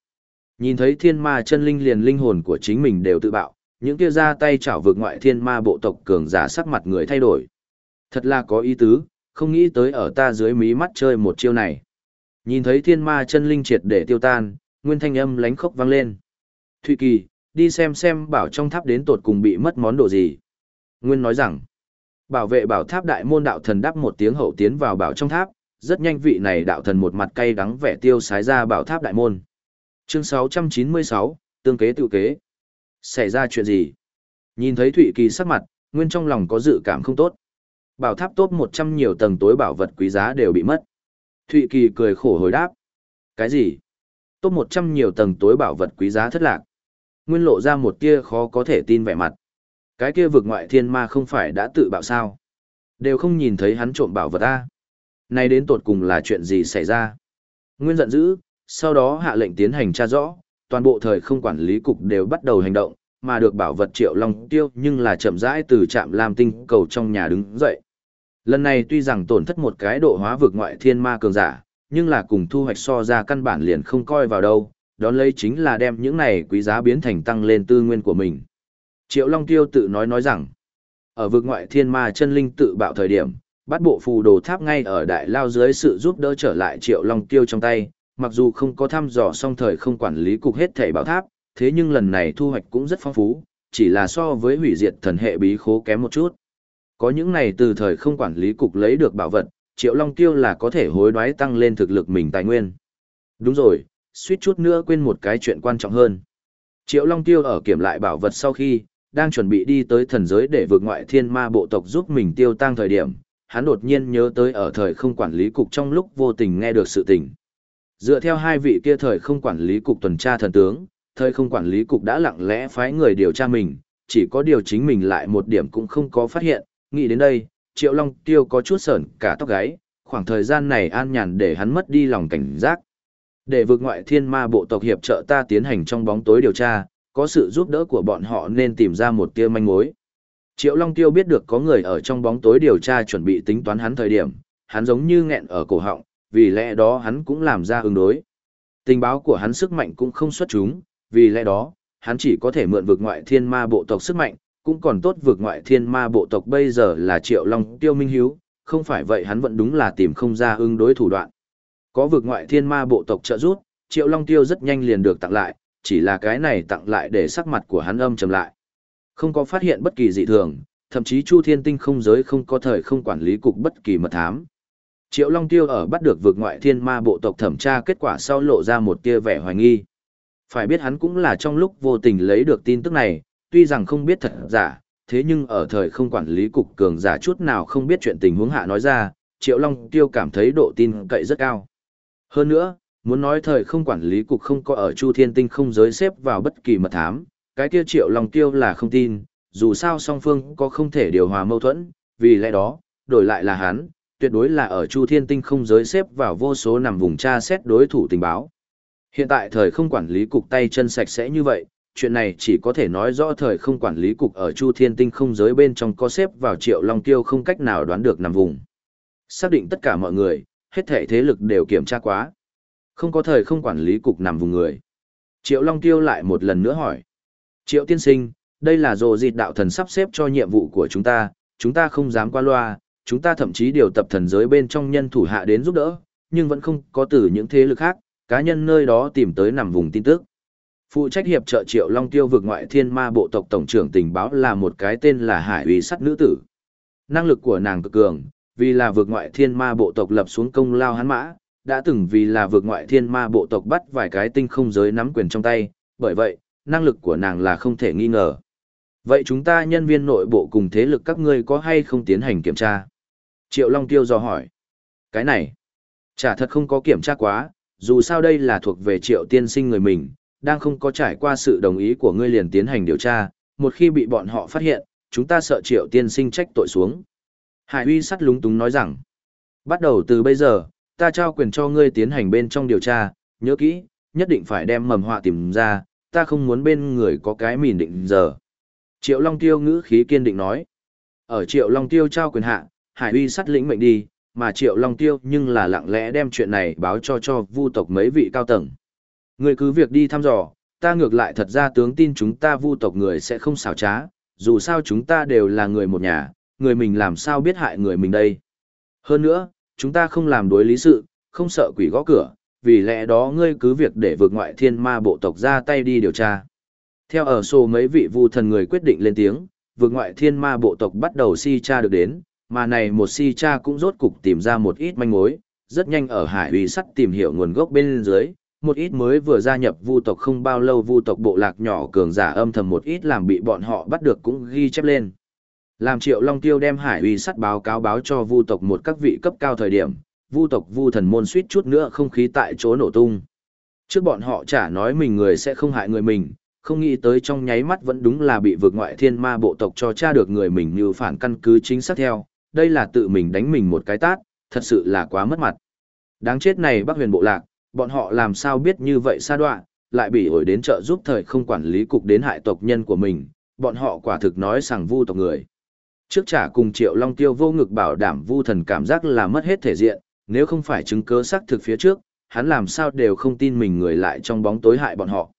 Nhìn thấy thiên ma chân linh liền linh hồn của chính mình đều tự bạo, những kia ra tay chảo vượt ngoại thiên ma bộ tộc cường giả sắc mặt người thay đổi. Thật là có ý tứ, không nghĩ tới ở ta dưới mí mắt chơi một chiêu này. Nhìn thấy thiên ma chân linh triệt để tiêu tan, nguyên thanh âm lánh khốc vang lên. Thụy Kỳ, đi xem xem bảo trong tháp đến tột cùng bị mất món đồ gì. Nguyên nói rằng, bảo vệ bảo tháp đại môn đạo thần đáp một tiếng hậu tiến vào bảo trong tháp, rất nhanh vị này đạo thần một mặt cay đắng vẻ tiêu sái ra bảo tháp đại môn. Chương 696, tương kế tự kế. Xảy ra chuyện gì? Nhìn thấy Thụy Kỳ sắc mặt, Nguyên trong lòng có dự cảm không tốt. Bảo tháp tốt 100 nhiều tầng tối bảo vật quý giá đều bị mất. Thụy Kỳ cười khổ hồi đáp. Cái gì? Tốt 100 nhiều tầng tối bảo vật quý giá thất lạc. Nguyên lộ ra một tia khó có thể tin vẻ mặt. Cái kia vực ngoại thiên ma không phải đã tự bạo sao? Đều không nhìn thấy hắn trộm bảo vật ta. Nay đến tột cùng là chuyện gì xảy ra? Nguyên giận dữ, sau đó hạ lệnh tiến hành tra rõ, toàn bộ thời không quản lý cục đều bắt đầu hành động, mà được bảo vật triệu long tiêu nhưng là chậm rãi từ trạm làm tinh cầu trong nhà đứng dậy. Lần này tuy rằng tổn thất một cái độ hóa vực ngoại thiên ma cường giả, nhưng là cùng thu hoạch so ra căn bản liền không coi vào đâu, đón lấy chính là đem những này quý giá biến thành tăng lên tư nguyên của mình. Triệu Long Tiêu tự nói nói rằng, ở vực ngoại thiên ma chân linh tự bạo thời điểm, bắt bộ phù đồ tháp ngay ở đại lao dưới sự giúp đỡ trở lại Triệu Long Tiêu trong tay, mặc dù không có thăm dò song thời không quản lý cục hết thảy bảo tháp, thế nhưng lần này thu hoạch cũng rất phong phú, chỉ là so với hủy diệt thần hệ bí khố kém một chút. Có những này từ thời không quản lý cục lấy được bảo vật, Triệu Long Tiêu là có thể hối đoái tăng lên thực lực mình tài nguyên. Đúng rồi, suýt chút nữa quên một cái chuyện quan trọng hơn. Triệu Long Tiêu ở kiểm lại bảo vật sau khi, đang chuẩn bị đi tới thần giới để vượt ngoại thiên ma bộ tộc giúp mình tiêu tăng thời điểm, hắn đột nhiên nhớ tới ở thời không quản lý cục trong lúc vô tình nghe được sự tình. Dựa theo hai vị kia thời không quản lý cục tuần tra thần tướng, thời không quản lý cục đã lặng lẽ phái người điều tra mình, chỉ có điều chính mình lại một điểm cũng không có phát hiện, nghĩ đến đây, Triệu Long Tiêu có chút sởn cả tóc gáy, khoảng thời gian này an nhàn để hắn mất đi lòng cảnh giác. Để vượt ngoại thiên ma bộ tộc hiệp trợ ta tiến hành trong bóng tối điều tra, có sự giúp đỡ của bọn họ nên tìm ra một tia manh mối. Triệu Long Tiêu biết được có người ở trong bóng tối điều tra chuẩn bị tính toán hắn thời điểm, hắn giống như nghẹn ở cổ họng, vì lẽ đó hắn cũng làm ra ứng đối. Tình báo của hắn sức mạnh cũng không xuất chúng, vì lẽ đó, hắn chỉ có thể mượn vực ngoại thiên ma bộ tộc sức mạnh, cũng còn tốt vực ngoại thiên ma bộ tộc bây giờ là Triệu Long Tiêu Minh Hiếu, không phải vậy hắn vẫn đúng là tìm không ra ứng đối thủ đoạn. Có vực ngoại thiên ma bộ tộc trợ giúp, Triệu Long Tiêu rất nhanh liền được tặng lại, chỉ là cái này tặng lại để sắc mặt của hắn âm trầm lại. Không có phát hiện bất kỳ dị thường, thậm chí Chu Thiên Tinh không giới không có thời không quản lý cục bất kỳ mật thám. Triệu Long Tiêu ở bắt được vực ngoại thiên ma bộ tộc thẩm tra kết quả sau lộ ra một tia vẻ hoài nghi. Phải biết hắn cũng là trong lúc vô tình lấy được tin tức này, tuy rằng không biết thật giả, thế nhưng ở thời không quản lý cục cường giả chút nào không biết chuyện tình huống hạ nói ra, Triệu Long Tiêu cảm thấy độ tin cậy rất cao. Hơn nữa, muốn nói thời không quản lý cục không có ở Chu Thiên Tinh không giới xếp vào bất kỳ mật thám, cái kia Triệu Long Tiêu là không tin, dù sao song phương có không thể điều hòa mâu thuẫn, vì lẽ đó, đổi lại là hắn, tuyệt đối là ở Chu Thiên Tinh không giới xếp vào vô số nằm vùng tra xét đối thủ tình báo. Hiện tại thời không quản lý cục tay chân sạch sẽ như vậy, chuyện này chỉ có thể nói rõ thời không quản lý cục ở Chu Thiên Tinh không giới bên trong có xếp vào Triệu Long Tiêu không cách nào đoán được nằm vùng. Xác định tất cả mọi người, hết thể thế lực đều kiểm tra quá. Không có thời không quản lý cục nằm vùng người. Triệu Long Tiêu lại một lần nữa hỏi. Triệu tiên sinh, đây là dồ dịt đạo thần sắp xếp cho nhiệm vụ của chúng ta, chúng ta không dám qua loa, chúng ta thậm chí điều tập thần giới bên trong nhân thủ hạ đến giúp đỡ, nhưng vẫn không có từ những thế lực khác, cá nhân nơi đó tìm tới nằm vùng tin tức. Phụ trách hiệp trợ Triệu Long Tiêu vực ngoại thiên ma bộ tộc tổng trưởng tình báo là một cái tên là Hải uy sắt nữ tử. Năng lực của nàng cực cường, vì là vực ngoại thiên ma bộ tộc lập xuống công lao hắn mã, đã từng vì là vực ngoại thiên ma bộ tộc bắt vài cái tinh không giới nắm quyền trong tay, bởi vậy, năng lực của nàng là không thể nghi ngờ. Vậy chúng ta nhân viên nội bộ cùng thế lực các ngươi có hay không tiến hành kiểm tra? Triệu Long Tiêu dò hỏi. Cái này, chả thật không có kiểm tra quá, dù sao đây là thuộc về triệu tiên sinh người mình, đang không có trải qua sự đồng ý của ngươi liền tiến hành điều tra, một khi bị bọn họ phát hiện, chúng ta sợ triệu tiên sinh trách tội xuống. Hải uy sắt lúng túng nói rằng, bắt đầu từ bây giờ, ta trao quyền cho ngươi tiến hành bên trong điều tra, nhớ kỹ, nhất định phải đem mầm họa tìm ra, ta không muốn bên người có cái mìn định giờ. Triệu Long Tiêu ngữ khí kiên định nói. Ở Triệu Long Tiêu trao quyền hạ, Hải uy sắt lĩnh mệnh đi, mà Triệu Long Tiêu nhưng là lặng lẽ đem chuyện này báo cho cho vu tộc mấy vị cao tầng. Ngươi cứ việc đi thăm dò, ta ngược lại thật ra tướng tin chúng ta vu tộc người sẽ không xảo trá, dù sao chúng ta đều là người một nhà, người mình làm sao biết hại người mình đây. Hơn nữa, chúng ta không làm đối lý sự, không sợ quỷ gõ cửa, vì lẽ đó ngươi cứ việc để vượt ngoại thiên ma bộ tộc ra tay đi điều tra. Theo ở sổ mấy vị vu thần người quyết định lên tiếng, vượt ngoại thiên ma bộ tộc bắt đầu si tra được đến, mà này một si cha cũng rốt cục tìm ra một ít manh mối, rất nhanh ở hải uy sắt tìm hiểu nguồn gốc bên dưới, một ít mới vừa gia nhập vu tộc không bao lâu vu tộc bộ lạc nhỏ cường giả âm thầm một ít làm bị bọn họ bắt được cũng ghi chép lên. Làm Triệu Long Tiêu đem Hải uy sắt báo cáo báo cho vu tộc một các vị cấp cao thời điểm, vu tộc vu thần môn suýt chút nữa không khí tại chỗ nổ tung. Trước bọn họ chả nói mình người sẽ không hại người mình, không nghĩ tới trong nháy mắt vẫn đúng là bị vượt ngoại thiên ma bộ tộc cho tra được người mình như phản căn cứ chính xác theo, đây là tự mình đánh mình một cái tát, thật sự là quá mất mặt. Đáng chết này Bắc huyền bộ lạc, bọn họ làm sao biết như vậy xa đoạn, lại bị ổi đến trợ giúp thời không quản lý cục đến hại tộc nhân của mình, bọn họ quả thực nói sằng vu tộc người. Trước trả cùng Triệu Long Tiêu vô ngực bảo đảm vu thần cảm giác là mất hết thể diện, nếu không phải chứng cứ xác thực phía trước, hắn làm sao đều không tin mình người lại trong bóng tối hại bọn họ.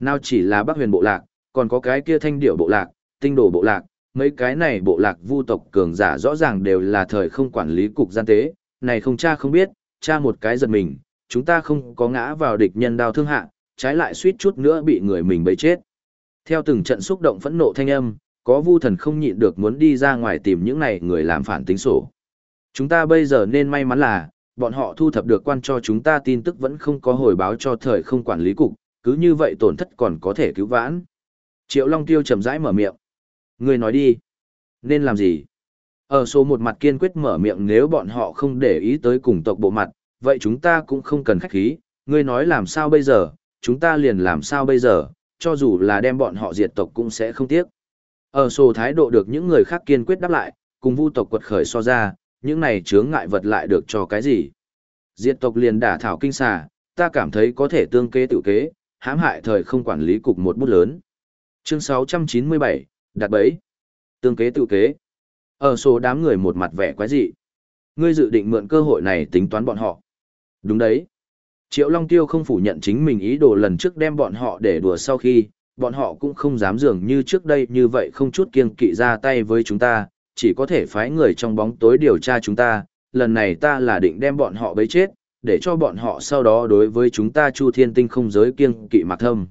Nào chỉ là Bắc Huyền bộ lạc, còn có cái kia thanh Điểu bộ lạc, tinh đồ bộ lạc, mấy cái này bộ lạc vu tộc cường giả rõ ràng đều là thời không quản lý cục gian tế, này không cha không biết, cha một cái giật mình, chúng ta không có ngã vào địch nhân đao thương hạ, trái lại suýt chút nữa bị người mình bấy chết. Theo từng trận xúc động phẫn nộ thanh âm, có vu thần không nhịn được muốn đi ra ngoài tìm những này người làm phản tính sổ. Chúng ta bây giờ nên may mắn là, bọn họ thu thập được quan cho chúng ta tin tức vẫn không có hồi báo cho thời không quản lý cục, cứ như vậy tổn thất còn có thể cứu vãn. Triệu Long Tiêu chậm rãi mở miệng. Ngươi nói đi. Nên làm gì? Ở số một mặt kiên quyết mở miệng nếu bọn họ không để ý tới cùng tộc bộ mặt, vậy chúng ta cũng không cần khách khí. Ngươi nói làm sao bây giờ, chúng ta liền làm sao bây giờ, cho dù là đem bọn họ diệt tộc cũng sẽ không tiếc. Ở sổ thái độ được những người khác kiên quyết đáp lại, cùng vu tộc quật khởi so ra, những này chướng ngại vật lại được cho cái gì. Diệt tộc liền đả thảo kinh xà, ta cảm thấy có thể tương kế tự kế, hãm hại thời không quản lý cục một bút lớn. Chương 697, đặt bẫy. Tương kế tự kế. Ở số đám người một mặt vẻ quái dị. Ngươi dự định mượn cơ hội này tính toán bọn họ. Đúng đấy. Triệu Long Tiêu không phủ nhận chính mình ý đồ lần trước đem bọn họ để đùa sau khi, bọn họ cũng không dám dường như trước đây như vậy không chút kiêng kỵ ra tay với chúng ta, chỉ có thể phái người trong bóng tối điều tra chúng ta, lần này ta là định đem bọn họ bấy chết, để cho bọn họ sau đó đối với chúng ta Chu Thiên Tinh không giới kiêng kỵ mặc thâm.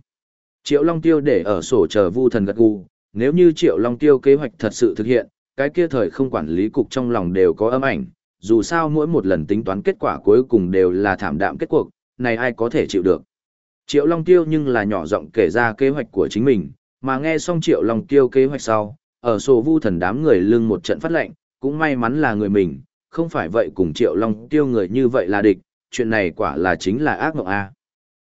Triệu Long Tiêu để ở sổ chờ Vu Thần gật gù, nếu như Triệu Long Tiêu kế hoạch thật sự thực hiện, cái kia thời không quản lý cục trong lòng đều có âm ảnh, dù sao mỗi một lần tính toán kết quả cuối cùng đều là thảm đạm kết cuộc, này ai có thể chịu được. Triệu Long Tiêu nhưng là nhỏ giọng kể ra kế hoạch của chính mình, mà nghe xong Triệu Long Tiêu kế hoạch sau, ở sổ vu thần đám người lưng một trận phát lệnh, cũng may mắn là người mình, không phải vậy cùng Triệu Long Tiêu người như vậy là địch, chuyện này quả là chính là ác mộng a.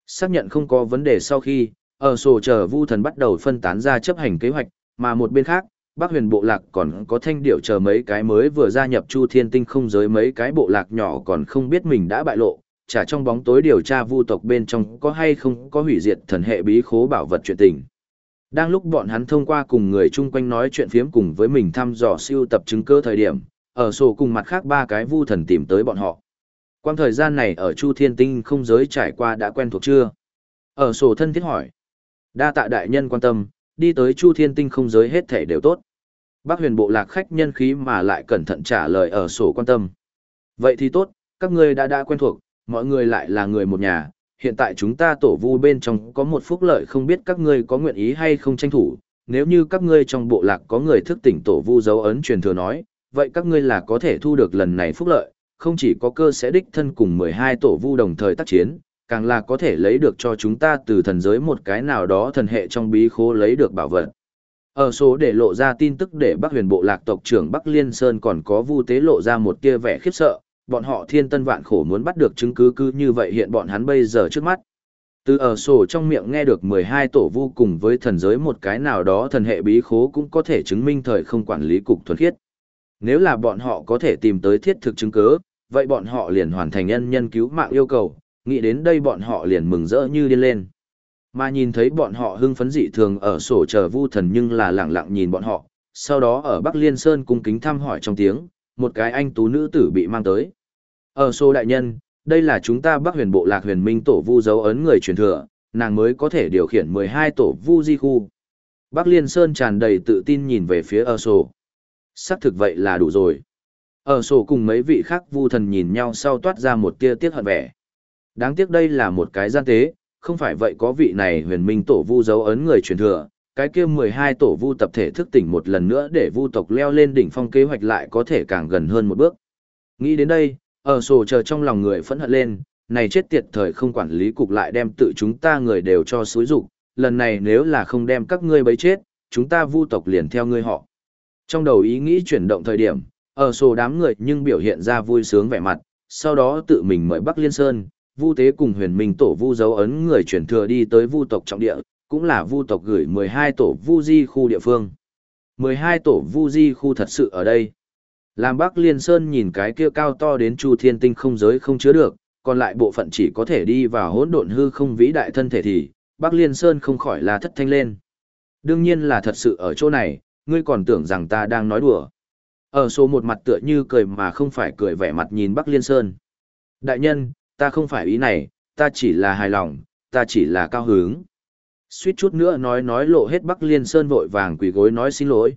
Xác nhận không có vấn đề sau khi, ở sổ chờ vu thần bắt đầu phân tán ra chấp hành kế hoạch, mà một bên khác, Bắc huyền bộ lạc còn có thanh điệu chờ mấy cái mới vừa gia nhập chu thiên tinh không giới mấy cái bộ lạc nhỏ còn không biết mình đã bại lộ, trả trong bóng tối điều tra vu tộc bên trong có hay không có hủy diệt thần hệ bí khố bảo vật chuyện tình. Đang lúc bọn hắn thông qua cùng người chung quanh nói chuyện phiếm cùng với mình thăm dò siêu tập chứng cơ thời điểm, ở sổ cùng mặt khác ba cái vu thần tìm tới bọn họ. Quang thời gian này ở Chu Thiên Tinh không giới trải qua đã quen thuộc chưa? Ở sổ thân thiết hỏi. Đa tạ đại nhân quan tâm, đi tới Chu Thiên Tinh không giới hết thể đều tốt. Bác huyền bộ lạc khách nhân khí mà lại cẩn thận trả lời ở sổ quan tâm. Vậy thì tốt, các ngươi đã đã quen thuộc, mọi người lại là người một nhà, hiện tại chúng ta tổ vu bên trong có một phúc lợi không biết các ngươi có nguyện ý hay không tranh thủ, nếu như các ngươi trong bộ lạc có người thức tỉnh tổ vu dấu ấn truyền thừa nói, vậy các ngươi là có thể thu được lần này phúc lợi, không chỉ có cơ sẽ đích thân cùng 12 tổ vu đồng thời tác chiến, càng là có thể lấy được cho chúng ta từ thần giới một cái nào đó thần hệ trong bí khố lấy được bảo vật. Ở số để lộ ra tin tức để Bắc huyền bộ lạc tộc trưởng Bắc Liên Sơn còn có vu tế lộ ra một tia vẻ khiếp sợ, bọn họ thiên tân vạn khổ muốn bắt được chứng cứ cứ như vậy hiện bọn hắn bây giờ trước mắt. Từ ở sổ trong miệng nghe được 12 tổ vu cùng với thần giới một cái nào đó thần hệ bí khố cũng có thể chứng minh thời không quản lý cục thuần khiết. Nếu là bọn họ có thể tìm tới thiết thực chứng cứ, vậy bọn họ liền hoàn thành nhân nhân cứu mạng yêu cầu, nghĩ đến đây bọn họ liền mừng rỡ như điên lên. Mà nhìn thấy bọn họ hưng phấn dị thường ở sổ chờ vu thần nhưng là lặng lặng nhìn bọn họ, sau đó ở Bắc Liên Sơn cung kính thăm hỏi trong tiếng, một cái anh tú nữ tử bị mang tới. Ở sổ đại nhân, đây là chúng ta Bắc huyền bộ lạc huyền minh tổ vu dấu ấn người truyền thừa, nàng mới có thể điều khiển 12 tổ vu di khu. Bắc Liên Sơn tràn đầy tự tin nhìn về phía ở sổ. Xác thực vậy là đủ rồi. Ở sổ cùng mấy vị khác vu thần nhìn nhau sau toát ra một tia tiếc hận vẻ. Đáng tiếc đây là một cái gian tế, không phải vậy có vị này huyền minh tổ vu dấu ấn người truyền thừa, cái kia 12 tổ vu tập thể thức tỉnh một lần nữa để vu tộc leo lên đỉnh phong kế hoạch lại có thể càng gần hơn một bước. Nghĩ đến đây, ở sổ chờ trong lòng người phẫn hận lên, này chết tiệt thời không quản lý cục lại đem tự chúng ta người đều cho xúi dục lần này nếu là không đem các ngươi bấy chết, chúng ta vu tộc liền theo ngươi họ. Trong đầu ý nghĩ chuyển động thời điểm, ở sổ đám người nhưng biểu hiện ra vui sướng vẻ mặt, sau đó tự mình mời Bắc Liên Sơn, Vu Tế cùng Huyền Minh tổ Vu dấu ấn người chuyển thừa đi tới Vu tộc trọng địa, cũng là vu tộc gửi 12 tổ vu di khu địa phương. 12 tổ vu di khu thật sự ở đây. Làm Bắc Liên Sơn nhìn cái kia cao to đến Chu Thiên Tinh không giới không chứa được, còn lại bộ phận chỉ có thể đi vào hỗn độn hư không vĩ đại thân thể thì, Bắc Liên Sơn không khỏi là thất thanh lên. Đương nhiên là thật sự ở chỗ này, ngươi còn tưởng rằng ta đang nói đùa. Ở số một mặt tựa như cười mà không phải cười vẻ mặt nhìn Bắc Liên Sơn. Đại nhân, ta không phải ý này, ta chỉ là hài lòng, ta chỉ là cao hứng. Suýt chút nữa nói nói lộ hết Bắc Liên Sơn vội vàng quỳ gối nói xin lỗi.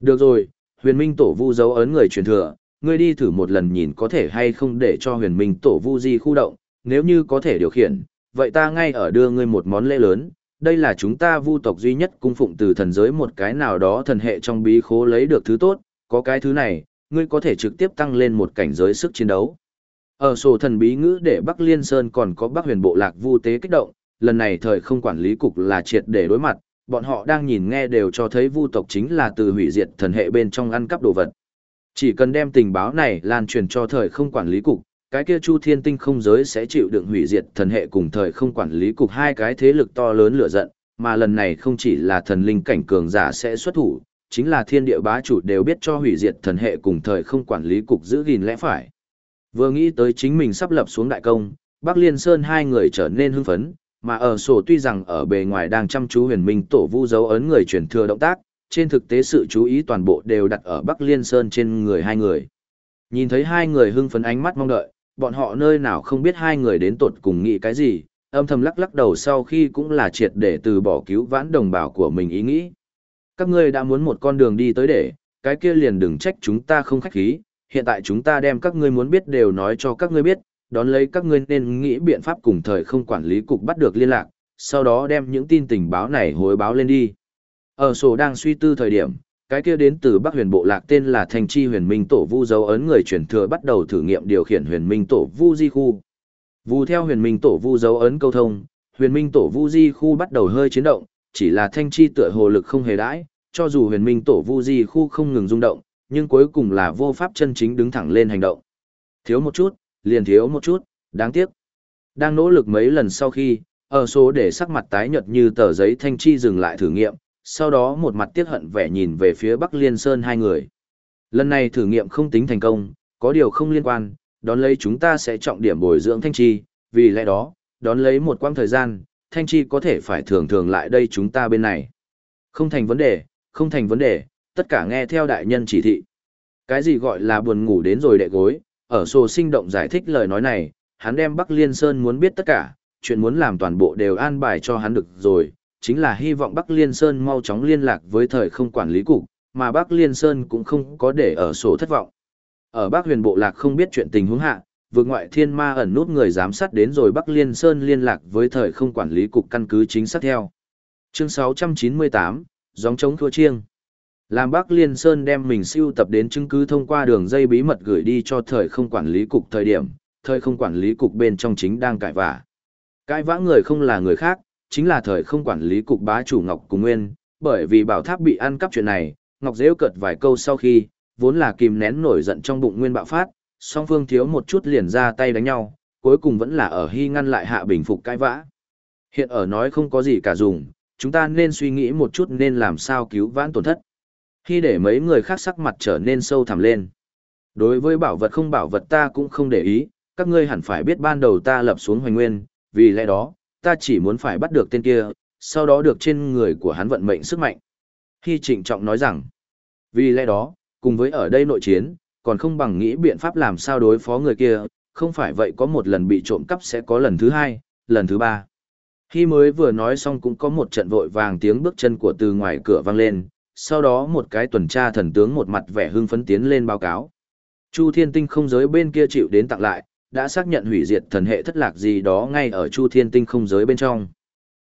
Được rồi, huyền minh tổ vu dấu ấn người truyền thừa, ngươi đi thử một lần nhìn có thể hay không để cho huyền minh tổ vu di khu động, nếu như có thể điều khiển, vậy ta ngay ở đưa ngươi một món lễ lớn, đây là chúng ta vu tộc duy nhất cung phụng từ thần giới một cái nào đó thần hệ trong bí khố lấy được thứ tốt, có cái thứ này, ngươi có thể trực tiếp tăng lên một cảnh giới sức chiến đấu. Ở sổ thần bí ngữ để Bắc Liên Sơn còn có Bắc huyền bộ lạc vu tế kích động, lần này thời không quản lý cục là triệt để đối mặt, bọn họ đang nhìn nghe đều cho thấy vu tộc chính là từ hủy diệt thần hệ bên trong ăn cắp đồ vật. Chỉ cần đem tình báo này lan truyền cho thời không quản lý cục, cái kia Chu Thiên Tinh không giới sẽ chịu đựng hủy diệt thần hệ cùng thời không quản lý cục hai cái thế lực to lớn lửa giận, mà lần này không chỉ là thần linh cảnh cường giả sẽ xuất thủ, chính là thiên địa bá chủ đều biết cho hủy diệt thần hệ cùng thời không quản lý cục giữ gìn lẽ phải. Vừa nghĩ tới chính mình sắp lập xuống đại công, Bắc Liên Sơn hai người trở nên hưng phấn, mà ở sổ tuy rằng ở bề ngoài đang chăm chú huyền minh tổ vu dấu ấn người truyền thừa động tác, trên thực tế sự chú ý toàn bộ đều đặt ở Bắc Liên Sơn trên người hai người. Nhìn thấy hai người hưng phấn ánh mắt mong đợi, bọn họ nơi nào không biết hai người đến tột cùng nghĩ cái gì, âm thầm lắc lắc đầu sau khi cũng là triệt để từ bỏ cứu vãn đồng bào của mình ý nghĩ. Các ngươi đã muốn một con đường đi tới để, cái kia liền đừng trách chúng ta không khách khí, hiện tại chúng ta đem các ngươi muốn biết đều nói cho các ngươi biết, đón lấy các ngươi nên nghĩ biện pháp cùng thời không quản lý cục bắt được liên lạc, sau đó đem những tin tình báo này hối báo lên đi. Ở sổ đang suy tư thời điểm, cái kia đến từ Bắc Huyền Bộ Lạc tên là Thành Chi Huyền Minh Tổ Vu dấu ấn người chuyển thừa bắt đầu thử nghiệm điều khiển Huyền Minh Tổ Vu Di khu. Vu theo Huyền Minh Tổ Vu dấu ấn câu thông, Huyền Minh Tổ Vu Di khu bắt đầu hơi chiến động, chỉ là Thanh Chi tựa hồ lực không hề đãi, cho dù Huyền Minh Tổ Vu Di khu không ngừng rung động, nhưng cuối cùng là vô pháp chân chính đứng thẳng lên hành động. Thiếu một chút, liền thiếu một chút, đáng tiếc. Đang nỗ lực mấy lần sau khi, ở số để sắc mặt tái nhợt như tờ giấy Thanh Chi dừng lại thử nghiệm, sau đó một mặt tiếc hận vẻ nhìn về phía Bắc Liên Sơn hai người. Lần này thử nghiệm không tính thành công, có điều không liên quan, đón lấy chúng ta sẽ trọng điểm bồi dưỡng Thanh Chi, vì lẽ đó, đón lấy một quãng thời gian, Thanh Chi có thể phải thường thường lại đây chúng ta bên này. Không thành vấn đề, không thành vấn đề, tất cả nghe theo đại nhân chỉ thị. Cái gì gọi là buồn ngủ đến rồi đệ gối, ở sổ sinh động giải thích lời nói này, hắn đem Bắc Liên Sơn muốn biết tất cả, chuyện muốn làm toàn bộ đều an bài cho hắn được rồi, chính là hy vọng Bắc Liên Sơn mau chóng liên lạc với thời không quản lý cục, mà Bắc Liên Sơn cũng không có để ở sổ thất vọng. Ở Bắc huyền bộ lạc không biết chuyện tình huống hạ, vượt ngoại thiên ma ẩn nút người giám sát đến rồi Bắc Liên Sơn liên lạc với thời không quản lý cục căn cứ chính xác theo. Chương 698, gióng chống thua chiêng. Làm Bắc Liên Sơn đem mình siêu tập đến chứng cứ thông qua đường dây bí mật gửi đi cho thời không quản lý cục thời điểm, thời không quản lý cục bên trong chính đang cãi vã. Cãi vã người không là người khác, chính là thời không quản lý cục bá chủ Ngọc Cùng Nguyên, bởi vì bảo tháp bị ăn cắp chuyện này, Ngọc Dễu cợt vài câu sau khi, vốn là kìm nén nổi giận trong bụng Nguyên bạo phát, song phương thiếu một chút liền ra tay đánh nhau, cuối cùng vẫn là ở hy ngăn lại hạ bình phục cãi vã. Hiện ở nói không có gì cả dùng, chúng ta nên suy nghĩ một chút nên làm sao cứu vãn tổn thất. Khi để mấy người khác sắc mặt trở nên sâu thẳm lên. Đối với bảo vật không bảo vật ta cũng không để ý, các ngươi hẳn phải biết ban đầu ta lập xuống hoành nguyên, vì lẽ đó, ta chỉ muốn phải bắt được tên kia, sau đó được trên người của hắn vận mệnh sức mạnh. Khi trịnh trọng nói rằng, vì lẽ đó, cùng với ở đây nội chiến, còn không bằng nghĩ biện pháp làm sao đối phó người kia, không phải vậy có một lần bị trộm cắp sẽ có lần thứ hai, lần thứ ba. Khi mới vừa nói xong cũng có một trận vội vàng tiếng bước chân của từ ngoài cửa vang lên, sau đó một cái tuần tra thần tướng một mặt vẻ hưng phấn tiến lên báo cáo. Chu Thiên Tinh không giới bên kia chịu đến tặng lại, đã xác nhận hủy diệt thần hệ thất lạc gì đó ngay ở Chu Thiên Tinh không giới bên trong.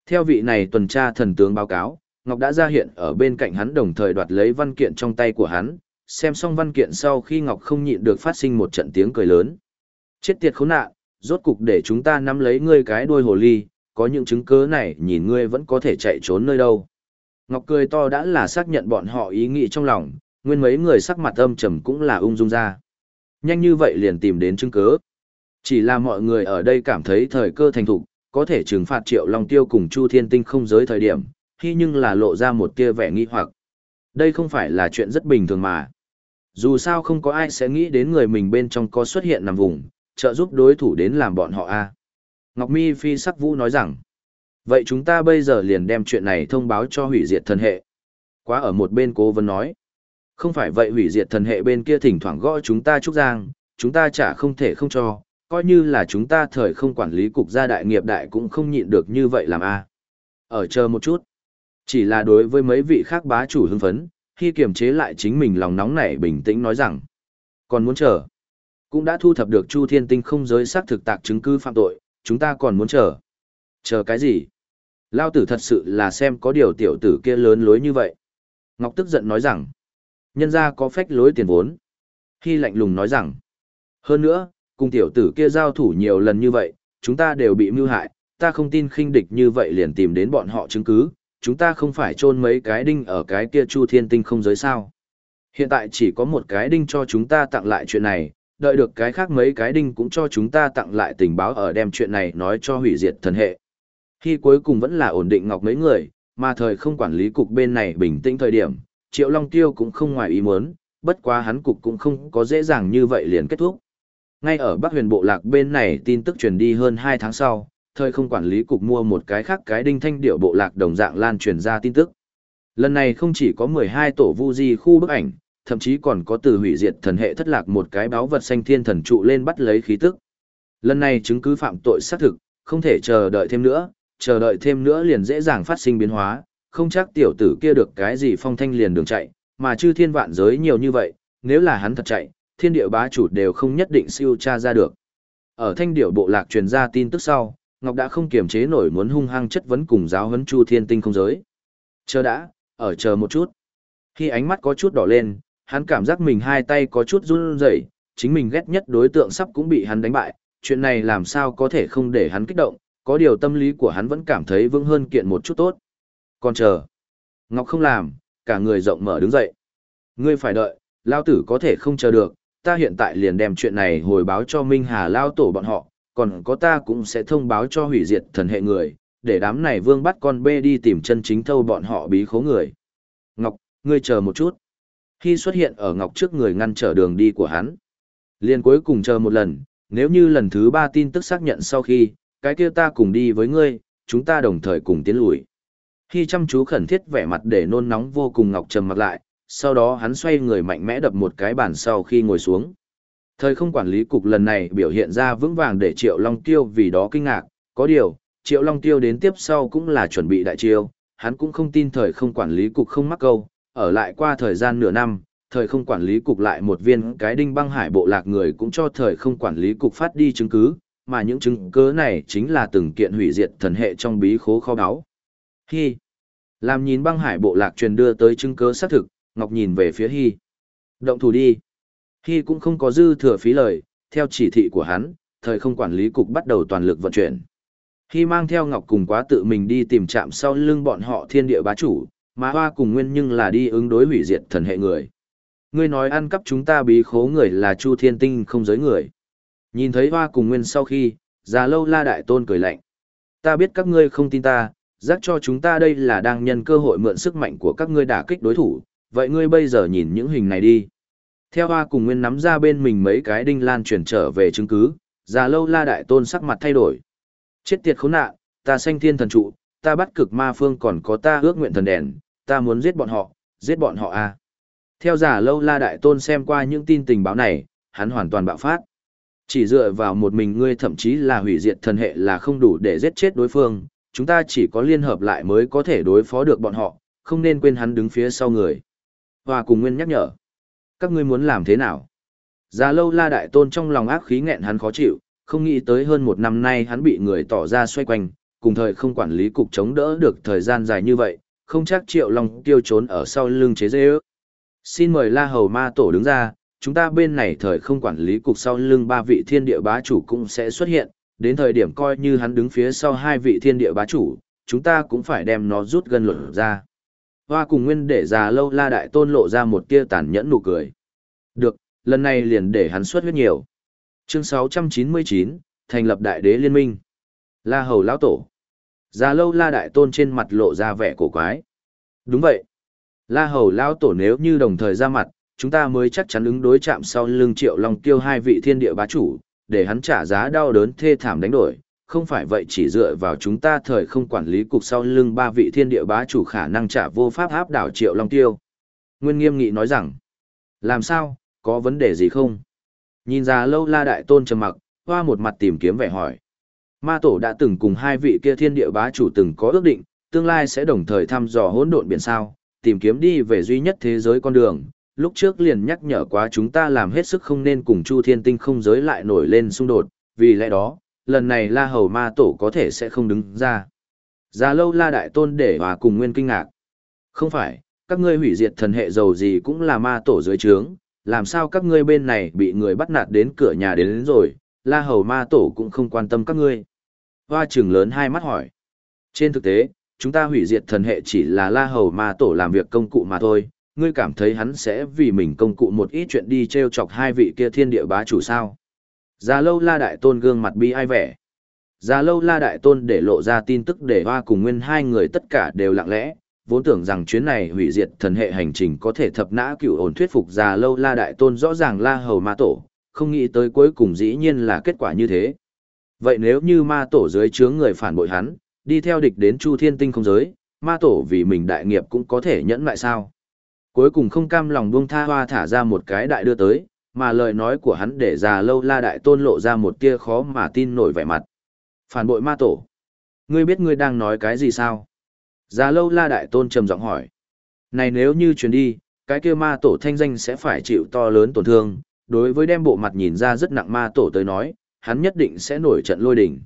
Theo vị này tuần tra thần tướng báo cáo, Ngọc đã ra hiện ở bên cạnh hắn đồng thời đoạt lấy văn kiện trong tay của hắn, xem xong văn kiện sau khi Ngọc không nhịn được phát sinh một trận tiếng cười lớn. Chết tiệt khốn nạn, rốt cục để chúng ta nắm lấy ngươi cái đuôi hồ ly, có những chứng cứ này nhìn ngươi vẫn có thể chạy trốn nơi đâu. Ngọc cười to đã là xác nhận bọn họ ý nghĩ trong lòng, nguyên mấy người sắc mặt âm trầm cũng là ung dung ra. Nhanh như vậy liền tìm đến chứng cứ. Chỉ là mọi người ở đây cảm thấy thời cơ thành thục, có thể trừng phạt triệu long tiêu cùng chu thiên tinh không giới thời điểm, khi nhưng là lộ ra một tia vẻ nghi hoặc. Đây không phải là chuyện rất bình thường mà. Dù sao không có ai sẽ nghĩ đến người mình bên trong có xuất hiện nằm vùng, trợ giúp đối thủ đến làm bọn họ a. Ngọc Mi Phi sắc vũ nói rằng, vậy chúng ta bây giờ liền đem chuyện này thông báo cho hủy diệt thần hệ. Quá ở một bên cố vấn nói, không phải vậy hủy diệt thần hệ bên kia thỉnh thoảng gõ chúng ta trúc giang, chúng ta chả không thể không cho, coi như là chúng ta thời không quản lý cục gia đại nghiệp đại cũng không nhịn được như vậy làm a. Ở chờ một chút. Chỉ là đối với mấy vị khác bá chủ hưng phấn, khi kiềm chế lại chính mình lòng nóng nảy bình tĩnh nói rằng, còn muốn chờ. Cũng đã thu thập được Chu Thiên Tinh không giới xác thực tạc chứng cứ phạm tội, chúng ta còn muốn chờ. Chờ cái gì? Lao tử thật sự là xem có điều tiểu tử kia lớn lối như vậy. Ngọc tức giận nói rằng, nhân ra có phách lối tiền vốn. Hy lạnh lùng nói rằng, hơn nữa, cùng tiểu tử kia giao thủ nhiều lần như vậy, chúng ta đều bị mưu hại, ta không tin khinh địch như vậy liền tìm đến bọn họ chứng cứ, chúng ta không phải chôn mấy cái đinh ở cái kia chu thiên tinh không giới sao. Hiện tại chỉ có một cái đinh cho chúng ta tặng lại chuyện này, đợi được cái khác mấy cái đinh cũng cho chúng ta tặng lại tình báo ở đem chuyện này nói cho hủy diệt thần hệ. Khi cuối cùng vẫn là ổn định ngọc mấy người, mà thời không quản lý cục bên này bình tĩnh thời điểm, Triệu Long Tiêu cũng không ngoài ý muốn, bất quá hắn cục cũng không có dễ dàng như vậy liền kết thúc. Ngay ở Bắc huyền bộ lạc bên này tin tức truyền đi hơn 2 tháng sau, thời không quản lý cục mua một cái khác cái đinh thanh điệu bộ lạc đồng dạng lan truyền ra tin tức. Lần này không chỉ có 12 tổ vu di khu bức ảnh, thậm chí còn có từ hủy diệt thần hệ thất lạc một cái báo vật xanh thiên thần trụ lên bắt lấy khí tức. Lần này chứng cứ phạm tội xác thực, không thể chờ đợi thêm nữa, chờ đợi thêm nữa liền dễ dàng phát sinh biến hóa, không chắc tiểu tử kia được cái gì phong thanh liền đường chạy, mà chư thiên vạn giới nhiều như vậy, nếu là hắn thật chạy, thiên địa bá chủ đều không nhất định siêu tra ra được. Ở thanh điệu bộ lạc truyền ra tin tức sau, Ngọc đã không kiềm chế nổi muốn hung hăng chất vấn cùng giáo huấn Chu Thiên Tinh không giới. Chờ đã, ở chờ một chút. Khi ánh mắt có chút đỏ lên, hắn cảm giác mình hai tay có chút run rẩy, chính mình ghét nhất đối tượng sắp cũng bị hắn đánh bại, chuyện này làm sao có thể không để hắn kích động, có điều tâm lý của hắn vẫn cảm thấy vững hơn kiện một chút tốt. Còn chờ. Ngọc không làm, cả người rộng mở đứng dậy. Ngươi phải đợi, lao tử có thể không chờ được, ta hiện tại liền đem chuyện này hồi báo cho Minh Hà lao tổ bọn họ, còn có ta cũng sẽ thông báo cho hủy diệt thần hệ người, để đám này vương bắt con bê đi tìm chân chính thâu bọn họ bí khố người. Ngọc, ngươi chờ một chút. Khi xuất hiện ở Ngọc trước người ngăn trở đường đi của hắn. liền cuối cùng chờ một lần, nếu như lần thứ ba tin tức xác nhận sau khi, cái kia ta cùng đi với ngươi, chúng ta đồng thời cùng tiến lùi. Khi chăm chú khẩn thiết vẻ mặt để nôn nóng vô cùng Ngọc trầm mặt lại, sau đó hắn xoay người mạnh mẽ đập một cái bàn sau khi ngồi xuống. Thời không quản lý cục lần này biểu hiện ra vững vàng để Triệu Long Tiêu vì đó kinh ngạc, có điều, Triệu Long Tiêu đến tiếp sau cũng là chuẩn bị đại chiêu, hắn cũng không tin thời không quản lý cục không mắc câu, ở lại qua thời gian nửa năm, thời không quản lý cục lại một viên cái đinh băng hải bộ lạc người cũng cho thời không quản lý cục phát đi chứng cứ, mà những chứng cứ này chính là từng kiện hủy diệt thần hệ trong bí khố kho báu. Hi. Làm nhìn băng hải bộ lạc truyền đưa tới chứng cứ xác thực, Ngọc nhìn về phía Hi. Động thủ đi. Hi cũng không có dư thừa phí lời, theo chỉ thị của hắn, thời không quản lý cục bắt đầu toàn lực vận chuyển. Hi mang theo Ngọc cùng quá tự mình đi tìm chạm sau lưng bọn họ thiên địa bá chủ, mà hoa cùng nguyên nhưng là đi ứng đối hủy diệt thần hệ người. Ngươi nói ăn cắp chúng ta bí khố người là Chu Thiên Tinh không giới người. Nhìn thấy hoa cùng nguyên sau khi, già lâu la đại tôn cười lạnh. Ta biết các ngươi không tin ta, giác cho chúng ta đây là đang nhân cơ hội mượn sức mạnh của các ngươi đả kích đối thủ, vậy ngươi bây giờ nhìn những hình này đi. Theo hoa cùng nguyên nắm ra bên mình mấy cái đinh lan chuyển trở về chứng cứ, già lâu la đại tôn sắc mặt thay đổi. Chết tiệt khốn nạn, ta sanh thiên thần trụ, ta bắt cực ma phương còn có ta ước nguyện thần đèn, ta muốn giết bọn họ, giết bọn họ à. Theo giả lâu la đại tôn xem qua những tin tình báo này, hắn hoàn toàn bạo phát. Chỉ dựa vào một mình ngươi thậm chí là hủy diệt thần hệ là không đủ để giết chết đối phương, chúng ta chỉ có liên hợp lại mới có thể đối phó được bọn họ, không nên quên hắn đứng phía sau người. Và cùng nguyên nhắc nhở. Các ngươi muốn làm thế nào? Già lâu la đại tôn trong lòng ác khí nghẹn hắn khó chịu, không nghĩ tới hơn một năm nay hắn bị người tỏ ra xoay quanh, cùng thời không quản lý cục chống đỡ được thời gian dài như vậy, không chắc triệu long tiêu trốn ở sau lưng chế dê ước. Xin mời La Hầu Ma Tổ đứng ra, chúng ta bên này thời không quản lý cục sau lưng ba vị thiên địa bá chủ cũng sẽ xuất hiện, đến thời điểm coi như hắn đứng phía sau hai vị thiên địa bá chủ, chúng ta cũng phải đem nó rút gần luận ra. Hoa cùng nguyên để già lâu la đại tôn lộ ra một tia tàn nhẫn nụ cười. Được, lần này liền để hắn xuất huyết nhiều. Chương 699, thành lập đại đế liên minh. La hầu lão tổ. Già lâu la đại tôn trên mặt lộ ra vẻ cổ quái. Đúng vậy. La hầu lão tổ nếu như đồng thời ra mặt, chúng ta mới chắc chắn ứng đối chạm sau lưng triệu long tiêu hai vị thiên địa bá chủ, để hắn trả giá đau đớn thê thảm đánh đổi. Không phải vậy chỉ dựa vào chúng ta thời không quản lý cục sau lưng ba vị thiên địa bá chủ khả năng trả vô pháp áp đảo triệu long tiêu. Nguyên nghiêm nghị nói rằng, làm sao, có vấn đề gì không? Nhìn ra lâu la đại tôn trầm mặc, hoa một mặt tìm kiếm vẻ hỏi. Ma tổ đã từng cùng hai vị kia thiên địa bá chủ từng có ước định, tương lai sẽ đồng thời thăm dò hỗn độn biển sao, tìm kiếm đi về duy nhất thế giới con đường. Lúc trước liền nhắc nhở quá chúng ta làm hết sức không nên cùng Chu Thiên Tinh không giới lại nổi lên xung đột, vì lẽ đó, lần này La Hầu Ma Tổ có thể sẽ không đứng ra. Già lâu La Đại Tôn để hòa cùng nguyên kinh ngạc. Không phải, các ngươi hủy diệt thần hệ dầu gì cũng là Ma Tổ dưới trướng, làm sao các ngươi bên này bị người bắt nạt đến cửa nhà đến, đến rồi, La Hầu Ma Tổ cũng không quan tâm các ngươi. Hoa trừng lớn hai mắt hỏi. Trên thực tế, chúng ta hủy diệt thần hệ chỉ là La Hầu Ma Tổ làm việc công cụ mà thôi, ngươi cảm thấy hắn sẽ vì mình công cụ một ít chuyện đi treo chọc hai vị kia thiên địa bá chủ sao. Già lâu La Đại Tôn gương mặt bi ai vẻ. Già lâu La Đại Tôn để lộ ra tin tức để hoa cùng nguyên hai người tất cả đều lặng lẽ, vốn tưởng rằng chuyến này hủy diệt thần hệ hành trình có thể thập nã cựu ổn thuyết phục già lâu La Đại Tôn rõ ràng La Hầu Ma Tổ, không nghĩ tới cuối cùng dĩ nhiên là kết quả như thế. Vậy nếu như ma tổ dưới chướng người phản bội hắn, đi theo địch đến Chu Thiên Tinh không giới, ma tổ vì mình đại nghiệp cũng có thể nhẫn lại sao? Cuối cùng không cam lòng buông tha hoa thả ra một cái đại đưa tới, mà lời nói của hắn để già lâu la đại tôn lộ ra một tia khó mà tin nổi vẻ mặt. Phản bội ma tổ. Ngươi biết ngươi đang nói cái gì sao? Già lâu la đại tôn trầm giọng hỏi. Này nếu như truyền đi, cái kia ma tổ thanh danh sẽ phải chịu to lớn tổn thương, đối với đem bộ mặt nhìn ra rất nặng ma tổ tới nói, hắn nhất định sẽ nổi trận lôi đỉnh.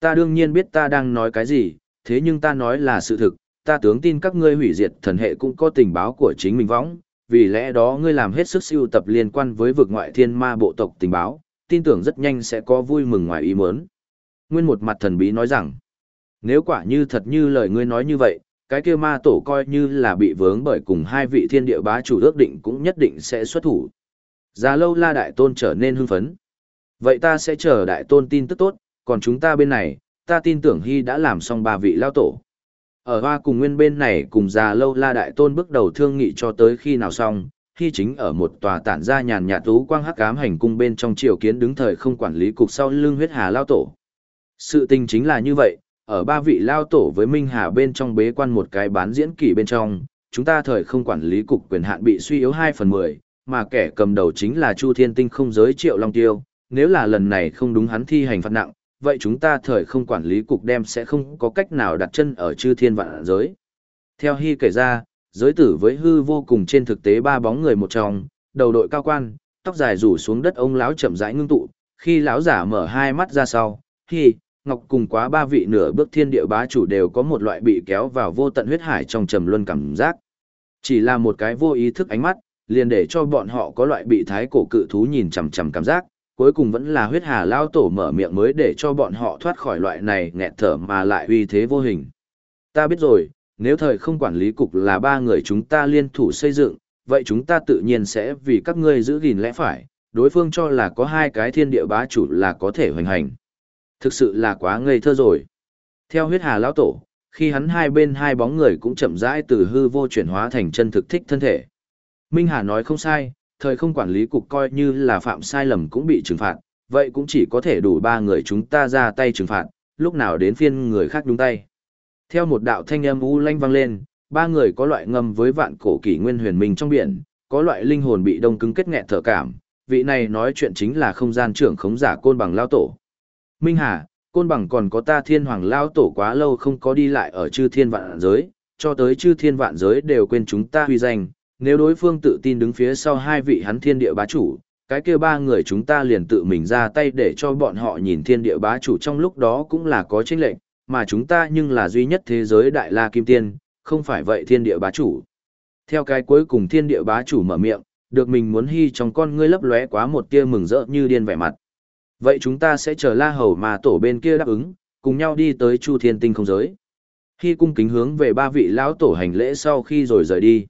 Ta đương nhiên biết ta đang nói cái gì, thế nhưng ta nói là sự thực, ta tướng tin các ngươi hủy diệt thần hệ cũng có tình báo của chính mình võng, vì lẽ đó ngươi làm hết sức siêu tập liên quan với vực ngoại thiên ma bộ tộc tình báo, tin tưởng rất nhanh sẽ có vui mừng ngoài ý muốn. Nguyên một mặt thần bí nói rằng, nếu quả như thật như lời ngươi nói như vậy, cái kia ma tổ coi như là bị vướng bởi cùng hai vị thiên địa bá chủ ước định cũng nhất định sẽ xuất thủ. Già lâu la đại tôn trở nên hưng phấn. Vậy ta sẽ chờ đại tôn tin tức tốt, còn chúng ta bên này, ta tin tưởng Hy đã làm xong ba vị lao tổ. Ở hoa cùng nguyên bên này cùng già lâu la đại tôn bước đầu thương nghị cho tới khi nào xong, khi chính ở một tòa tản ra nhàn nhạt tú quang hắc ám hành cung bên trong triều kiến đứng thời không quản lý cục sau lưng huyết hà lao tổ. Sự tình chính là như vậy, ở ba vị lao tổ với Minh Hà bên trong bế quan một cái bán diễn kỷ bên trong, chúng ta thời không quản lý cục quyền hạn bị suy yếu 2 phần 10, mà kẻ cầm đầu chính là Chu Thiên Tinh không giới Triệu Long Tiêu, nếu là lần này không đúng hắn thi hành phạt nặng, vậy chúng ta thời không quản lý cục đem sẽ không có cách nào đặt chân ở chư thiên vạn giới. Theo Hy kể ra, giới tử với hư vô cùng trên thực tế ba bóng người một trong, đầu đội cao quan, tóc dài rủ xuống đất ông lão chậm rãi ngưng tụ, khi lão giả mở hai mắt ra sau, Hy, Ngọc cùng quá ba vị nửa bước thiên địa bá chủ đều có một loại bị kéo vào vô tận huyết hải trong trầm luân cảm giác. Chỉ là một cái vô ý thức ánh mắt, liền để cho bọn họ có loại bị thái cổ cự thú nhìn chằm chằm cảm giác, cuối cùng vẫn là huyết hà lao tổ mở miệng mới để cho bọn họ thoát khỏi loại này nghẹt thở mà lại uy thế vô hình. Ta biết rồi, nếu thời không quản lý cục là ba người chúng ta liên thủ xây dựng, vậy chúng ta tự nhiên sẽ vì các ngươi giữ gìn lẽ phải, đối phương cho là có hai cái thiên địa bá chủ là có thể hoành hành. Thực sự là quá ngây thơ rồi. Theo huyết hà lão tổ, khi hắn hai bên hai bóng người cũng chậm rãi từ hư vô chuyển hóa thành chân thực thích thân thể. Minh Hà nói không sai, thời không quản lý cục coi như là phạm sai lầm cũng bị trừng phạt, vậy cũng chỉ có thể đủ ba người chúng ta ra tay trừng phạt, lúc nào đến phiên người khác đúng tay. Theo một đạo thanh âm u lanh vang lên, ba người có loại ngâm với vạn cổ kỷ nguyên huyền minh trong biển, có loại linh hồn bị đông cứng kết nghẹt thở cảm, vị này nói chuyện chính là không gian trưởng khống giả côn bằng lao tổ. Minh Hà, côn bằng còn có ta thiên hoàng lao tổ quá lâu không có đi lại ở chư thiên vạn giới, cho tới chư thiên vạn giới đều quên chúng ta huy danh, nếu đối phương tự tin đứng phía sau hai vị hắn thiên địa bá chủ, cái kia ba người chúng ta liền tự mình ra tay để cho bọn họ nhìn thiên địa bá chủ trong lúc đó cũng là có chênh lệnh, mà chúng ta nhưng là duy nhất thế giới đại la kim tiên, không phải vậy thiên địa bá chủ. Theo cái cuối cùng thiên địa bá chủ mở miệng, được mình muốn hy trong con ngươi lấp lóe quá một tia mừng rỡ như điên vẻ mặt. Vậy chúng ta sẽ chờ la hầu mà tổ bên kia đáp ứng, cùng nhau đi tới chu thiên tinh không giới. Khi cung kính hướng về ba vị lão tổ hành lễ sau khi rồi rời đi.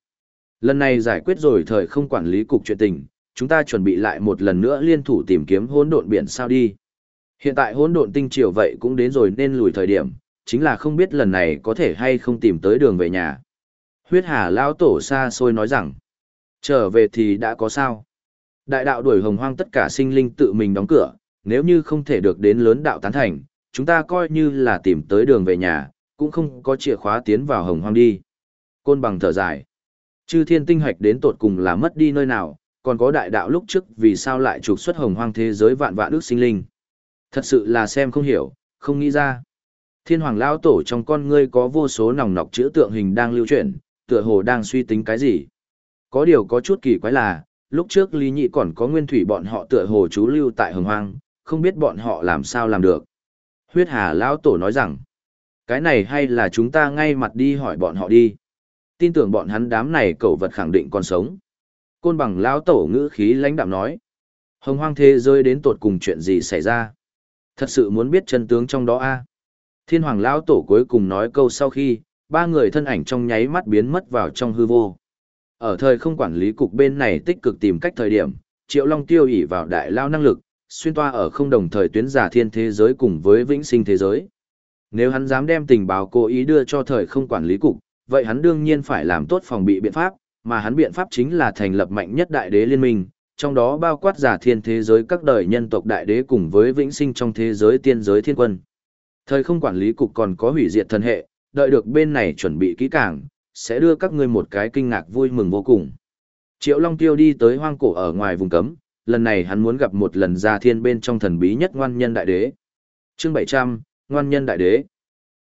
Lần này giải quyết rồi thời không quản lý cục chuyện tình, chúng ta chuẩn bị lại một lần nữa liên thủ tìm kiếm hỗn độn biển sao đi. Hiện tại hỗn độn tinh triều vậy cũng đến rồi nên lùi thời điểm, chính là không biết lần này có thể hay không tìm tới đường về nhà. Huyết hà lão tổ xa xôi nói rằng, trở về thì đã có sao. Đại đạo đuổi hồng hoang tất cả sinh linh tự mình đóng cửa, nếu như không thể được đến lớn đạo tán thành, chúng ta coi như là tìm tới đường về nhà, cũng không có chìa khóa tiến vào hồng hoang đi. Côn bằng thở dài. Chư thiên tinh hạch đến tột cùng là mất đi nơi nào, còn có đại đạo lúc trước vì sao lại trục xuất hồng hoang thế giới vạn vạn ước sinh linh. Thật sự là xem không hiểu, không nghĩ ra. Thiên hoàng lao tổ trong con ngươi có vô số nòng nọc chữ tượng hình đang lưu chuyển, tựa hồ đang suy tính cái gì. Có điều có chút kỳ quái là, lúc trước Lý Nhị còn có nguyên thủy bọn họ tựa hồ chú lưu tại hồng hoang, không biết bọn họ làm sao làm được. Huyết hà lao tổ nói rằng, cái này hay là chúng ta ngay mặt đi hỏi bọn họ đi. Tin tưởng bọn hắn đám này cẩu vật khẳng định còn sống. Côn bằng lão tổ ngữ khí lãnh đạm nói. Hồng hoang thế rơi đến tột cùng chuyện gì xảy ra. Thật sự muốn biết chân tướng trong đó a Thiên hoàng lão tổ cuối cùng nói câu sau khi, ba người thân ảnh trong nháy mắt biến mất vào trong hư vô. Ở thời không quản lý cục bên này tích cực tìm cách thời điểm, Triệu Long tiêu ỉ vào đại lao năng lực, xuyên toa ở không đồng thời tuyến giả thiên thế giới cùng với vĩnh sinh thế giới. Nếu hắn dám đem tình báo cố ý đưa cho thời không quản lý cục, vậy hắn đương nhiên phải làm tốt phòng bị biện pháp, mà hắn biện pháp chính là thành lập mạnh nhất đại đế liên minh, trong đó bao quát giả thiên thế giới các đời nhân tộc đại đế cùng với vĩnh sinh trong thế giới tiên giới thiên quân. Thời không quản lý cục còn có hủy diệt thần hệ, đợi được bên này chuẩn bị kỹ càng, sẽ đưa các ngươi một cái kinh ngạc vui mừng vô cùng. Triệu Long Tiêu đi tới hoang cổ ở ngoài vùng cấm, lần này hắn muốn gặp một lần gia thiên bên trong thần bí nhất ngoan nhân đại đế. Chương 700, ngoan nhân đại đế.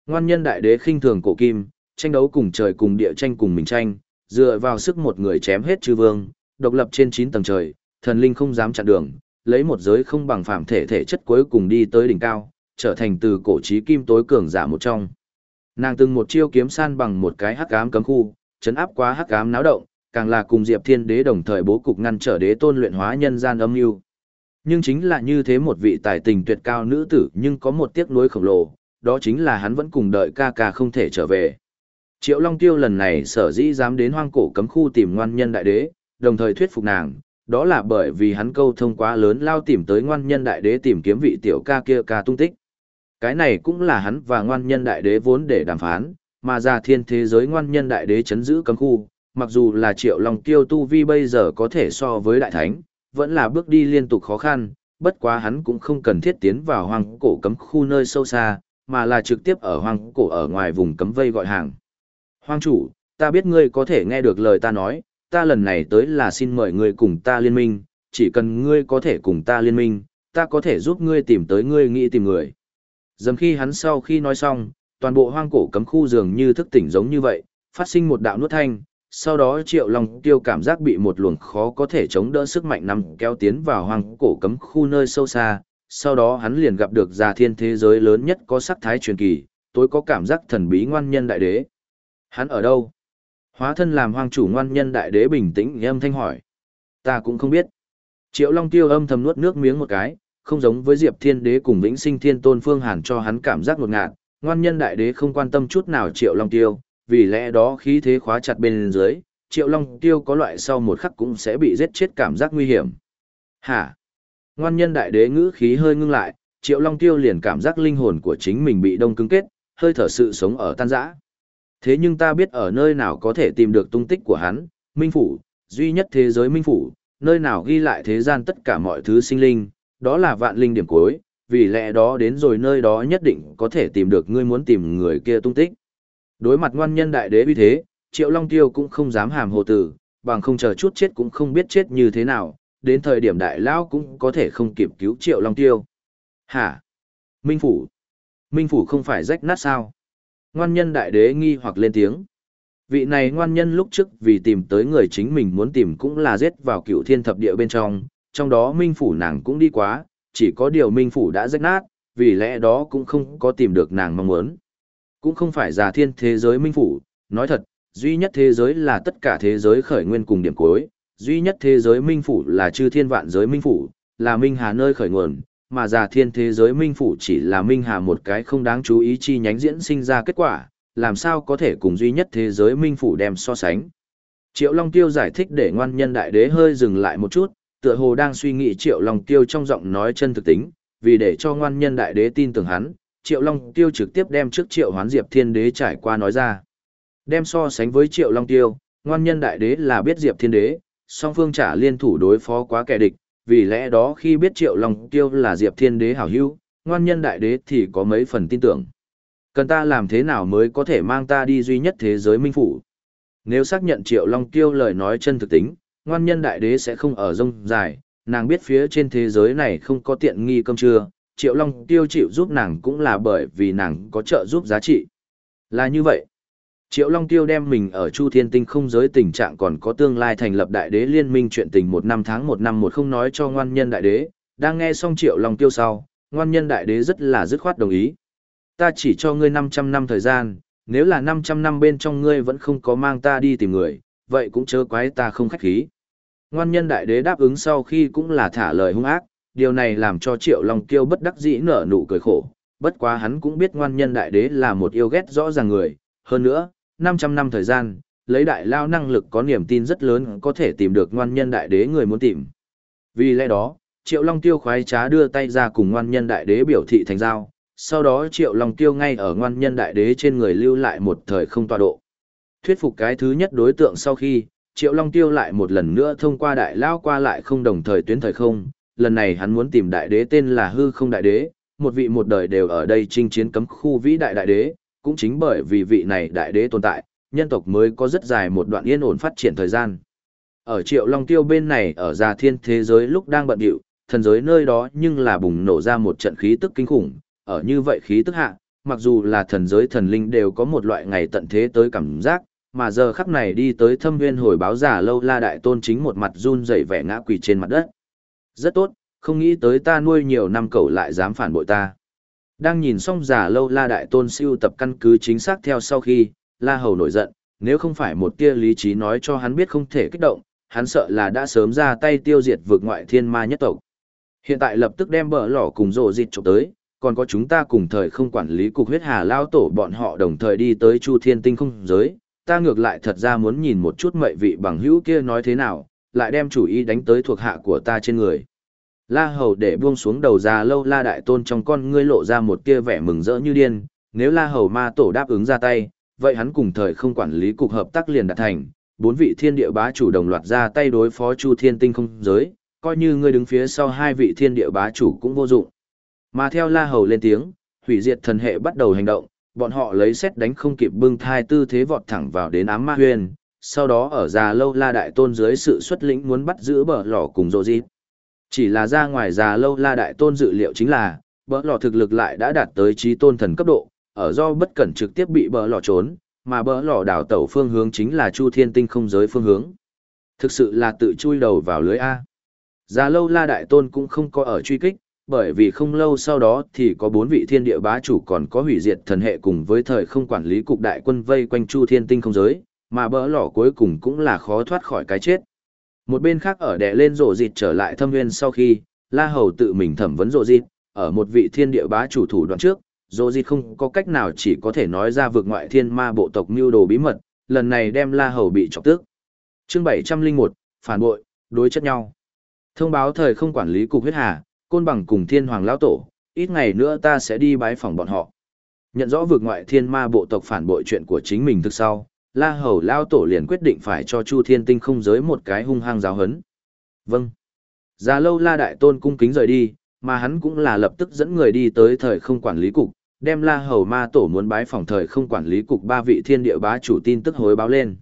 Ngoan nhân đại đế khinh thường cổ kim, tranh đấu cùng trời cùng địa tranh cùng mình tranh, dựa vào sức một người chém hết chư vương, độc lập trên 9 tầng trời, thần linh không dám chặn đường, lấy một giới không bằng phạm thể thể chất cuối cùng đi tới đỉnh cao, trở thành từ cổ chí kim tối cường giả một trong. Nàng từng một chiêu kiếm san bằng một cái hắc ám cấm khu, chấn áp quá hắc ám náo động, càng là cùng Diệp Thiên Đế đồng thời bố cục ngăn trở đế tôn luyện hóa nhân gian âm mưu. Nhưng chính là như thế một vị tài tình tuyệt cao nữ tử nhưng có một tiếc nuối khổng lồ, đó chính là hắn vẫn cùng đợi ca ca không thể trở về. Triệu Long Tiêu lần này sở dĩ dám đến hoang cổ cấm khu tìm ngoan nhân đại đế, đồng thời thuyết phục nàng, đó là bởi vì hắn câu thông quá lớn lao tìm tới ngoan nhân đại đế tìm kiếm vị tiểu ca kia ca tung tích. Cái này cũng là hắn và ngoan nhân đại đế vốn để đàm phán, mà ra thiên thế giới ngoan nhân đại đế chấn giữ cấm khu, mặc dù là triệu long tiêu tu vi bây giờ có thể so với đại thánh, vẫn là bước đi liên tục khó khăn, bất quá hắn cũng không cần thiết tiến vào hoang cổ cấm khu nơi sâu xa, mà là trực tiếp ở hoang cổ ở ngoài vùng cấm vây gọi hàng. Hoang chủ, ta biết ngươi có thể nghe được lời ta nói, ta lần này tới là xin mời ngươi cùng ta liên minh, chỉ cần ngươi có thể cùng ta liên minh, ta có thể giúp ngươi tìm tới ngươi nghĩ tìm người. Dầm khi hắn sau khi nói xong, toàn bộ hoang cổ cấm khu dường như thức tỉnh giống như vậy, phát sinh một đạo nuốt thanh, sau đó triệu long tiêu cảm giác bị một luồng khó có thể chống đỡ sức mạnh nằm kéo tiến vào hoang cổ cấm khu nơi sâu xa, sau đó hắn liền gặp được già thiên thế giới lớn nhất có sắc thái truyền kỳ, tối có cảm giác thần bí ngoan nhân đại đế. Hắn ở đâu? Hóa thân làm hoàng chủ ngoan nhân đại đế bình tĩnh âm thanh hỏi. Ta cũng không biết. Triệu Long Tiêu âm thầm nuốt nước miếng một cái, không giống với Diệp Thiên Đế cùng Vĩnh Sinh Thiên Tôn Phương Hàn cho hắn cảm giác ngột ngạt, ngoan nhân đại đế không quan tâm chút nào Triệu Long Tiêu, vì lẽ đó khí thế khóa chặt bên dưới, Triệu Long Tiêu có loại sau một khắc cũng sẽ bị giết chết cảm giác nguy hiểm. Hả? Ngoan nhân đại đế ngữ khí hơi ngưng lại, Triệu Long Tiêu liền cảm giác linh hồn của chính mình bị đông cứng kết, hơi thở sự sống ở tan rã. Thế nhưng ta biết ở nơi nào có thể tìm được tung tích của hắn, Minh Phủ, duy nhất thế giới Minh Phủ, nơi nào ghi lại thế gian tất cả mọi thứ sinh linh, đó là vạn linh điểm cuối, vì lẽ đó đến rồi nơi đó nhất định có thể tìm được ngươi muốn tìm người kia tung tích. Đối mặt ngoan nhân đại đế uy thế, Triệu Long Tiêu cũng không dám hàm hồ tử, bằng không chờ chút chết cũng không biết chết như thế nào, đến thời điểm đại lão cũng có thể không kịp cứu Triệu Long Tiêu. Hả? Minh Phủ? Minh Phủ không phải rách nát sao? Ngoan nhân đại đế nghi hoặc lên tiếng. Vị này ngoan nhân lúc trước vì tìm tới người chính mình muốn tìm cũng là giết vào cựu thiên thập địa bên trong, trong đó minh phủ nàng cũng đi quá, chỉ có điều minh phủ đã rách nát, vì lẽ đó cũng không có tìm được nàng mong muốn. Cũng không phải giả thiên thế giới minh phủ, nói thật, duy nhất thế giới là tất cả thế giới khởi nguyên cùng điểm cuối, duy nhất thế giới minh phủ là chư thiên vạn giới minh phủ, là minh hà nơi khởi nguồn, mà già thiên thế giới minh phủ chỉ là minh hà một cái không đáng chú ý chi nhánh diễn sinh ra kết quả, làm sao có thể cùng duy nhất thế giới minh phủ đem so sánh. Triệu Long Tiêu giải thích để ngoan nhân đại đế hơi dừng lại một chút, tựa hồ đang suy nghĩ Triệu Long Tiêu trong giọng nói chân thực tính, vì để cho ngoan nhân đại đế tin tưởng hắn, Triệu Long Tiêu trực tiếp đem trước Triệu Hoán Diệp Thiên Đế trải qua nói ra. Đem so sánh với Triệu Long Tiêu, ngoan nhân đại đế là biết Diệp Thiên Đế, song phương trả liên thủ đối phó quá kẻ địch, vì lẽ đó khi biết Triệu Long Tiêu là Diệp Thiên Đế hảo hữu, ngoan nhân đại đế thì có mấy phần tin tưởng. Cần ta làm thế nào mới có thể mang ta đi duy nhất thế giới minh phủ? Nếu xác nhận Triệu Long Tiêu lời nói chân thực tính, ngoan nhân đại đế sẽ không ở rông dài, nàng biết phía trên thế giới này không có tiện nghi cơm trưa, Triệu Long Tiêu chịu giúp nàng cũng là bởi vì nàng có trợ giúp giá trị. Là như vậy. Triệu Long Tiêu đem mình ở Chu Thiên Tinh không giới tình trạng còn có tương lai thành lập đại đế liên minh chuyện tình một năm tháng một năm một không nói cho ngoan nhân đại đế, đang nghe xong Triệu Long Tiêu sau, ngoan nhân đại đế rất là dứt khoát đồng ý. Ta chỉ cho ngươi 500 năm thời gian, nếu là 500 năm bên trong ngươi vẫn không có mang ta đi tìm người, vậy cũng chớ quái ta không khách khí. Ngoan nhân đại đế đáp ứng sau khi cũng là thả lời hung ác, điều này làm cho Triệu Long Tiêu bất đắc dĩ nở nụ cười khổ, bất quá hắn cũng biết ngoan nhân đại đế là một yêu ghét rõ ràng người, hơn nữa, 500 năm thời gian, lấy đại lao năng lực có niềm tin rất lớn có thể tìm được ngoan nhân đại đế người muốn tìm. Vì lẽ đó, Triệu Long Tiêu khoái trá đưa tay ra cùng ngoan nhân đại đế biểu thị thành giao, sau đó Triệu Long Tiêu ngay ở ngoan nhân đại đế trên người lưu lại một thời không tọa độ. Thuyết phục cái thứ nhất đối tượng sau khi, Triệu Long Tiêu lại một lần nữa thông qua đại lao qua lại không đồng thời tuyến thời không, lần này hắn muốn tìm đại đế tên là hư không đại đế, một vị một đời đều ở đây chinh chiến cấm khu vĩ đại đại đế, cũng chính bởi vì vị này đại đế tồn tại, nhân tộc mới có rất dài một đoạn yên ổn phát triển thời gian. Ở Triệu Long Tiêu bên này ở già thiên thế giới lúc đang bận điệu, thần giới nơi đó nhưng là bùng nổ ra một trận khí tức kinh khủng, ở như vậy khí tức hạ, mặc dù là thần giới thần linh đều có một loại ngày tận thế tới cảm giác, mà giờ khắc này đi tới thâm nguyên hồi báo giả lâu la đại tôn chính một mặt run rẩy vẻ ngã quỳ trên mặt đất. Rất tốt, không nghĩ tới ta nuôi nhiều năm cậu lại dám phản bội ta. Đang nhìn xong giả lâu la đại tôn siêu tập căn cứ chính xác theo sau khi, la hầu nổi giận, nếu không phải một tia lý trí nói cho hắn biết không thể kích động, hắn sợ là đã sớm ra tay tiêu diệt vượt ngoại thiên ma nhất tộc. Hiện tại lập tức đem bờ lỏ cùng rộ dịch trộm tới, còn có chúng ta cùng thời không quản lý cục huyết hà lao tổ bọn họ đồng thời đi tới chu thiên tinh không giới, ta ngược lại thật ra muốn nhìn một chút mệnh vị bằng hữu kia nói thế nào, lại đem chủ ý đánh tới thuộc hạ của ta trên người. La Hầu để buông xuống đầu già lâu La Đại Tôn trong con ngươi lộ ra một tia vẻ mừng rỡ như điên, nếu La Hầu ma tổ đáp ứng ra tay, vậy hắn cùng thời không quản lý cục hợp tác liền đạt thành, bốn vị thiên địa bá chủ đồng loạt ra tay đối phó Chu Thiên Tinh không giới, coi như ngươi đứng phía sau hai vị thiên địa bá chủ cũng vô dụng. Mà theo La Hầu lên tiếng, hủy diệt thần hệ bắt đầu hành động, bọn họ lấy xét đánh không kịp bưng thai tư thế vọt thẳng vào đến ám ma huyền, sau đó ở già lâu la đại tôn dưới sự xuất lĩnh muốn bắt giữ bờ lỏ cùng rô dịp. Chỉ là ra ngoài già lâu la đại tôn dự liệu chính là, bỡ lò thực lực lại đã đạt tới trí tôn thần cấp độ, ở do bất cẩn trực tiếp bị bỡ lò trốn, mà bỡ lò đảo tẩu phương hướng chính là chu thiên tinh không giới phương hướng. Thực sự là tự chui đầu vào lưới A. Già lâu la đại tôn cũng không có ở truy kích, bởi vì không lâu sau đó thì có bốn vị thiên địa bá chủ còn có hủy diệt thần hệ cùng với thời không quản lý cục đại quân vây quanh chu thiên tinh không giới, mà bỡ lò cuối cùng cũng là khó thoát khỏi cái chết. Một bên khác ở đè lên rộ dịt trở lại thâm nguyên sau khi, La Hầu tự mình thẩm vấn rộ dịt, ở một vị thiên địa bá chủ thủ đoạn trước, rộ dịt không có cách nào chỉ có thể nói ra vượt ngoại thiên ma bộ tộc mưu đồ bí mật, lần này đem La Hầu bị chọc tước. Chương 701, phản bội, đối chất nhau. Thông báo thời không quản lý cục huyết hà, côn bằng cùng thiên hoàng lão tổ, ít ngày nữa ta sẽ đi bái phòng bọn họ. Nhận rõ vượt ngoại thiên ma bộ tộc phản bội chuyện của chính mình thực sau, La Hầu Lao tổ liền quyết định phải cho Chu Thiên Tinh không giới một cái hung hăng giáo hấn. Vâng. Già lâu La Đại Tôn cung kính rời đi, mà hắn cũng là lập tức dẫn người đi tới thời không quản lý cục, đem La Hầu ma tổ muốn bái phòng thời không quản lý cục ba vị thiên địa bá chủ tin tức hồi báo lên.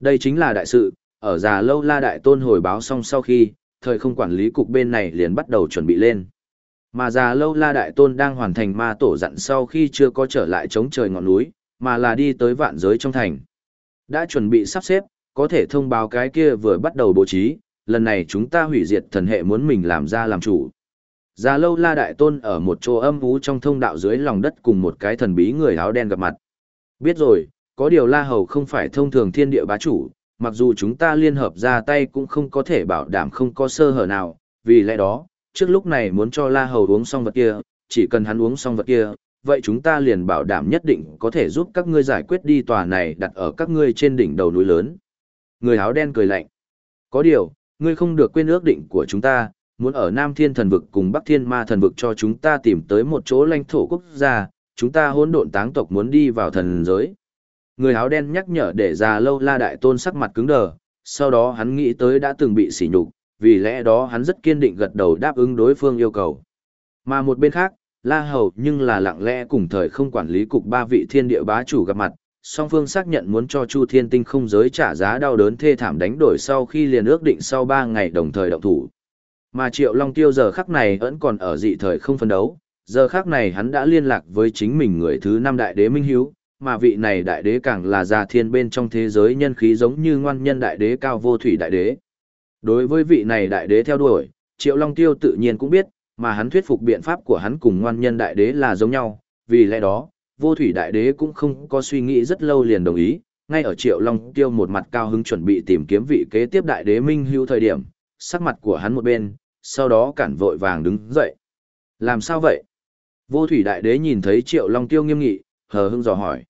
Đây chính là đại sự, ở già lâu La Đại Tôn hồi báo xong sau khi, thời không quản lý cục bên này liền bắt đầu chuẩn bị lên. Mà già lâu la đại tôn đang hoàn thành ma tổ dặn sau khi chưa có trở lại chống trời ngọn núi, mà là đi tới vạn giới trong thành. Đã chuẩn bị sắp xếp, có thể thông báo cái kia vừa bắt đầu bố trí, lần này chúng ta hủy diệt thần hệ muốn mình làm ra làm chủ. Già lâu la đại tôn ở một chỗ âm ú trong thông đạo dưới lòng đất cùng một cái thần bí người áo đen gặp mặt. Biết rồi, có điều la hầu không phải thông thường thiên địa bá chủ, mặc dù chúng ta liên hợp ra tay cũng không có thể bảo đảm không có sơ hở nào, vì lẽ đó, trước lúc này muốn cho La Hầu uống xong vật kia, chỉ cần hắn uống xong vật kia, vậy chúng ta liền bảo đảm nhất định có thể giúp các ngươi giải quyết đi tòa này đặt ở các ngươi trên đỉnh đầu núi lớn. Người áo đen cười lạnh. Có điều, ngươi không được quên ước định của chúng ta, muốn ở Nam Thiên thần vực cùng Bắc Thiên ma thần vực cho chúng ta tìm tới một chỗ lãnh thổ quốc gia, chúng ta hỗn độn táng tộc muốn đi vào thần giới. Người áo đen nhắc nhở để già lâu la đại tôn sắc mặt cứng đờ, sau đó hắn nghĩ tới đã từng bị sỉ nhục, vì lẽ đó hắn rất kiên định gật đầu đáp ứng đối phương yêu cầu. Mà một bên khác, La Hầu nhưng là lặng lẽ cùng thời không quản lý cục ba vị thiên địa bá chủ gặp mặt, song phương xác nhận muốn cho Chu Thiên Tinh không giới trả giá đau đớn thê thảm đánh đổi sau khi liền ước định sau 3 ngày đồng thời động thủ. Mà Triệu Long Tiêu giờ khắc này vẫn còn ở dị thời không phân đấu, giờ khắc này hắn đã liên lạc với chính mình người thứ năm đại đế Minh Hiếu, mà vị này đại đế càng là gia thiên bên trong thế giới nhân khí giống như ngoan nhân đại đế cao vô thủy đại đế. Đối với vị này đại đế theo đuổi, Triệu Long Tiêu tự nhiên cũng biết, mà hắn thuyết phục biện pháp của hắn cùng ngoan nhân đại đế là giống nhau, vì lẽ đó, vô thủy đại đế cũng không có suy nghĩ rất lâu liền đồng ý, ngay ở Triệu Long Tiêu một mặt cao hứng chuẩn bị tìm kiếm vị kế tiếp đại đế Minh hưu thời điểm, sắc mặt của hắn một bên, sau đó cản vội vàng đứng dậy. Làm sao vậy? Vô thủy đại đế nhìn thấy Triệu Long Tiêu nghiêm nghị, hờ hững dò hỏi.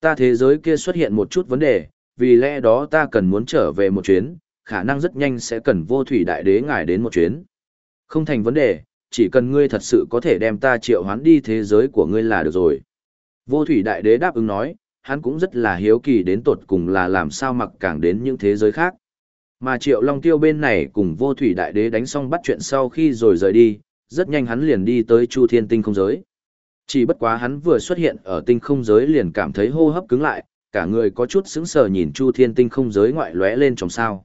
Ta thế giới kia xuất hiện một chút vấn đề, vì lẽ đó ta cần muốn trở về một chuyến, khả năng rất nhanh sẽ cần vô thủy đại đế ngài đến một chuyến. Không thành vấn đề, chỉ cần ngươi thật sự có thể đem ta triệu hoán đi thế giới của ngươi là được rồi. Vô thủy đại đế đáp ứng nói, hắn cũng rất là hiếu kỳ đến tột cùng là làm sao mặc càng đến những thế giới khác. Mà triệu long tiêu bên này cùng vô thủy đại đế đánh xong bắt chuyện sau khi rồi rời đi, rất nhanh hắn liền đi tới chu thiên tinh không giới. Chỉ bất quá hắn vừa xuất hiện ở tinh không giới liền cảm thấy hô hấp cứng lại, cả người có chút sững sờ nhìn chu thiên tinh không giới ngoại lóe lên trong sao.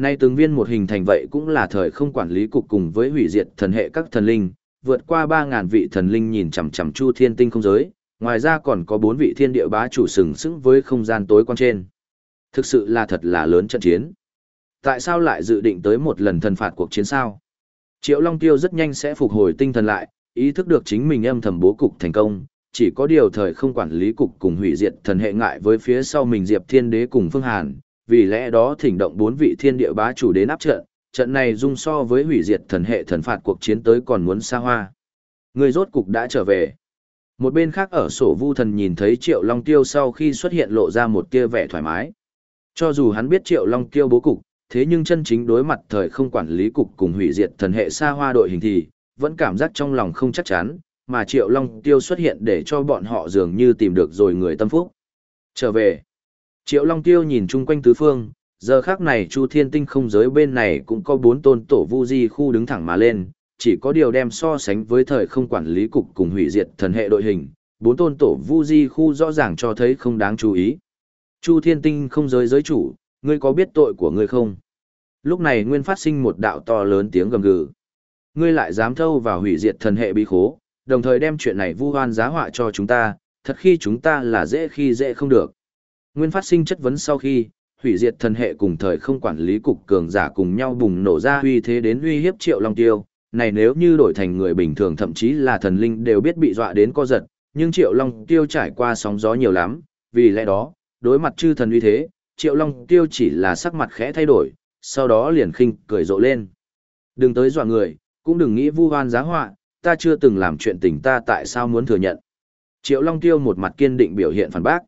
Nay từng viên một hình thành vậy cũng là thời không quản lý cục cùng với hủy diệt thần hệ các thần linh, vượt qua 3.000 vị thần linh nhìn chằm chằm chu thiên tinh không giới, ngoài ra còn có 4 vị thiên địa bá chủ sừng sững với không gian tối quan trên. Thực sự là thật là lớn trận chiến. Tại sao lại dự định tới một lần thần phạt cuộc chiến sao? Triệu Long Tiêu rất nhanh sẽ phục hồi tinh thần lại, ý thức được chính mình âm thầm bố cục thành công, chỉ có điều thời không quản lý cục cùng hủy diệt thần hệ ngại với phía sau mình Diệp Thiên Đế cùng Phương Hàn, vì lẽ đó thỉnh động bốn vị thiên địa bá chủ đến áp trận, trận này dung so với hủy diệt thần hệ thần phạt cuộc chiến tới còn muốn xa hoa. Người rốt cục đã trở về. Một bên khác ở sổ vu thần nhìn thấy Triệu Long Tiêu sau khi xuất hiện lộ ra một tia vẻ thoải mái. Cho dù hắn biết Triệu Long Tiêu bố cục, thế nhưng chân chính đối mặt thời không quản lý cục cùng hủy diệt thần hệ xa hoa đội hình thì, vẫn cảm giác trong lòng không chắc chắn, mà Triệu Long Tiêu xuất hiện để cho bọn họ dường như tìm được rồi người tâm phúc. Trở về. Triệu Long Tiêu nhìn chung quanh tứ phương, giờ khác này Chu Thiên Tinh không giới bên này cũng có bốn tôn tổ vu di khu đứng thẳng mà lên, chỉ có điều đem so sánh với thời không quản lý cục cùng hủy diệt thần hệ đội hình, bốn tôn tổ vu di khu rõ ràng cho thấy không đáng chú ý. Chu Thiên Tinh không giới giới chủ, ngươi có biết tội của ngươi không? Lúc này nguyên phát sinh một đạo to lớn tiếng gầm gừ. Ngươi lại dám thâu vào hủy diệt thần hệ bí khố, đồng thời đem chuyện này vu hoan giá họa cho chúng ta, thật khi chúng ta là dễ khi dễ không được. Nguyên phát sinh chất vấn sau khi, hủy diệt thần hệ cùng thời không quản lý cục cường giả cùng nhau bùng nổ ra uy thế đến uy hiếp triệu long tiêu. Này nếu như đổi thành người bình thường thậm chí là thần linh đều biết bị dọa đến co giật, nhưng triệu long tiêu trải qua sóng gió nhiều lắm, vì lẽ đó, đối mặt chư thần uy thế, triệu long tiêu chỉ là sắc mặt khẽ thay đổi, sau đó liền khinh cười rộ lên. Đừng tới dọa người, cũng đừng nghĩ vu hoan giá họa, ta chưa từng làm chuyện tình ta tại sao muốn thừa nhận. Triệu Long Tiêu một mặt kiên định biểu hiện phản bác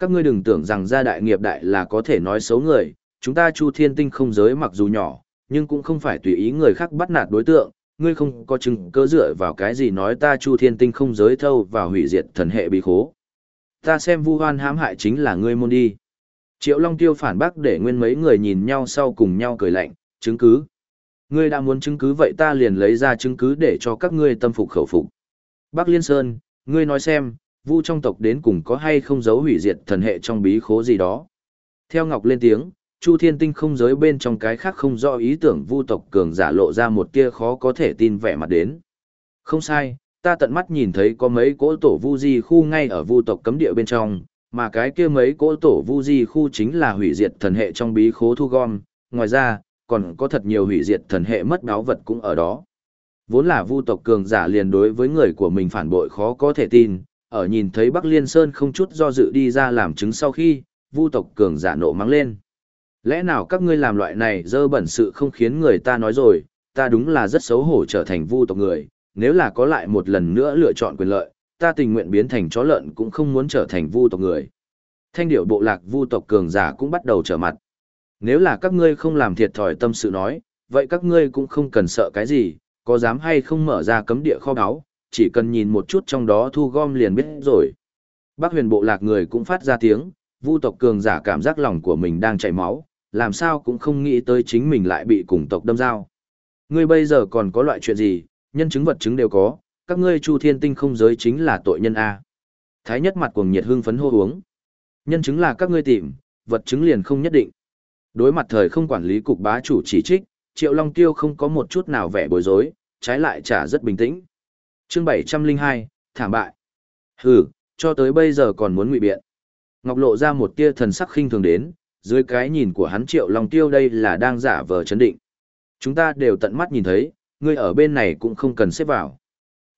các ngươi đừng tưởng rằng gia đại nghiệp đại là có thể nói xấu người, chúng ta chu thiên tinh không giới mặc dù nhỏ, nhưng cũng không phải tùy ý người khác bắt nạt đối tượng, ngươi không có chứng cơ dựa vào cái gì nói ta chu thiên tinh không giới thâu và hủy diệt thần hệ bí khố. Ta xem vu hoan hãm hại chính là ngươi môn đi. Triệu Long Tiêu phản bác để nguyên mấy người nhìn nhau sau cùng nhau cười lạnh, chứng cứ. Ngươi đã muốn chứng cứ vậy ta liền lấy ra chứng cứ để cho các ngươi tâm phục khẩu phục. Bắc Liên Sơn, ngươi nói xem, vu trong tộc đến cùng có hay không giấu hủy diệt thần hệ trong bí khố gì đó. Theo Ngọc lên tiếng, Chu Thiên Tinh không giới bên trong cái khác không do ý tưởng vu tộc cường giả lộ ra một tia khó có thể tin vẻ mặt đến. Không sai, ta tận mắt nhìn thấy có mấy cỗ tổ vu di khu ngay ở vu tộc cấm địa bên trong, mà cái kia mấy cỗ tổ vu di khu chính là hủy diệt thần hệ trong bí khố thu gom, ngoài ra, còn có thật nhiều hủy diệt thần hệ mất đáo vật cũng ở đó. Vốn là vu tộc cường giả liền đối với người của mình phản bội khó có thể tin, ở nhìn thấy Bắc Liên Sơn không chút do dự đi ra làm chứng sau khi, vu tộc cường giả nộ mắng lên. Lẽ nào các ngươi làm loại này dơ bẩn sự không khiến người ta nói rồi, ta đúng là rất xấu hổ trở thành vu tộc người, nếu là có lại một lần nữa lựa chọn quyền lợi, ta tình nguyện biến thành chó lợn cũng không muốn trở thành vu tộc người. Thanh điệu bộ lạc vu tộc cường giả cũng bắt đầu trở mặt. Nếu là các ngươi không làm thiệt thòi tâm sự nói, vậy các ngươi cũng không cần sợ cái gì, có dám hay không mở ra cấm địa kho báu, chỉ cần nhìn một chút trong đó thu gom liền biết rồi. Bác huyền bộ lạc người cũng phát ra tiếng, vu tộc cường giả cảm giác lòng của mình đang chảy máu, làm sao cũng không nghĩ tới chính mình lại bị cùng tộc đâm dao. Ngươi bây giờ còn có loại chuyện gì, nhân chứng vật chứng đều có, các ngươi chu thiên tinh không giới chính là tội nhân A. Thái nhất mặt cuồng nhiệt hưng phấn hô uống. Nhân chứng là các ngươi tìm, vật chứng liền không nhất định. Đối mặt thời không quản lý cục bá chủ chỉ trích, Triệu Long Tiêu không có một chút nào vẻ bối rối, trái lại trả rất bình tĩnh. Chương 702, thảm bại. Hừ, cho tới bây giờ còn muốn ngụy biện. Ngọc lộ ra một tia thần sắc khinh thường đến, dưới cái nhìn của hắn Triệu Long Tiêu đây là đang giả vờ chấn định. Chúng ta đều tận mắt nhìn thấy, ngươi ở bên này cũng không cần xếp vào.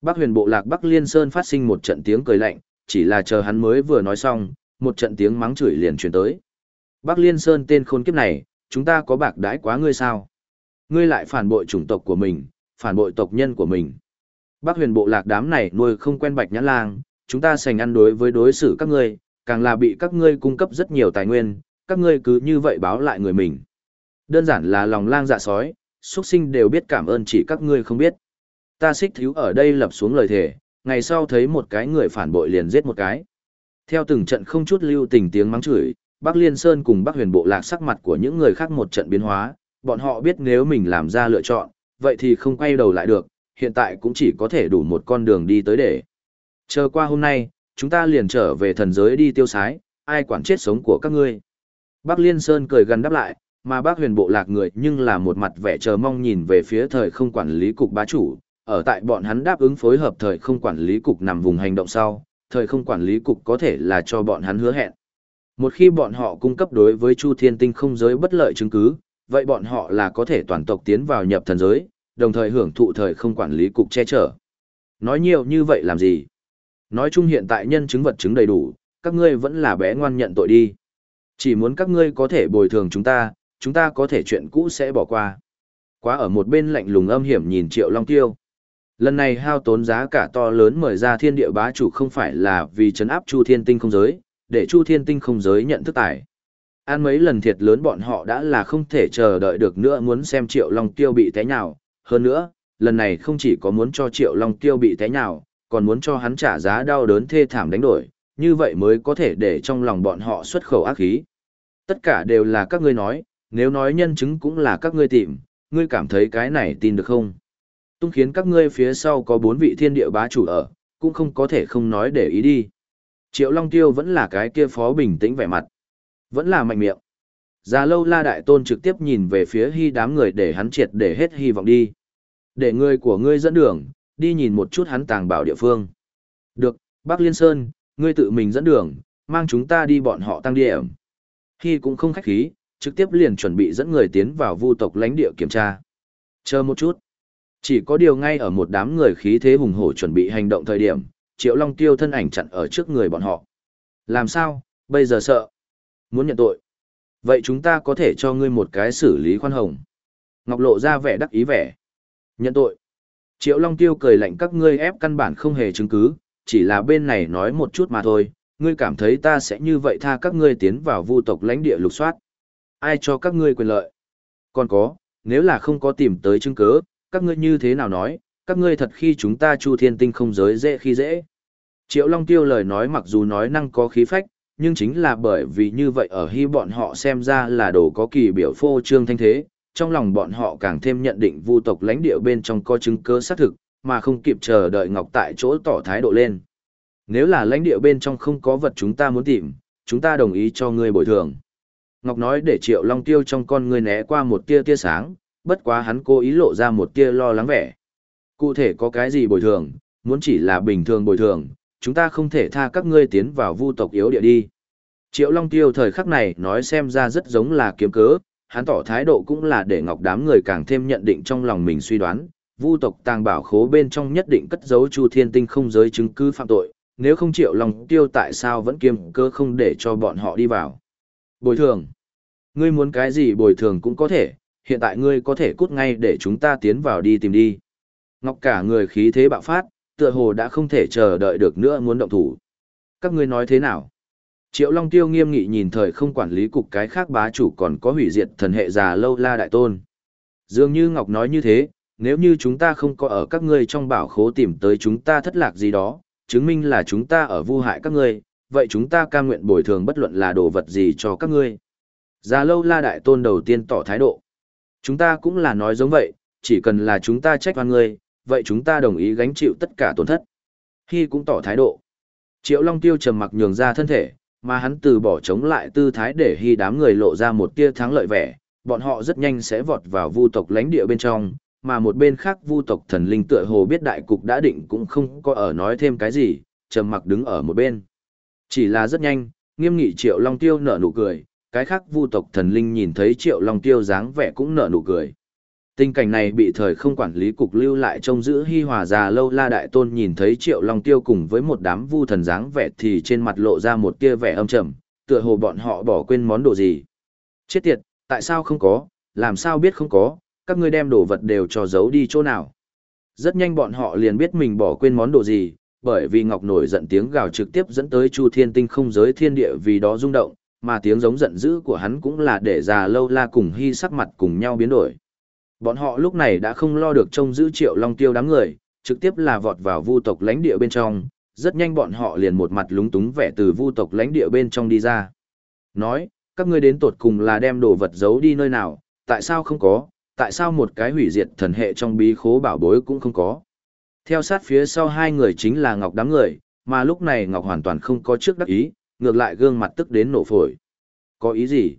Bắc huyền bộ lạc Bắc Liên Sơn phát sinh một trận tiếng cười lạnh, chỉ là chờ hắn mới vừa nói xong, một trận tiếng mắng chửi liền truyền tới. Bắc Liên Sơn tên khôn kiếp này, chúng ta có bạc đãi quá ngươi sao? Ngươi lại phản bội chủng tộc của mình, phản bội tộc nhân của mình. Bắc huyền bộ lạc đám này nuôi không quen bạch nhãn lang, chúng ta sành ăn đối với đối xử các ngươi, càng là bị các ngươi cung cấp rất nhiều tài nguyên, các ngươi cứ như vậy báo lại người mình. Đơn giản là lòng lang dạ sói, xuất sinh đều biết cảm ơn chỉ các ngươi không biết. Ta xích thiếu ở đây lập xuống lời thề, ngày sau thấy một cái người phản bội liền giết một cái. Theo từng trận không chút lưu tình tiếng mắng chửi, Bắc Liên Sơn cùng Bắc Huyền Bộ Lạc sắc mặt của những người khác một trận biến hóa, bọn họ biết nếu mình làm ra lựa chọn, vậy thì không quay đầu lại được, hiện tại cũng chỉ có thể đủ một con đường đi tới để. Chờ qua hôm nay, chúng ta liền trở về thần giới đi tiêu sái, ai quản chết sống của các ngươi. Bác Liên Sơn cười gần đáp lại, mà bác huyền bộ lạc người nhưng là một mặt vẻ chờ mong nhìn về phía thời không quản lý cục bá chủ, ở tại bọn hắn đáp ứng phối hợp thời không quản lý cục nằm vùng hành động sau, thời không quản lý cục có thể là cho bọn hắn hứa hẹn. Một khi bọn họ cung cấp đối với Chu Thiên Tinh không giới bất lợi chứng cứ, vậy bọn họ là có thể toàn tộc tiến vào nhập thần giới, đồng thời hưởng thụ thời không quản lý cục che chở. Nói nhiều như vậy làm gì? Nói chung hiện tại nhân chứng vật chứng đầy đủ, các ngươi vẫn là bé ngoan nhận tội đi. Chỉ muốn các ngươi có thể bồi thường chúng ta, chúng ta có thể chuyện cũ sẽ bỏ qua. Quá ở một bên lạnh lùng âm hiểm nhìn Triệu Long Tiêu. Lần này hao tốn giá cả to lớn mời ra thiên địa bá chủ không phải là vì chấn áp Chu Thiên Tinh không giới, để Chu Thiên Tinh không giới nhận thức tải Ăn mấy lần thiệt lớn bọn họ đã là không thể chờ đợi được nữa muốn xem Triệu Long Tiêu bị té nhào. Hơn nữa, lần này không chỉ có muốn cho Triệu Long Tiêu bị té nhào, còn muốn cho hắn trả giá đau đớn thê thảm đánh đổi, như vậy mới có thể để trong lòng bọn họ xuất khẩu ác khí. Tất cả đều là các ngươi nói, nếu nói nhân chứng cũng là các ngươi tìm, ngươi cảm thấy cái này tin được không? Tung khiến các ngươi phía sau có bốn vị thiên địa bá chủ ở, cũng không có thể không nói để ý đi. Triệu Long Tiêu vẫn là cái kia phó bình tĩnh vẻ mặt. Vẫn là mạnh miệng. Già lâu la đại tôn trực tiếp nhìn về phía hy đám người để hắn triệt để hết hy vọng đi. Để người của ngươi dẫn đường, đi nhìn một chút hắn tàng bảo địa phương. Được, Bác Liên Sơn, ngươi tự mình dẫn đường, mang chúng ta đi bọn họ tăng điểm. Khi cũng không khách khí, trực tiếp liền chuẩn bị dẫn người tiến vào vu tộc lãnh địa kiểm tra. Chờ một chút. Chỉ có điều ngay ở một đám người khí thế hùng hổ chuẩn bị hành động thời điểm, Triệu Long Tiêu thân ảnh chặn ở trước người bọn họ. Làm sao, bây giờ sợ? Muốn nhận tội? Vậy chúng ta có thể cho ngươi một cái xử lý khoan hồng. Ngọc lộ ra vẻ đắc ý vẻ. Nhận tội. Triệu Long Tiêu cười lạnh các ngươi ép căn bản không hề chứng cứ, chỉ là bên này nói một chút mà thôi, ngươi cảm thấy ta sẽ như vậy tha các ngươi tiến vào vu tộc lãnh địa lục soát ai cho các ngươi quyền lợi. Còn có, nếu là không có tìm tới chứng cứ, các ngươi như thế nào nói, các ngươi thật khi chúng ta chu thiên tinh không giới dễ khi dễ. Triệu Long Tiêu lời nói mặc dù nói năng có khí phách, nhưng chính là bởi vì như vậy ở hy bọn họ xem ra là đồ có kỳ biểu phô trương thanh thế, trong lòng bọn họ càng thêm nhận định vu tộc lãnh địa bên trong có chứng cứ xác thực, mà không kịp chờ đợi Ngọc tại chỗ tỏ thái độ lên. Nếu là lãnh địa bên trong không có vật chúng ta muốn tìm, chúng ta đồng ý cho ngươi bồi thường. Ngọc nói để Triệu Long Tiêu trong con người né qua một tia tia sáng, bất quá hắn cố ý lộ ra một tia lo lắng vẻ. Cụ thể có cái gì bồi thường, muốn chỉ là bình thường bồi thường, chúng ta không thể tha các ngươi tiến vào vu tộc yếu địa đi. Triệu Long Tiêu thời khắc này nói xem ra rất giống là kiếm cớ, hắn tỏ thái độ cũng là để Ngọc đám người càng thêm nhận định trong lòng mình suy đoán, vu tộc tàng bảo khố bên trong nhất định cất giấu Chu Thiên Tinh không giới chứng cứ phạm tội, nếu không Triệu lòng Tiêu tại sao vẫn kiêm cơ không để cho bọn họ đi vào. Bồi thường. Ngươi muốn cái gì bồi thường cũng có thể, hiện tại ngươi có thể cút ngay để chúng ta tiến vào đi tìm đi. Ngọc cả người khí thế bạo phát, tựa hồ đã không thể chờ đợi được nữa muốn động thủ. Các ngươi nói thế nào? Triệu Long Tiêu nghiêm nghị nhìn thời không quản lý cục cái khác bá chủ còn có hủy diệt thần hệ già lâu la đại tôn. Dường như Ngọc nói như thế, nếu như chúng ta không có ở các ngươi trong bảo khố tìm tới chúng ta thất lạc gì đó, chứng minh là chúng ta ở vu hại các ngươi, vậy chúng ta cam nguyện bồi thường bất luận là đồ vật gì cho các ngươi. Già lâu la đại tôn đầu tiên tỏ thái độ. Chúng ta cũng là nói giống vậy, chỉ cần là chúng ta trách oan ngươi, vậy chúng ta đồng ý gánh chịu tất cả tổn thất. Khi cũng tỏ thái độ. Triệu Long Tiêu trầm mặc nhường ra thân thể, mà hắn từ bỏ chống lại tư thái để Hy đám người lộ ra một tia thắng lợi vẻ, bọn họ rất nhanh sẽ vọt vào vu tộc lãnh địa bên trong, mà một bên khác vu tộc thần linh tựa hồ biết đại cục đã định cũng không có ở nói thêm cái gì, trầm mặc đứng ở một bên. Chỉ là rất nhanh, nghiêm nghị Triệu Long Tiêu nở nụ cười, cái khác vu tộc thần linh nhìn thấy Triệu Long Tiêu dáng vẻ cũng nở nụ cười. Tình cảnh này bị thời không quản lý cục lưu lại trông giữ hi hòa già lâu la đại tôn nhìn thấy Triệu Long Tiêu cùng với một đám vu thần dáng vẻ thì trên mặt lộ ra một tia vẻ âm trầm, tựa hồ bọn họ bỏ quên món đồ gì. Chết tiệt, tại sao không có, làm sao biết không có, các ngươi đem đồ vật đều cho giấu đi chỗ nào. Rất nhanh bọn họ liền biết mình bỏ quên món đồ gì, bởi vì Ngọc nổi giận tiếng gào trực tiếp dẫn tới Chu Thiên Tinh không giới thiên địa vì đó rung động, mà tiếng giống giận dữ của hắn cũng là để già lâu la cùng hy sắc mặt cùng nhau biến đổi. Bọn họ lúc này đã không lo được trông giữ triệu long tiêu đám người, trực tiếp là vọt vào vu tộc lãnh địa bên trong, rất nhanh bọn họ liền một mặt lúng túng vẻ từ vu tộc lãnh địa bên trong đi ra. Nói, các ngươi đến tột cùng là đem đồ vật giấu đi nơi nào, tại sao không có, tại sao một cái hủy diệt thần hệ trong bí khố bảo bối cũng không có. Theo sát phía sau hai người chính là Ngọc đám người, mà lúc này Ngọc hoàn toàn không có trước đắc ý, ngược lại gương mặt tức đến nổ phổi. Có ý gì?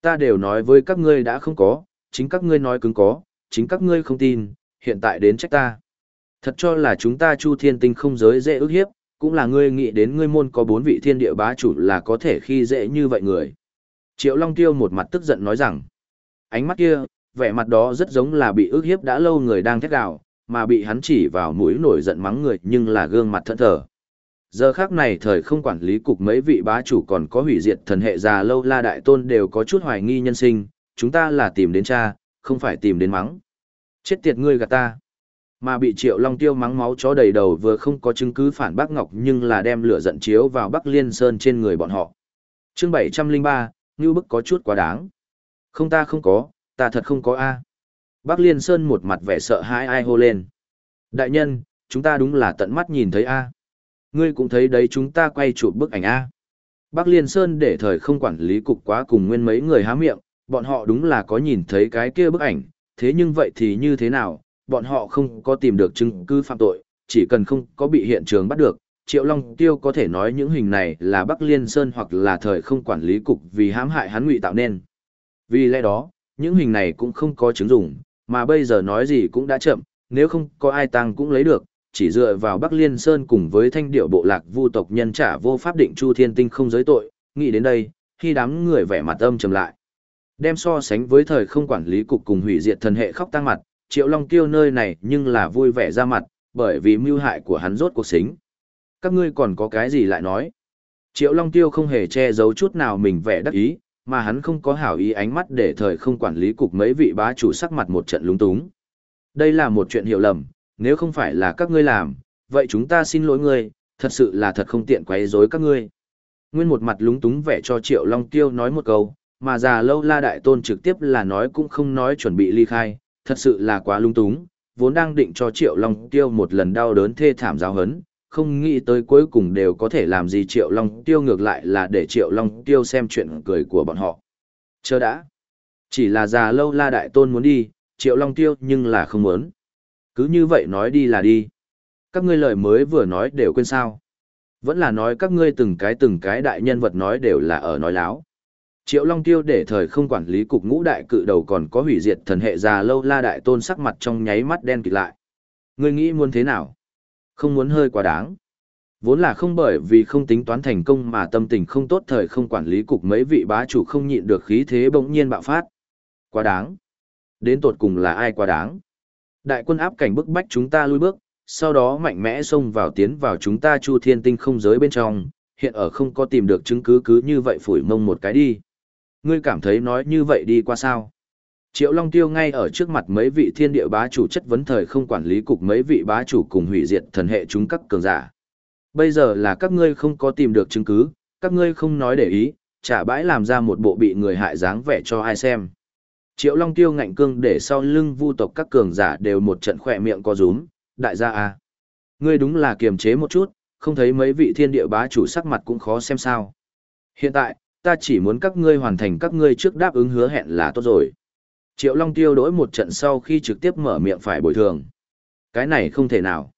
Ta đều nói với các ngươi đã không có, chính các ngươi nói cứng có, chính các ngươi không tin, hiện tại đến trách ta. Thật cho là chúng ta chu thiên tinh không giới dễ ức hiếp, cũng là ngươi nghĩ đến ngươi môn có bốn vị thiên địa bá chủ là có thể khi dễ như vậy người. Triệu Long Tiêu một mặt tức giận nói rằng, ánh mắt kia, vẻ mặt đó rất giống là bị ức hiếp đã lâu người đang thét gào, mà bị hắn chỉ vào mũi nổi giận mắng người nhưng là gương mặt thẫn thờ. Giờ khác này thời không quản lý cục mấy vị bá chủ còn có hủy diệt thần hệ già lâu la đại tôn đều có chút hoài nghi nhân sinh, chúng ta là tìm đến cha, không phải tìm đến mắng. Chết tiệt ngươi gạt ta. Mà bị triệu long tiêu mắng máu chó đầy đầu vừa không có chứng cứ phản bác ngọc nhưng là đem lửa giận chiếu vào bắc liên sơn trên người bọn họ. chương 703, như bức có chút quá đáng. Không ta không có, ta thật không có A. Bắc liên sơn một mặt vẻ sợ hãi ai hô lên. Đại nhân, chúng ta đúng là tận mắt nhìn thấy A. Ngươi cũng thấy đấy chúng ta quay chụp bức ảnh A. Bắc Liên Sơn để thời không quản lý cục quá cùng nguyên mấy người há miệng, bọn họ đúng là có nhìn thấy cái kia bức ảnh, thế nhưng vậy thì như thế nào, bọn họ không có tìm được chứng cứ phạm tội, chỉ cần không có bị hiện trường bắt được, Triệu Long Tiêu có thể nói những hình này là Bắc Liên Sơn hoặc là thời không quản lý cục vì hãm hại hắn ngụy tạo nên. Vì lẽ đó, những hình này cũng không có chứng dụng, mà bây giờ nói gì cũng đã chậm, nếu không có ai tăng cũng lấy được, chỉ dựa vào Bắc Liên Sơn cùng với thanh điệu bộ lạc vu tộc nhân trả vô pháp định Chu Thiên Tinh không giới tội, nghĩ đến đây, khi đám người vẻ mặt âm trầm lại. Đem so sánh với thời không quản lý cục cùng hủy diệt thần hệ khóc tăng mặt, Triệu Long Tiêu nơi này nhưng là vui vẻ ra mặt, bởi vì mưu hại của hắn rốt cuộc xính. Các ngươi còn có cái gì lại nói? Triệu Long Tiêu không hề che giấu chút nào mình vẻ đắc ý, mà hắn không có hảo ý ánh mắt để thời không quản lý cục mấy vị bá chủ sắc mặt một trận lúng túng. Đây là một chuyện hiểu lầm, nếu không phải là các ngươi làm, vậy chúng ta xin lỗi ngươi, thật sự là thật không tiện quấy rối các ngươi. Nguyên một mặt lúng túng vẻ cho Triệu Long Tiêu nói một câu, mà già lâu la đại tôn trực tiếp là nói cũng không nói chuẩn bị ly khai, thật sự là quá lung túng, vốn đang định cho Triệu Long Tiêu một lần đau đớn thê thảm giáo hấn, không nghĩ tới cuối cùng đều có thể làm gì Triệu Long Tiêu ngược lại là để Triệu Long Tiêu xem chuyện cười của bọn họ. Chờ đã. Chỉ là già lâu la đại tôn muốn đi, Triệu Long Tiêu nhưng là không muốn. Cứ như vậy nói đi là đi. Các ngươi lời mới vừa nói đều quên sao. Vẫn là nói các ngươi từng cái từng cái đại nhân vật nói đều là ở nói láo. Triệu Long Tiêu để thời không quản lý cục ngũ đại cự đầu còn có hủy diệt thần hệ già lâu la đại tôn sắc mặt trong nháy mắt đen kịt lại. Ngươi nghĩ muốn thế nào? Không muốn hơi quá đáng. Vốn là không bởi vì không tính toán thành công mà tâm tình không tốt thời không quản lý cục mấy vị bá chủ không nhịn được khí thế bỗng nhiên bạo phát. Quá đáng. Đến tột cùng là ai quá đáng? Đại quân áp cảnh bức bách chúng ta lui bước, sau đó mạnh mẽ xông vào tiến vào chúng ta chu thiên tinh không giới bên trong, hiện ở không có tìm được chứng cứ cứ như vậy phủi mông một cái đi ngươi cảm thấy nói như vậy đi qua sao? Triệu Long Tiêu ngay ở trước mặt mấy vị thiên địa bá chủ chất vấn thời không quản lý cục mấy vị bá chủ cùng hủy diệt thần hệ chúng các cường giả. Bây giờ là các ngươi không có tìm được chứng cứ, các ngươi không nói để ý, trả bãi làm ra một bộ bị người hại dáng vẻ cho ai xem. Triệu Long Tiêu ngạnh cương để sau lưng vu tộc các cường giả đều một trận khỏe miệng co rúm, đại gia à, Ngươi đúng là kiềm chế một chút, không thấy mấy vị thiên địa bá chủ sắc mặt cũng khó xem sao. Hiện tại, ta chỉ muốn các ngươi hoàn thành các ngươi trước đáp ứng hứa hẹn là tốt rồi. Triệu Long Tiêu đổi một trận sau khi trực tiếp mở miệng phải bồi thường. Cái này không thể nào.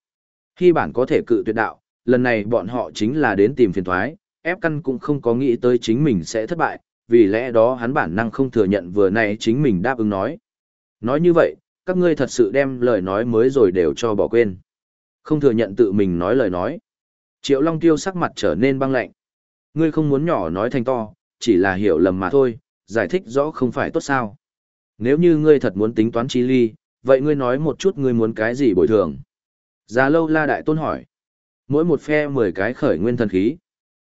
Khi bản có thể cự tuyệt đạo, lần này bọn họ chính là đến tìm phiền thoái, ép căn cũng không có nghĩ tới chính mình sẽ thất bại, vì lẽ đó hắn bản năng không thừa nhận vừa nãy chính mình đáp ứng nói. Nói như vậy, các ngươi thật sự đem lời nói mới rồi đều cho bỏ quên. Không thừa nhận tự mình nói lời nói. Triệu Long Tiêu sắc mặt trở nên băng lạnh. Ngươi không muốn nhỏ nói thành to, chỉ là hiểu lầm mà thôi, giải thích rõ không phải tốt sao. Nếu như ngươi thật muốn tính toán chi ly, vậy ngươi nói một chút ngươi muốn cái gì bồi thường. Già lâu la đại tôn hỏi. Mỗi một phe 10 cái khởi nguyên thần khí.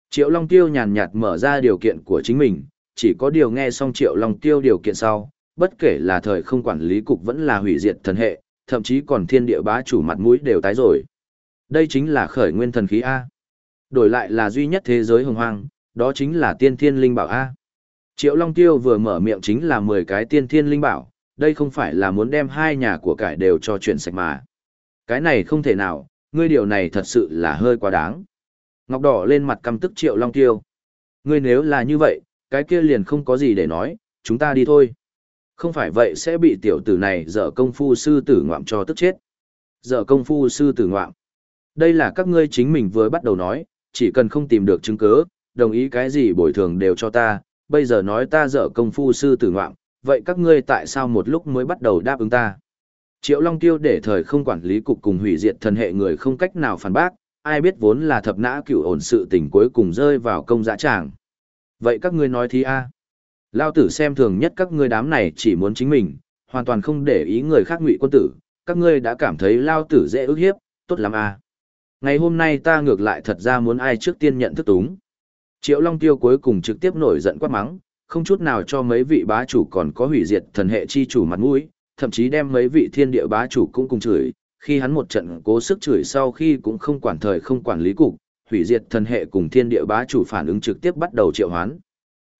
Triệu Long Tiêu nhàn nhạt mở ra điều kiện của chính mình, chỉ có điều nghe xong Triệu Long Tiêu điều kiện sau, bất kể là thời không quản lý cục vẫn là hủy diệt thần hệ, thậm chí còn thiên địa bá chủ mặt mũi đều tái rồi. Đây chính là khởi nguyên thần khí A. Đổi lại là duy nhất thế giới hồng hoang, đó chính là tiên thiên linh bảo A. Triệu Long Tiêu vừa mở miệng chính là 10 cái tiên thiên linh bảo, đây không phải là muốn đem hai nhà của cải đều cho chuyện sạch mà. Cái này không thể nào, ngươi điều này thật sự là hơi quá đáng. Ngọc Đỏ lên mặt căm tức Triệu Long Tiêu. Ngươi nếu là như vậy, cái kia liền không có gì để nói, chúng ta đi thôi. Không phải vậy sẽ bị tiểu tử này dở công phu sư tử ngoạm cho tức chết. Dở công phu sư tử ngoạm. Đây là các ngươi chính mình vừa bắt đầu nói, chỉ cần không tìm được chứng cứ, đồng ý cái gì bồi thường đều cho ta, bây giờ nói ta dở công phu sư tử ngoạm, vậy các ngươi tại sao một lúc mới bắt đầu đáp ứng ta? Triệu Long Tiêu để thời không quản lý cục cùng hủy diệt thần hệ người không cách nào phản bác, ai biết vốn là thập nã cựu ổn sự tình cuối cùng rơi vào công dã tràng. Vậy các ngươi nói thì a? Lao tử xem thường nhất các ngươi đám này chỉ muốn chính mình, hoàn toàn không để ý người khác ngụy quân tử, các ngươi đã cảm thấy Lao tử dễ ức hiếp, tốt lắm a. Ngày hôm nay ta ngược lại thật ra muốn ai trước tiên nhận thức túng. Triệu Long Tiêu cuối cùng trực tiếp nổi giận quát mắng, không chút nào cho mấy vị bá chủ còn có hủy diệt thần hệ chi chủ mặt mũi, thậm chí đem mấy vị thiên địa bá chủ cũng cùng chửi, khi hắn một trận cố sức chửi sau khi cũng không quản thời không quản lý cục, hủy diệt thần hệ cùng thiên địa bá chủ phản ứng trực tiếp bắt đầu triệu hoán.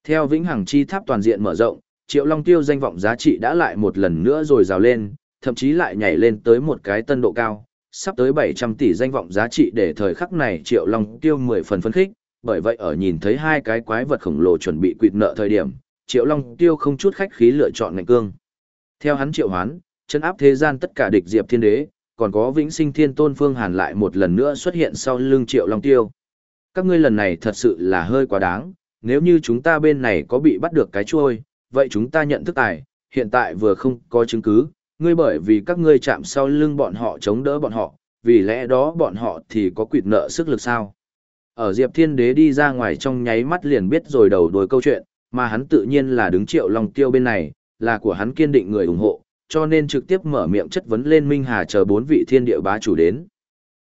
Theo vĩnh hằng chi tháp toàn diện mở rộng, Triệu Long Tiêu danh vọng giá trị đã lại một lần nữa rồi rào lên, thậm chí lại nhảy lên tới một cái tân độ cao, sắp tới 700 tỷ danh vọng giá trị để thời khắc này Triệu Long Tiêu 10 phần phấn khích, bởi vậy ở nhìn thấy hai cái quái vật khổng lồ chuẩn bị quỵt nợ thời điểm, Triệu Long Tiêu không chút khách khí lựa chọn ngạnh cương. Theo hắn triệu hoán, chân áp thế gian tất cả địch diệp thiên đế, còn có vĩnh sinh thiên tôn phương hàn lại một lần nữa xuất hiện sau lưng triệu long tiêu. Các ngươi lần này thật sự là hơi quá đáng, nếu như chúng ta bên này có bị bắt được cái chuôi, vậy chúng ta nhận thức tài, hiện tại vừa không có chứng cứ, ngươi bởi vì các ngươi chạm sau lưng bọn họ chống đỡ bọn họ, vì lẽ đó bọn họ thì có quỵt nợ sức lực sao. Ở Diệp Thiên Đế đi ra ngoài trong nháy mắt liền biết rồi đầu đuôi câu chuyện, mà hắn tự nhiên là đứng triệu long tiêu bên này, là của hắn kiên định người ủng hộ, cho nên trực tiếp mở miệng chất vấn lên Minh Hà chờ bốn vị thiên địa bá chủ đến.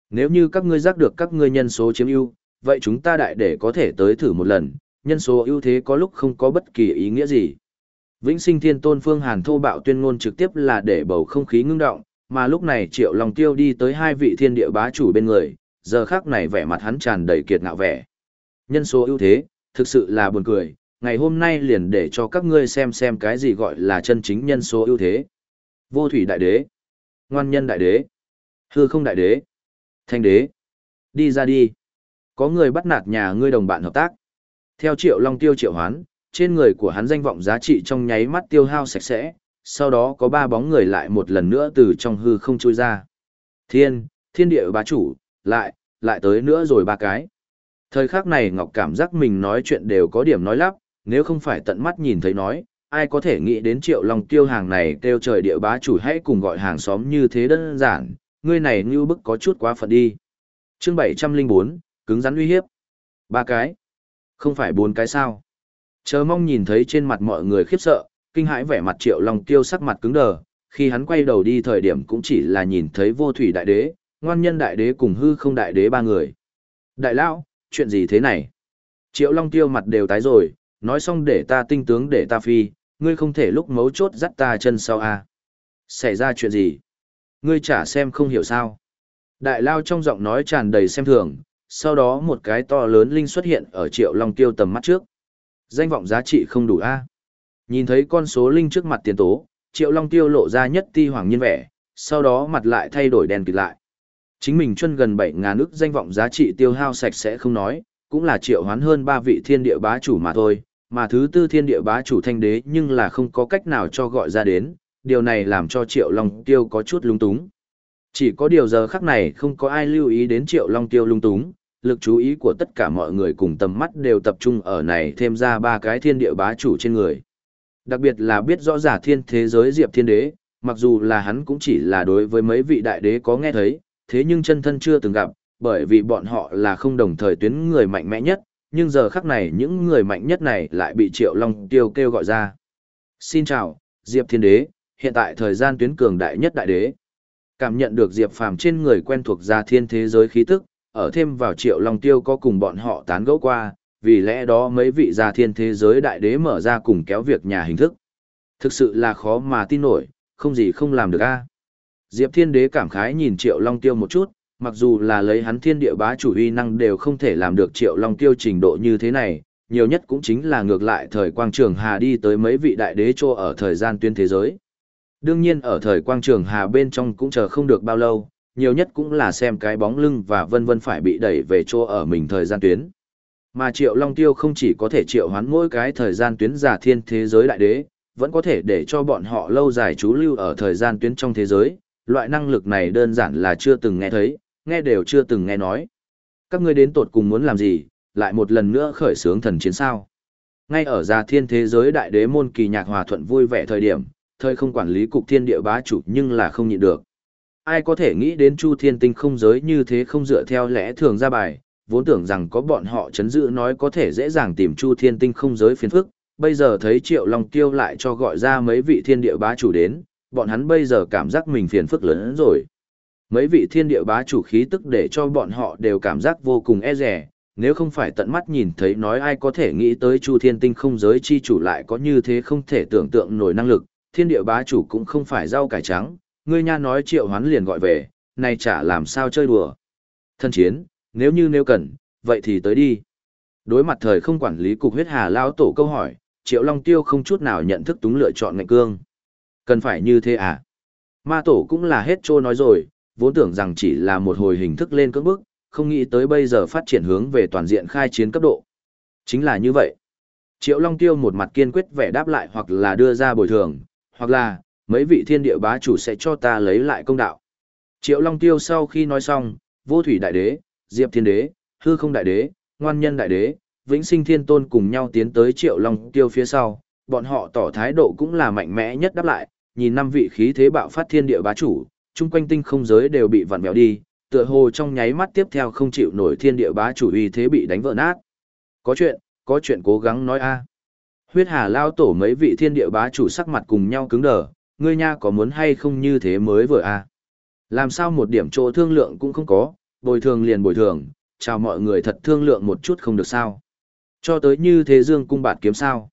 Nếu như các ngươi giác được các ngươi nhân số chiếm ưu, vậy chúng ta đại để có thể tới thử một lần, nhân số ưu thế có lúc không có bất kỳ ý nghĩa gì. Vĩnh sinh thiên tôn phương hàn thô bạo tuyên ngôn trực tiếp là để bầu không khí ngưng động, mà lúc này triệu lòng tiêu đi tới hai vị thiên địa bá chủ bên người, giờ khác này vẻ mặt hắn tràn đầy kiệt ngạo vẻ. Nhân số ưu thế, thực sự là buồn cười, ngày hôm nay liền để cho các ngươi xem xem cái gì gọi là chân chính nhân số ưu thế. Vô thủy đại đế, ngoan nhân đại đế, hư không đại đế, thanh đế. Đi ra đi. Có người bắt nạt nhà ngươi đồng bạn hợp tác. Theo triệu long tiêu triệu hoán, trên người của hắn danh vọng giá trị trong nháy mắt tiêu hao sạch sẽ, sau đó có ba bóng người lại một lần nữa từ trong hư không trôi ra. Thiên, thiên địa bá chủ, lại, lại tới nữa rồi ba cái. Thời khắc này Ngọc cảm giác mình nói chuyện đều có điểm nói lắp, nếu không phải tận mắt nhìn thấy nói, ai có thể nghĩ đến triệu long tiêu hàng này kêu trời địa bá chủ hãy cùng gọi hàng xóm như thế đơn giản, ngươi này như bức có chút quá phận đi. chương 704, cứng rắn uy hiếp. Ba cái. Không phải bốn cái sao. Chờ mong nhìn thấy trên mặt mọi người khiếp sợ, kinh hãi vẻ mặt triệu long tiêu sắc mặt cứng đờ, khi hắn quay đầu đi thời điểm cũng chỉ là nhìn thấy vô thủy đại đế, ngoan nhân đại đế cùng hư không đại đế ba người. Đại lão, chuyện gì thế này? Triệu long tiêu mặt đều tái rồi, nói xong để ta tinh tướng để ta phi, ngươi không thể lúc mấu chốt dắt ta chân sau à. Xảy ra chuyện gì? Ngươi chả xem không hiểu sao. Đại lao trong giọng nói tràn đầy xem thường, sau đó một cái to lớn linh xuất hiện ở triệu long tiêu tầm mắt trước. Danh vọng giá trị không đủ a Nhìn thấy con số linh trước mặt tiền tố, Triệu Long Tiêu lộ ra nhất ti hoàng nhiên vẻ, sau đó mặt lại thay đổi đèn kịt lại. Chính mình chân gần 7.000 ức danh vọng giá trị tiêu hao sạch sẽ không nói, cũng là triệu hoán hơn ba vị thiên địa bá chủ mà thôi, mà thứ tư thiên địa bá chủ thanh đế nhưng là không có cách nào cho gọi ra đến, điều này làm cho triệu long tiêu có chút lung túng. Chỉ có điều giờ khắc này không có ai lưu ý đến triệu long tiêu lung túng, lực chú ý của tất cả mọi người cùng tầm mắt đều tập trung ở này thêm ra ba cái thiên địa bá chủ trên người. Đặc biệt là biết rõ giả thiên thế giới diệp thiên đế, mặc dù là hắn cũng chỉ là đối với mấy vị đại đế có nghe thấy, thế nhưng chân thân chưa từng gặp, bởi vì bọn họ là không đồng thời tuyến người mạnh mẽ nhất, nhưng giờ khắc này những người mạnh nhất này lại bị Triệu Long Tiêu kêu gọi ra. Xin chào, Diệp Thiên Đế, hiện tại thời gian tuyến cường đại nhất đại đế. Cảm nhận được Diệp Phàm trên người quen thuộc ra thiên thế giới khí tức, ở thêm vào Triệu Long Tiêu có cùng bọn họ tán gẫu qua, vì lẽ đó mấy vị gia thiên thế giới đại đế mở ra cùng kéo việc nhà hình thức. Thực sự là khó mà tin nổi, không gì không làm được a. Diệp Thiên Đế cảm khái nhìn Triệu Long Tiêu một chút, mặc dù là lấy hắn thiên địa bá chủ uy năng đều không thể làm được Triệu Long Tiêu trình độ như thế này, nhiều nhất cũng chính là ngược lại thời quang trường hà đi tới mấy vị đại đế cho ở thời gian tuyên thế giới. Đương nhiên ở thời quang trường hà bên trong cũng chờ không được bao lâu, nhiều nhất cũng là xem cái bóng lưng và vân vân phải bị đẩy về chỗ ở mình thời gian tuyến. Mà Triệu Long Tiêu không chỉ có thể triệu hoán mỗi cái thời gian tuyến giả thiên thế giới đại đế, vẫn có thể để cho bọn họ lâu dài trú lưu ở thời gian tuyến trong thế giới, loại năng lực này đơn giản là chưa từng nghe thấy, nghe đều chưa từng nghe nói. Các ngươi đến tột cùng muốn làm gì, lại một lần nữa khởi xướng thần chiến sao. Ngay ở gia thiên thế giới đại đế môn kỳ nhạc hòa thuận vui vẻ thời điểm, thời không quản lý cục thiên địa bá chủ nhưng là không nhịn được. Ai có thể nghĩ đến chu thiên tinh không giới như thế không dựa theo lẽ thường ra bài, vốn tưởng rằng có bọn họ chấn giữ nói có thể dễ dàng tìm chu thiên tinh không giới phiền phức, bây giờ thấy triệu long tiêu lại cho gọi ra mấy vị thiên địa bá chủ đến, bọn hắn bây giờ cảm giác mình phiền phức lớn hơn rồi. Mấy vị thiên địa bá chủ khí tức để cho bọn họ đều cảm giác vô cùng e rẻ, nếu không phải tận mắt nhìn thấy nói ai có thể nghĩ tới Chu Thiên Tinh không giới chi chủ lại có như thế không thể tưởng tượng nổi năng lực, thiên địa bá chủ cũng không phải rau cải trắng, ngươi nha nói triệu hoán liền gọi về, này chả làm sao chơi đùa. Thân chiến, nếu như nếu cần, vậy thì tới đi. Đối mặt thời không quản lý cục huyết hà lao tổ câu hỏi, triệu long tiêu không chút nào nhận thức túng lựa chọn ngạnh cương. Cần phải như thế à? Ma tổ cũng là hết trô nói rồi, vốn tưởng rằng chỉ là một hồi hình thức lên cưỡng bức, không nghĩ tới bây giờ phát triển hướng về toàn diện khai chiến cấp độ. Chính là như vậy. Triệu Long Tiêu một mặt kiên quyết vẻ đáp lại hoặc là đưa ra bồi thường, hoặc là, mấy vị thiên địa bá chủ sẽ cho ta lấy lại công đạo. Triệu Long Tiêu sau khi nói xong, vô thủy đại đế, diệp thiên đế, hư không đại đế, ngoan nhân đại đế, vĩnh sinh thiên tôn cùng nhau tiến tới Triệu Long Tiêu phía sau, bọn họ tỏ thái độ cũng là mạnh mẽ nhất đáp lại, nhìn năm vị khí thế bạo phát thiên địa bá chủ, chung quanh tinh không giới đều bị vặn vẹo đi, tựa hồ trong nháy mắt tiếp theo không chịu nổi thiên địa bá chủ uy thế bị đánh vỡ nát. Có chuyện, có chuyện cố gắng nói a. Huyết Hà lao tổ mấy vị thiên địa bá chủ sắc mặt cùng nhau cứng đờ, ngươi nha có muốn hay không như thế mới vừa a. Làm sao một điểm chỗ thương lượng cũng không có, bồi thường liền bồi thường, chào mọi người thật thương lượng một chút không được sao. Cho tới như thế dương cung bạt kiếm sao.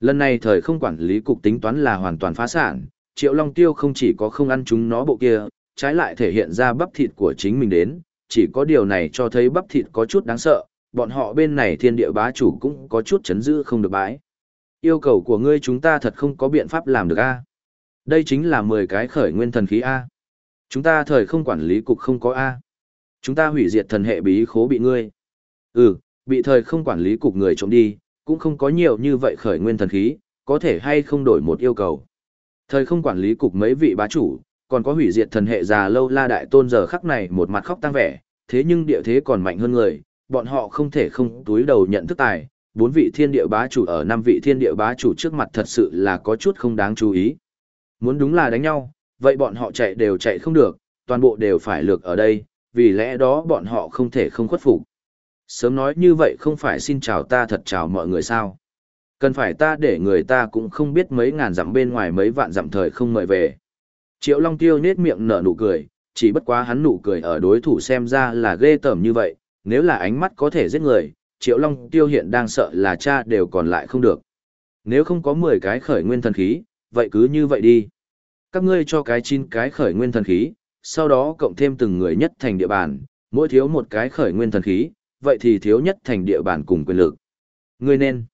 Lần này thời không quản lý cục tính toán là hoàn toàn phá sản, Triệu Long Tiêu không chỉ có không ăn chúng nó bộ kia, trái lại thể hiện ra bắp thịt của chính mình đến, chỉ có điều này cho thấy bắp thịt có chút đáng sợ, bọn họ bên này thiên địa bá chủ cũng có chút chấn giữ không được bãi. Yêu cầu của ngươi chúng ta thật không có biện pháp làm được a. Đây chính là 10 cái khởi nguyên thần khí a. Chúng ta thời không quản lý cục không có a. Chúng ta hủy diệt thần hệ bí khố bị ngươi. Ừ, bị thời không quản lý cục người trộm đi, cũng không có nhiều như vậy khởi nguyên thần khí, có thể hay không đổi một yêu cầu. Thời không quản lý cục mấy vị bá chủ, còn có hủy diệt thần hệ già lâu la đại tôn giờ khắc này một mặt khóc tăng vẻ, thế nhưng địa thế còn mạnh hơn người, bọn họ không thể không túi đầu nhận thức tài, bốn vị thiên địa bá chủ ở năm vị thiên địa bá chủ trước mặt thật sự là có chút không đáng chú ý. Muốn đúng là đánh nhau, vậy bọn họ chạy đều chạy không được, toàn bộ đều phải lược ở đây, vì lẽ đó bọn họ không thể không khuất phục. Sớm nói như vậy không phải xin chào ta thật chào mọi người sao. Cần phải ta để người ta cũng không biết mấy ngàn dặm bên ngoài mấy vạn dặm thời không mời về. Triệu Long Tiêu nết miệng nở nụ cười, chỉ bất quá hắn nụ cười ở đối thủ xem ra là ghê tởm như vậy, nếu là ánh mắt có thể giết người, Triệu Long Tiêu hiện đang sợ là cha đều còn lại không được. Nếu không có 10 cái khởi nguyên thần khí, vậy cứ như vậy đi. Các ngươi cho cái chín cái khởi nguyên thần khí, sau đó cộng thêm từng người nhất thành địa bàn, mỗi thiếu một cái khởi nguyên thần khí, vậy thì thiếu nhất thành địa bàn cùng quyền lực. Ngươi nên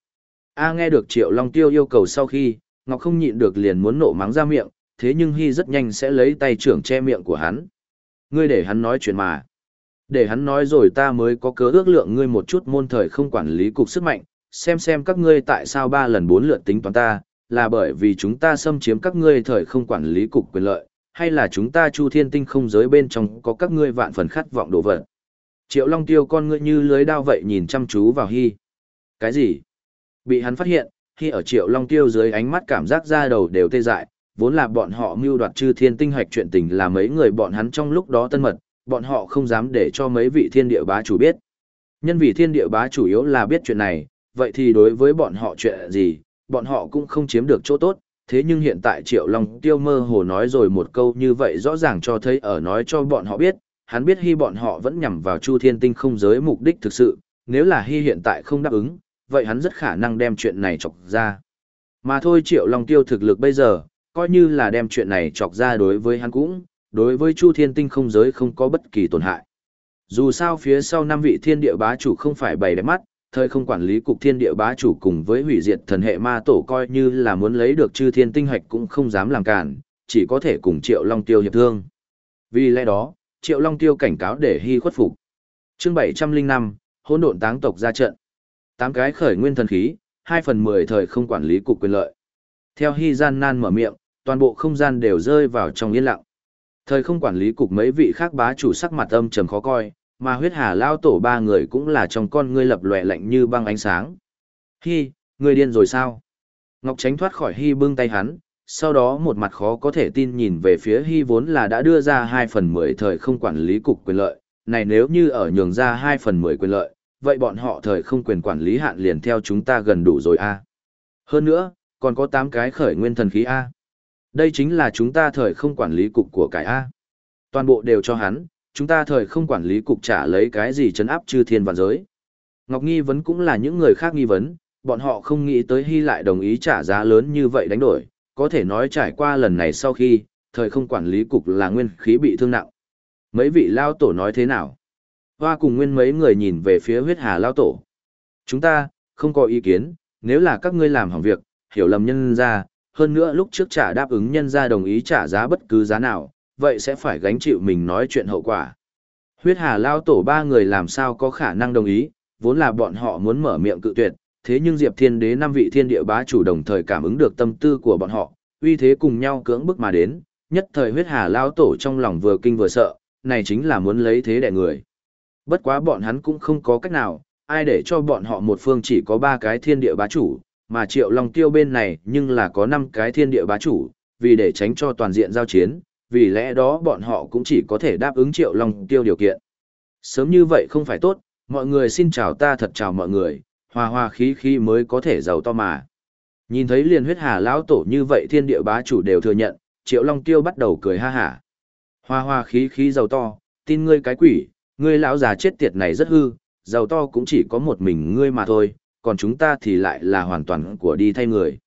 A nghe được Triệu Long Tiêu yêu cầu sau khi, Ngọc không nhịn được liền muốn nộ mắng ra miệng, thế nhưng Hy rất nhanh sẽ lấy tay trưởng che miệng của hắn. Ngươi để hắn nói chuyện mà. Để hắn nói rồi ta mới có cớ ước lượng ngươi một chút môn thời không quản lý cục sức mạnh, xem xem các ngươi tại sao ba lần bốn lượt tính toán ta, là bởi vì chúng ta xâm chiếm các ngươi thời không quản lý cục quyền lợi, hay là chúng ta chu thiên tinh không giới bên trong có các ngươi vạn phần khát vọng đồ vật. Triệu Long Tiêu con ngươi như lưới đao vậy nhìn chăm chú vào Hy. Cái gì? Bị hắn phát hiện, khi ở Triệu Long Tiêu dưới ánh mắt cảm giác ra đầu đều tê dại, vốn là bọn họ mưu đoạt chư thiên tinh hoạch chuyện tình là mấy người bọn hắn trong lúc đó tân mật, bọn họ không dám để cho mấy vị thiên địa bá chủ biết. Nhân vì thiên địa bá chủ yếu là biết chuyện này, vậy thì đối với bọn họ chuyện gì, bọn họ cũng không chiếm được chỗ tốt, thế nhưng hiện tại Triệu Long Tiêu mơ hồ nói rồi một câu như vậy rõ ràng cho thấy ở nói cho bọn họ biết, hắn biết hy bọn họ vẫn nhằm vào Chu Thiên Tinh không giới mục đích thực sự, nếu là hy hiện tại không đáp ứng, vậy hắn rất khả năng đem chuyện này chọc ra. Mà thôi Triệu Long Tiêu thực lực bây giờ, coi như là đem chuyện này chọc ra đối với hắn cũng, đối với Chu Thiên Tinh không giới không có bất kỳ tổn hại. Dù sao phía sau năm vị thiên địa bá chủ không phải bày đẹp mắt, thời không quản lý cục thiên địa bá chủ cùng với hủy diệt thần hệ ma tổ coi như là muốn lấy được chư thiên tinh hạch cũng không dám làm cản, chỉ có thể cùng Triệu Long Tiêu hiệp thương. Vì lẽ đó, Triệu Long Tiêu cảnh cáo để hy khuất phục. Chương 705, hỗn độn táng tộc ra trận. Tám cái khởi nguyên thần khí, 2 phần 10 thời không quản lý cục quyền lợi. Theo hy gian nan mở miệng, toàn bộ không gian đều rơi vào trong yên lặng. Thời không quản lý cục mấy vị khác bá chủ sắc mặt âm trầm khó coi, mà huyết hà lao tổ ba người cũng là trong con ngươi lập lòe lạnh như băng ánh sáng. Hi, ngươi điên rồi sao? Ngọc tránh thoát khỏi Hi bưng tay hắn, sau đó một mặt khó có thể tin nhìn về phía Hi vốn là đã đưa ra 2 phần 10 thời không quản lý cục quyền lợi, này nếu như ở nhường ra 2 phần 10 quyền lợi, vậy bọn họ thời không quyền quản lý hạn liền theo chúng ta gần đủ rồi a. Hơn nữa, còn có 8 cái khởi nguyên thần khí a. Đây chính là chúng ta thời không quản lý cục của cải a. Toàn bộ đều cho hắn, chúng ta thời không quản lý cục trả lấy cái gì chấn áp chư thiên vạn giới. Ngọc nghi vấn cũng là những người khác nghi vấn, bọn họ không nghĩ tới Hy lại đồng ý trả giá lớn như vậy đánh đổi, có thể nói trải qua lần này sau khi, thời không quản lý cục là nguyên khí bị thương nặng. Mấy vị lao tổ nói thế nào? Hoa cùng nguyên mấy người nhìn về phía huyết hà lao tổ. Chúng ta, không có ý kiến, nếu là các ngươi làm hỏng việc, hiểu lầm nhân ra, hơn nữa lúc trước trả đáp ứng nhân ra đồng ý trả giá bất cứ giá nào, vậy sẽ phải gánh chịu mình nói chuyện hậu quả. Huyết hà lao tổ ba người làm sao có khả năng đồng ý, vốn là bọn họ muốn mở miệng cự tuyệt, thế nhưng Diệp Thiên Đế năm vị thiên địa bá chủ đồng thời cảm ứng được tâm tư của bọn họ, uy thế cùng nhau cưỡng bức mà đến, nhất thời huyết hà lao tổ trong lòng vừa kinh vừa sợ, này chính là muốn lấy thế đẻ người. Bất quá bọn hắn cũng không có cách nào, ai để cho bọn họ một phương chỉ có ba cái thiên địa bá chủ, mà triệu long tiêu bên này nhưng là có năm cái thiên địa bá chủ, vì để tránh cho toàn diện giao chiến, vì lẽ đó bọn họ cũng chỉ có thể đáp ứng triệu long tiêu điều kiện. Sớm như vậy không phải tốt, mọi người xin chào ta thật chào mọi người, hòa hòa khí khí mới có thể giàu to mà. Nhìn thấy liền huyết hà lão tổ như vậy thiên địa bá chủ đều thừa nhận, triệu long tiêu bắt đầu cười ha hả. Hòa hòa khí khí giàu to, tin ngươi cái quỷ, ngươi lão già chết tiệt này rất hư, giàu to cũng chỉ có một mình ngươi mà thôi, còn chúng ta thì lại là hoàn toàn của đi thay người.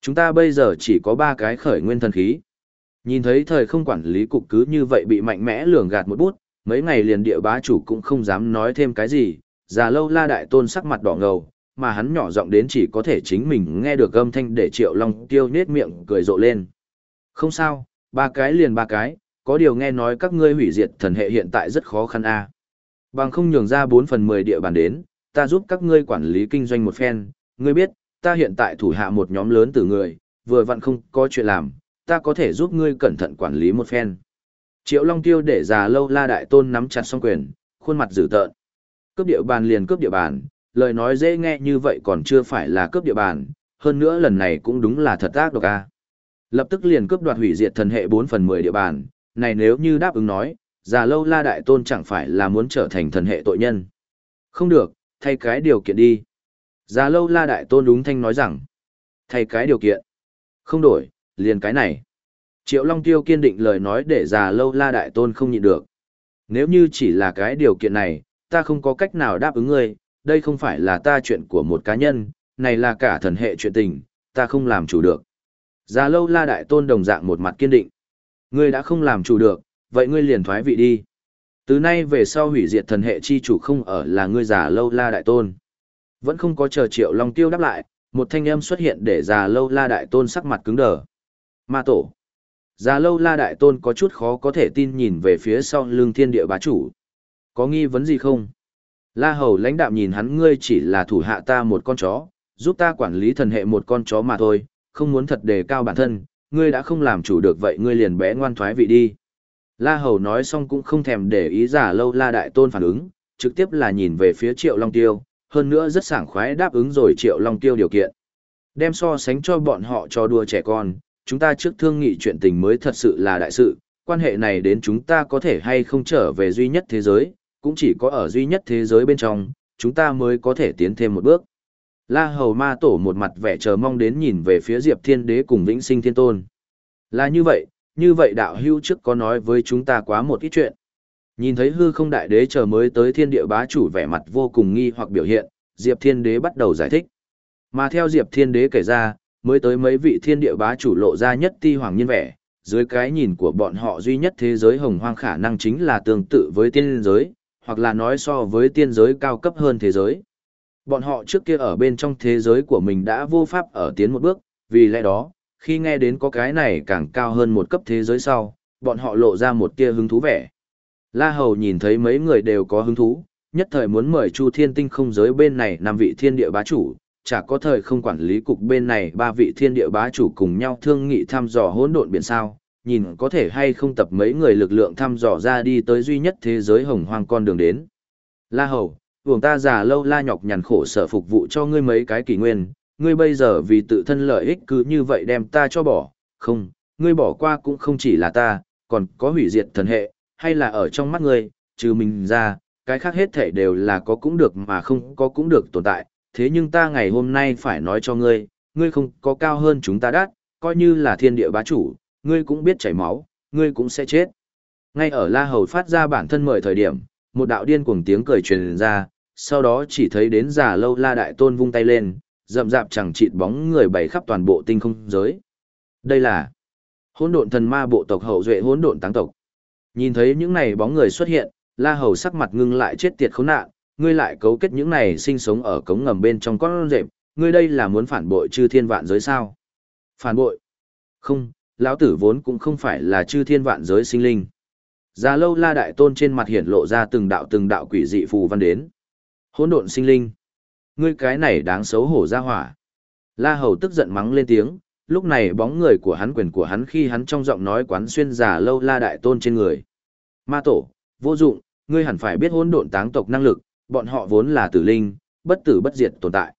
Chúng ta bây giờ chỉ có ba cái khởi nguyên thần khí. Nhìn thấy thời không quản lý cục cứ như vậy bị mạnh mẽ lường gạt một bút, mấy ngày liền địa bá chủ cũng không dám nói thêm cái gì, già lâu la đại tôn sắc mặt đỏ ngầu, mà hắn nhỏ giọng đến chỉ có thể chính mình nghe được âm thanh để triệu long tiêu nết miệng cười rộ lên. Không sao, ba cái liền ba cái, có điều nghe nói các ngươi hủy diệt thần hệ hiện tại rất khó khăn a. Bằng không nhường ra bốn phần 10 địa bàn đến, ta giúp các ngươi quản lý kinh doanh một phen, ngươi biết, ta hiện tại thủ hạ một nhóm lớn từ người, vừa vặn không có chuyện làm, ta có thể giúp ngươi cẩn thận quản lý một phen. Triệu Long Tiêu để già lâu la đại tôn nắm chặt song quyền, khuôn mặt dữ tợn. Cướp địa bàn liền cướp địa bàn, lời nói dễ nghe như vậy còn chưa phải là cướp địa bàn, hơn nữa lần này cũng đúng là thật ác độc a. Lập tức liền cướp đoạt hủy diệt thần hệ 4 phần 10 địa bàn, này nếu như đáp ứng nói, già lâu la đại tôn chẳng phải là muốn trở thành thần hệ tội nhân. Không được, thay cái điều kiện đi. Già lâu la đại tôn đúng thanh nói rằng, thay cái điều kiện. Không đổi, liền cái này. Triệu Long Tiêu kiên định lời nói để già lâu la đại tôn không nhịn được. Nếu như chỉ là cái điều kiện này, ta không có cách nào đáp ứng ngươi, đây không phải là ta chuyện của một cá nhân, này là cả thần hệ chuyện tình, ta không làm chủ được. Già lâu la đại tôn đồng dạng một mặt kiên định. Ngươi đã không làm chủ được, vậy ngươi liền thoái vị đi. Từ nay về sau hủy diệt thần hệ chi chủ không ở là ngươi già lâu la đại tôn. Vẫn không có chờ triệu long tiêu đáp lại, Một thanh âm xuất hiện để già lâu la đại tôn sắc mặt cứng đờ. Ma tổ. Già lâu la đại tôn có chút khó có thể tin nhìn về phía sau lưng thiên địa bá chủ. Có nghi vấn gì không? La hầu lãnh đạm nhìn hắn ngươi chỉ là thủ hạ ta một con chó, giúp ta quản lý thần hệ một con chó mà thôi, không muốn thật đề cao bản thân, ngươi đã không làm chủ được vậy ngươi liền bé ngoan thoái vị đi. La hầu nói xong cũng không thèm để ý giả lâu la đại tôn phản ứng, trực tiếp là nhìn về phía triệu long tiêu, hơn nữa rất sảng khoái đáp ứng rồi triệu long tiêu điều kiện. Đem so sánh cho bọn họ cho đùa trẻ con, chúng ta trước thương nghị chuyện tình mới thật sự là đại sự, quan hệ này đến chúng ta có thể hay không trở về duy nhất thế giới, cũng chỉ có ở duy nhất thế giới bên trong, chúng ta mới có thể tiến thêm một bước. La Hầu Ma Tổ một mặt vẻ chờ mong đến nhìn về phía Diệp Thiên Đế cùng Vĩnh Sinh Thiên Tôn. Là như vậy, như vậy đạo hưu trước có nói với chúng ta quá một ít chuyện. Nhìn thấy hư không đại đế chờ mới tới thiên địa bá chủ vẻ mặt vô cùng nghi hoặc biểu hiện, Diệp Thiên Đế bắt đầu giải thích. Mà theo Diệp Thiên Đế kể ra, mới tới mấy vị thiên địa bá chủ lộ ra nhất ti hoàng nhân vẻ, dưới cái nhìn của bọn họ duy nhất thế giới hồng hoang khả năng chính là tương tự với tiên giới, hoặc là nói so với tiên giới cao cấp hơn thế giới. Bọn họ trước kia ở bên trong thế giới của mình đã vô pháp ở tiến một bước, vì lẽ đó, khi nghe đến có cái này càng cao hơn một cấp thế giới sau, bọn họ lộ ra một tia hứng thú vẻ. La Hầu nhìn thấy mấy người đều có hứng thú, nhất thời muốn mời Chu Thiên Tinh không giới bên này năm vị thiên địa bá chủ, chả có thời không quản lý cục bên này ba vị thiên địa bá chủ cùng nhau thương nghị thăm dò hỗn độn biển sao, nhìn có thể hay không tập mấy người lực lượng thăm dò ra đi tới duy nhất thế giới hồng hoang con đường đến. La Hầu, vùng ta già lâu la nhọc nhằn khổ sở phục vụ cho ngươi mấy cái kỷ nguyên, ngươi bây giờ vì tự thân lợi ích cứ như vậy đem ta cho bỏ, không, ngươi bỏ qua cũng không chỉ là ta, còn có hủy diệt thần hệ, hay là ở trong mắt ngươi, trừ mình ra, cái khác hết thể đều là có cũng được mà không có cũng được tồn tại, thế nhưng ta ngày hôm nay phải nói cho ngươi, ngươi không có cao hơn chúng ta đắt, coi như là thiên địa bá chủ, ngươi cũng biết chảy máu, ngươi cũng sẽ chết. Ngay ở La Hầu phát ra bản thân mời thời điểm, một đạo điên cuồng tiếng cười truyền ra, sau đó chỉ thấy đến già lâu La Đại Tôn vung tay lên, rậm rạp chẳng chịt bóng người bày khắp toàn bộ tinh không giới. Đây là hỗn độn thần ma bộ tộc hậu duệ hỗn độn táng tộc. Nhìn thấy những này bóng người xuất hiện, La Hầu sắc mặt ngưng lại chết tiệt khốn nạn, ngươi lại cấu kết những này sinh sống ở cống ngầm bên trong con rệp, ngươi đây là muốn phản bội chư thiên vạn giới sao? Phản bội? Không, lão tử vốn cũng không phải là chư thiên vạn giới sinh linh. Già lâu la đại tôn trên mặt hiển lộ ra từng đạo từng đạo quỷ dị phù văn đến. Hỗn độn sinh linh. Ngươi cái này đáng xấu hổ ra hỏa. La hầu tức giận mắng lên tiếng, lúc này bóng người của hắn quyền của hắn khi hắn trong giọng nói quán xuyên già lâu la đại tôn trên người. Ma tổ, vô dụng, ngươi hẳn phải biết hỗn độn táng tộc năng lực, bọn họ vốn là tử linh, bất tử bất diệt tồn tại.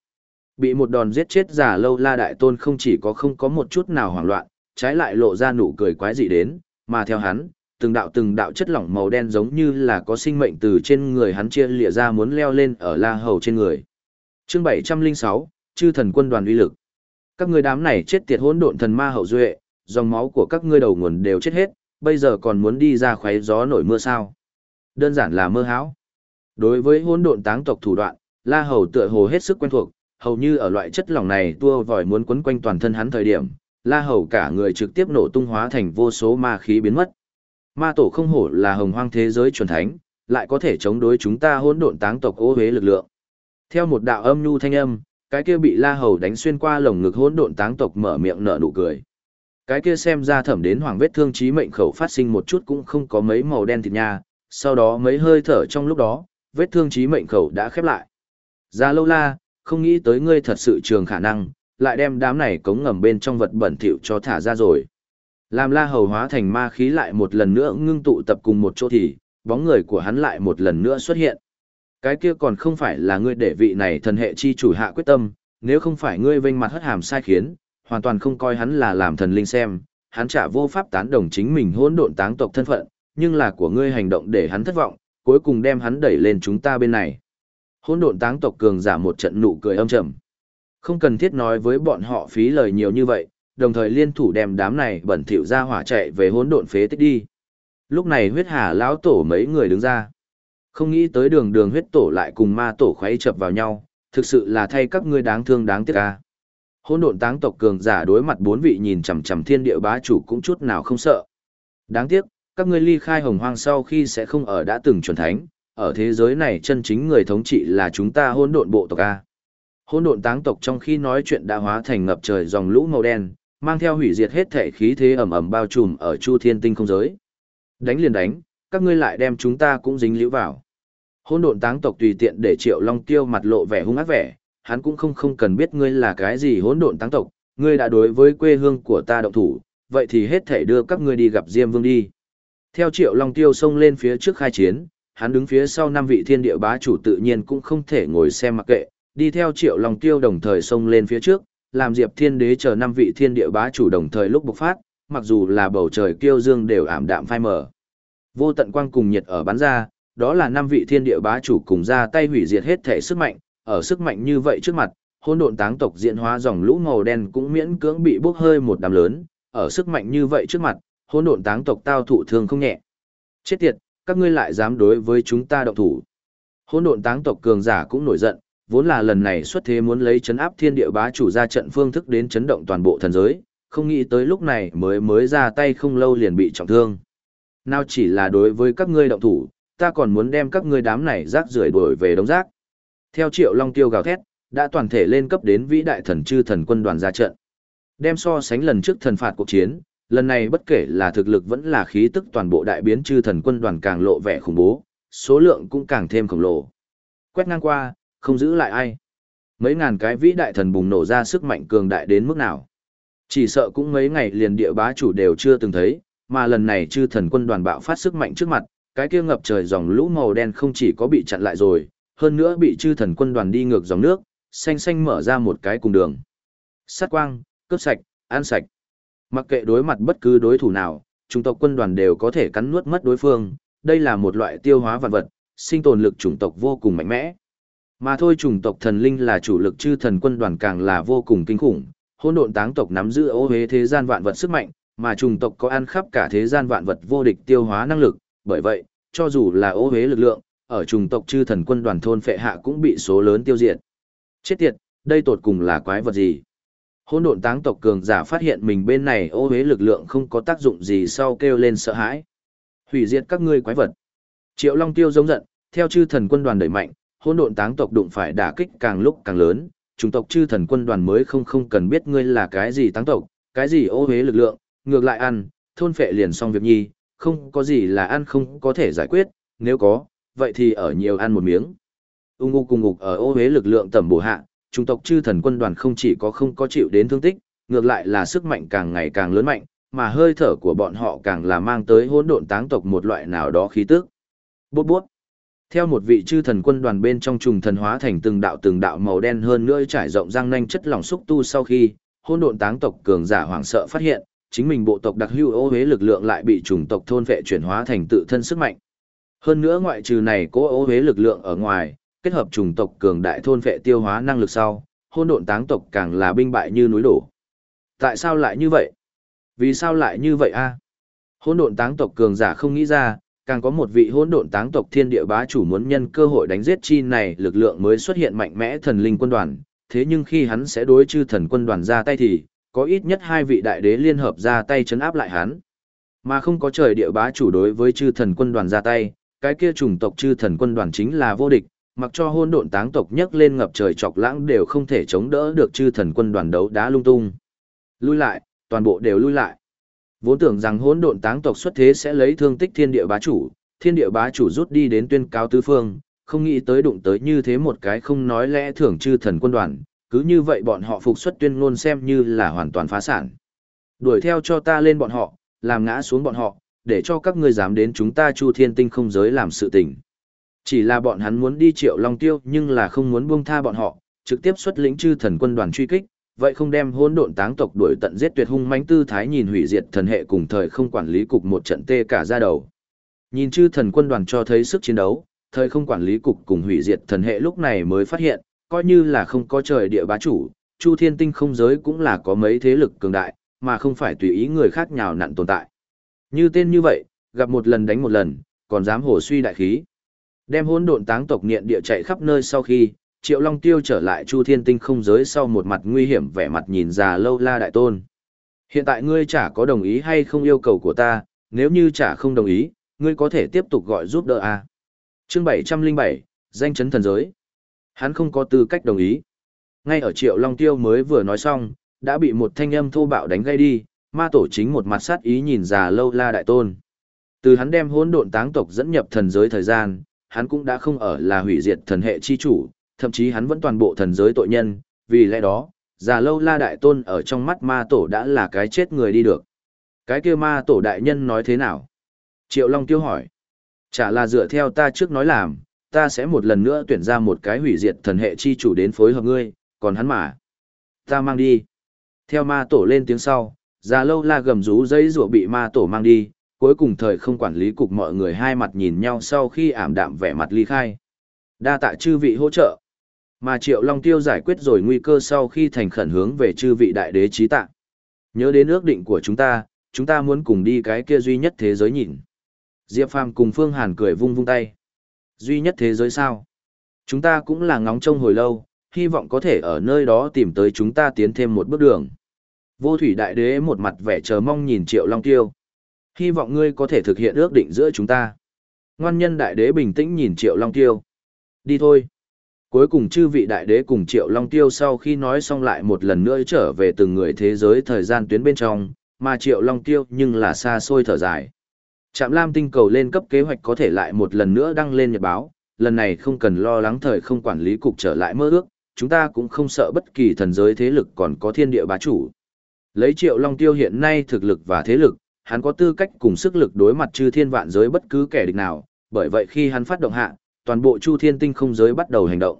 Bị một đòn giết chết già lâu la đại tôn không chỉ có không có một chút nào hoảng loạn, trái lại lộ ra nụ cười quái dị đến, mà theo hắn, từng đạo từng đạo chất lỏng màu đen giống như là có sinh mệnh từ trên người hắn chia lịa ra muốn leo lên ở la hầu trên người. Chương 706, Chư thần quân đoàn uy lực. Các ngươi đám này chết tiệt hỗn độn thần ma hậu duệ, dòng máu của các ngươi đầu nguồn đều chết hết, bây giờ còn muốn đi ra khoé gió nổi mưa sao? Đơn giản là mơ hão. Đối với hỗn độn táng tộc thủ đoạn, La Hầu tựa hồ hết sức quen thuộc, hầu như ở loại chất lỏng này tua vòi muốn quấn quanh toàn thân hắn thời điểm, La Hầu cả người trực tiếp nổ tung hóa thành vô số ma khí biến mất. Ma tổ không hổ là hồng hoang thế giới chuẩn thánh, lại có thể chống đối chúng ta hỗn độn táng tộc ô hế lực lượng. Theo một đạo âm nhu thanh âm, cái kia bị La Hầu đánh xuyên qua lồng ngực hỗn độn táng tộc mở miệng nở nụ cười. Cái kia xem ra thẩm đến hoàng vết thương chí mệnh khẩu phát sinh một chút cũng không có mấy màu đen thịt nha, sau đó mấy hơi thở trong lúc đó, vết thương chí mệnh khẩu đã khép lại. Ra lâu la, không nghĩ tới ngươi thật sự trường khả năng, lại đem đám này cống ngầm bên trong vật bẩn thỉu cho thả ra rồi. Làm la hầu hóa thành ma khí lại một lần nữa ngưng tụ tập cùng một chỗ thì, bóng người của hắn lại một lần nữa xuất hiện. Cái kia còn không phải là ngươi để vị này thần hệ chi chủ hạ quyết tâm, nếu không phải ngươi vênh mặt hất hàm sai khiến, hoàn toàn không coi hắn là làm thần linh xem, hắn trả vô pháp tán đồng chính mình hỗn độn táng tộc thân phận, nhưng là của ngươi hành động để hắn thất vọng, cuối cùng đem hắn đẩy lên chúng ta bên này. Hỗn độn táng tộc cường giả một trận nụ cười âm trầm. Không cần thiết nói với bọn họ phí lời nhiều như vậy, đồng thời liên thủ đem đám này bẩn thỉu ra hỏa chạy về hỗn độn phế tích đi. Lúc này huyết hà lão tổ mấy người đứng ra. Không nghĩ tới đường đường huyết tổ lại cùng ma tổ khuấy chập vào nhau, thực sự là thay các ngươi đáng thương đáng tiếc a. Hỗn độn táng tộc cường giả đối mặt bốn vị nhìn chằm chằm thiên địa bá chủ cũng chút nào không sợ. Đáng tiếc, các ngươi ly khai hồng hoang sau khi sẽ không ở đã từng chuẩn thánh, ở thế giới này chân chính người thống trị là chúng ta hỗn độn bộ tộc a. Hỗn độn táng tộc trong khi nói chuyện đã hóa thành ngập trời dòng lũ màu đen, mang theo hủy diệt hết thể khí thế ẩm ẩm bao trùm ở Chu Thiên Tinh không giới. Đánh liền đánh, các ngươi lại đem chúng ta cũng dính liễu vào. Hỗn độn táng tộc tùy tiện để Triệu Long Tiêu mặt lộ vẻ hung ác vẻ, hắn cũng không không cần biết ngươi là cái gì hỗn độn táng tộc, ngươi đã đối với quê hương của ta động thủ, vậy thì hết thể đưa các ngươi đi gặp Diêm Vương đi. Theo Triệu Long Tiêu xông lên phía trước khai chiến, hắn đứng phía sau năm vị thiên địa bá chủ tự nhiên cũng không thể ngồi xem mặc kệ, đi theo Triệu Long Tiêu đồng thời xông lên phía trước, làm Diệp Thiên Đế chờ năm vị thiên địa bá chủ đồng thời lúc bộc phát, mặc dù là bầu trời kiêu dương đều ảm đạm phai mờ. Vô tận quang cùng nhiệt ở bắn ra, đó là năm vị thiên địa bá chủ cùng ra tay hủy diệt hết thể sức mạnh, ở sức mạnh như vậy trước mặt, hỗn độn táng tộc diễn hóa dòng lũ màu đen cũng miễn cưỡng bị bốc hơi một đám lớn, ở sức mạnh như vậy trước mặt, hỗn độn táng tộc tao thụ thương không nhẹ. Chết tiệt, các ngươi lại dám đối với chúng ta động thủ. Hỗn độn táng tộc cường giả cũng nổi giận, vốn là lần này xuất thế muốn lấy chấn áp thiên địa bá chủ ra trận phương thức đến chấn động toàn bộ thần giới, không nghĩ tới lúc này mới mới ra tay không lâu liền bị trọng thương. Nào chỉ là đối với các ngươi động thủ, ta còn muốn đem các ngươi đám này rác rưởi đuổi về đống rác. Theo Triệu Long Tiêu gào thét, đã toàn thể lên cấp đến vĩ đại thần chư thần quân đoàn ra trận. Đem so sánh lần trước thần phạt cuộc chiến, lần này bất kể là thực lực vẫn là khí tức toàn bộ đại biến chư thần quân đoàn càng lộ vẻ khủng bố, số lượng cũng càng thêm khổng lồ. Quét ngang qua, không giữ lại ai. Mấy ngàn cái vĩ đại thần bùng nổ ra sức mạnh cường đại đến mức nào. Chỉ sợ cũng mấy ngày liền địa bá chủ đều chưa từng thấy, mà lần này chư thần quân đoàn bạo phát sức mạnh trước mặt, cái kia ngập trời dòng lũ màu đen không chỉ có bị chặn lại rồi, hơn nữa bị chư thần quân đoàn đi ngược dòng nước, xanh xanh mở ra một cái cùng đường. Sát quang, cướp sạch, ăn sạch. Mặc kệ đối mặt bất cứ đối thủ nào, chủng tộc quân đoàn đều có thể cắn nuốt mất đối phương, đây là một loại tiêu hóa vạn vật, sinh tồn lực chủng tộc vô cùng mạnh mẽ. Mà thôi chủng tộc thần linh là chủ lực chư thần quân đoàn càng là vô cùng kinh khủng, hỗn độn táng tộc nắm giữ ô hế thế gian vạn vật sức mạnh, mà chủng tộc có ăn khắp cả thế gian vạn vật vô địch tiêu hóa năng lực, bởi vậy, cho dù là ô hế lực lượng, ở chủng tộc chư thần quân đoàn thôn phệ hạ cũng bị số lớn tiêu diệt. Chết tiệt, đây tột cùng là quái vật gì? Hỗn độn táng tộc cường giả phát hiện mình bên này ô hế lực lượng không có tác dụng gì sau kêu lên sợ hãi. Hủy diệt các ngươi quái vật. Triệu Long Tiêu giống giận, theo chư thần quân đoàn đẩy mạnh, hỗn độn táng tộc đụng phải đả kích càng lúc càng lớn, chủng tộc chư thần quân đoàn mới không không cần biết ngươi là cái gì táng tộc, cái gì ô hế lực lượng, ngược lại ăn, thôn phệ liền xong việc nhi, không có gì là ăn không có thể giải quyết, nếu có, vậy thì ở nhiều ăn một miếng. Ung ung cùng ngục ở ô hế lực lượng tầm bổ hạ, chủng tộc chư thần quân đoàn không chỉ có không có chịu đến thương tích, ngược lại là sức mạnh càng ngày càng lớn mạnh, mà hơi thở của bọn họ càng là mang tới hỗn độn táng tộc một loại nào đó khí tức. Bút bút. Theo một vị chư thần quân đoàn bên trong trùng thần hóa thành từng đạo từng đạo màu đen hơn nữa trải rộng răng nanh chất lỏng xúc tu sau khi, hôn độn táng tộc cường giả hoảng sợ phát hiện, chính mình bộ tộc đặc hữu ô huế lực lượng lại bị chủng tộc thôn vệ chuyển hóa thành tự thân sức mạnh. Hơn nữa ngoại trừ này cố ô huế lực lượng ở ngoài, kết hợp chủng tộc cường đại thôn vệ tiêu hóa năng lực sau, hôn độn táng tộc càng là binh bại như núi đổ. Tại sao lại như vậy? Vì sao lại như vậy a? Hôn độn táng tộc cường giả không nghĩ ra, càng có một vị hỗn độn táng tộc thiên địa bá chủ muốn nhân cơ hội đánh giết chi này lực lượng mới xuất hiện mạnh mẽ thần linh quân đoàn, thế nhưng khi hắn sẽ đối chư thần quân đoàn ra tay thì, có ít nhất hai vị đại đế liên hợp ra tay chấn áp lại hắn. Mà không có trời địa bá chủ đối với chư thần quân đoàn ra tay, cái kia chủng tộc chư thần quân đoàn chính là vô địch, mặc cho hôn độn táng tộc nhấc lên ngập trời chọc lãng đều không thể chống đỡ được chư thần quân đoàn đấu đá lung tung. Lui lại, toàn bộ đều lui lại. Vốn tưởng rằng hỗn độn táng tộc xuất thế sẽ lấy thương tích thiên địa bá chủ, thiên địa bá chủ rút đi đến tuyên cao tứ phương, không nghĩ tới đụng tới như thế một cái không nói lẽ thưởng chư thần quân đoàn, cứ như vậy bọn họ phục xuất tuyên ngôn xem như là hoàn toàn phá sản. Đuổi theo cho ta lên bọn họ, làm ngã xuống bọn họ, để cho các ngươi dám đến chúng ta chu thiên tinh không giới làm sự tình. Chỉ là bọn hắn muốn đi triệu long tiêu nhưng là không muốn buông tha bọn họ, trực tiếp xuất lĩnh chư thần quân đoàn truy kích, vậy không đem hỗn độn táng tộc đuổi tận giết tuyệt hung mãnh tư thái nhìn hủy diệt thần hệ cùng thời không quản lý cục một trận tê cả ra đầu. Nhìn chư thần quân đoàn cho thấy sức chiến đấu, thời không quản lý cục cùng hủy diệt thần hệ lúc này mới phát hiện, coi như là không có trời địa bá chủ, chu thiên tinh không giới cũng là có mấy thế lực cường đại, mà không phải tùy ý người khác nhào nặn tồn tại. Như tên như vậy, gặp một lần đánh một lần, còn dám hổ suy đại khí. Đem hỗn độn táng tộc niệm địa chạy khắp nơi sau khi, Triệu Long Tiêu trở lại Chu Thiên Tinh không giới sau một mặt nguy hiểm vẻ mặt nhìn già lâu la đại tôn. Hiện tại ngươi chả có đồng ý hay không yêu cầu của ta, nếu như chả không đồng ý, ngươi có thể tiếp tục gọi giúp đỡ a. À? Chương 707, danh chấn thần giới. Hắn không có tư cách đồng ý. Ngay ở Triệu Long Tiêu mới vừa nói xong, đã bị một thanh âm thô bạo đánh gây đi, ma tổ chính một mặt sát ý nhìn già lâu la đại tôn. Từ hắn đem hỗn độn táng tộc dẫn nhập thần giới thời gian, hắn cũng đã không ở là hủy diệt thần hệ chi chủ, thậm chí hắn vẫn toàn bộ thần giới tội nhân, vì lẽ đó, già lâu la đại tôn ở trong mắt ma tổ đã là cái chết người đi được. Cái kia ma tổ đại nhân nói thế nào? Triệu Long tiêu hỏi. Chả là dựa theo ta trước nói làm, ta sẽ một lần nữa tuyển ra một cái hủy diệt thần hệ chi chủ đến phối hợp ngươi, còn hắn mà. Ta mang đi. Theo ma tổ lên tiếng sau, già lâu la gầm rú dây rủa bị ma tổ mang đi, cuối cùng thời không quản lý cục mọi người hai mặt nhìn nhau sau khi ảm đạm vẻ mặt ly khai. Đa tạ chư vị hỗ trợ. Mà Triệu Long Tiêu giải quyết rồi nguy cơ sau khi thành khẩn hướng về chư vị đại đế trí tạ. Nhớ đến ước định của chúng ta, chúng ta muốn cùng đi cái kia duy nhất thế giới nhìn. Diệp Phàm cùng Phương Hàn cười vung vung tay. Duy nhất thế giới sao? Chúng ta cũng là ngóng trông hồi lâu, hy vọng có thể ở nơi đó tìm tới chúng ta tiến thêm một bước đường. Vô thủy đại đế một mặt vẻ chờ mong nhìn Triệu Long Tiêu. Hy vọng ngươi có thể thực hiện ước định giữa chúng ta. Ngoan nhân đại đế bình tĩnh nhìn Triệu Long Tiêu. Đi thôi. Cuối cùng chư vị đại đế cùng Triệu Long Tiêu sau khi nói xong lại một lần nữa trở về từng người thế giới thời gian tuyến bên trong, mà Triệu Long Tiêu nhưng là xa xôi thở dài. Trạm Lam tinh cầu lên cấp kế hoạch có thể lại một lần nữa đăng lên nhật báo, lần này không cần lo lắng thời không quản lý cục trở lại mơ ước, chúng ta cũng không sợ bất kỳ thần giới thế lực còn có thiên địa bá chủ. Lấy Triệu Long Tiêu hiện nay thực lực và thế lực, hắn có tư cách cùng sức lực đối mặt chư thiên vạn giới bất cứ kẻ địch nào, bởi vậy khi hắn phát động hạ, toàn bộ chu thiên tinh không giới bắt đầu hành động.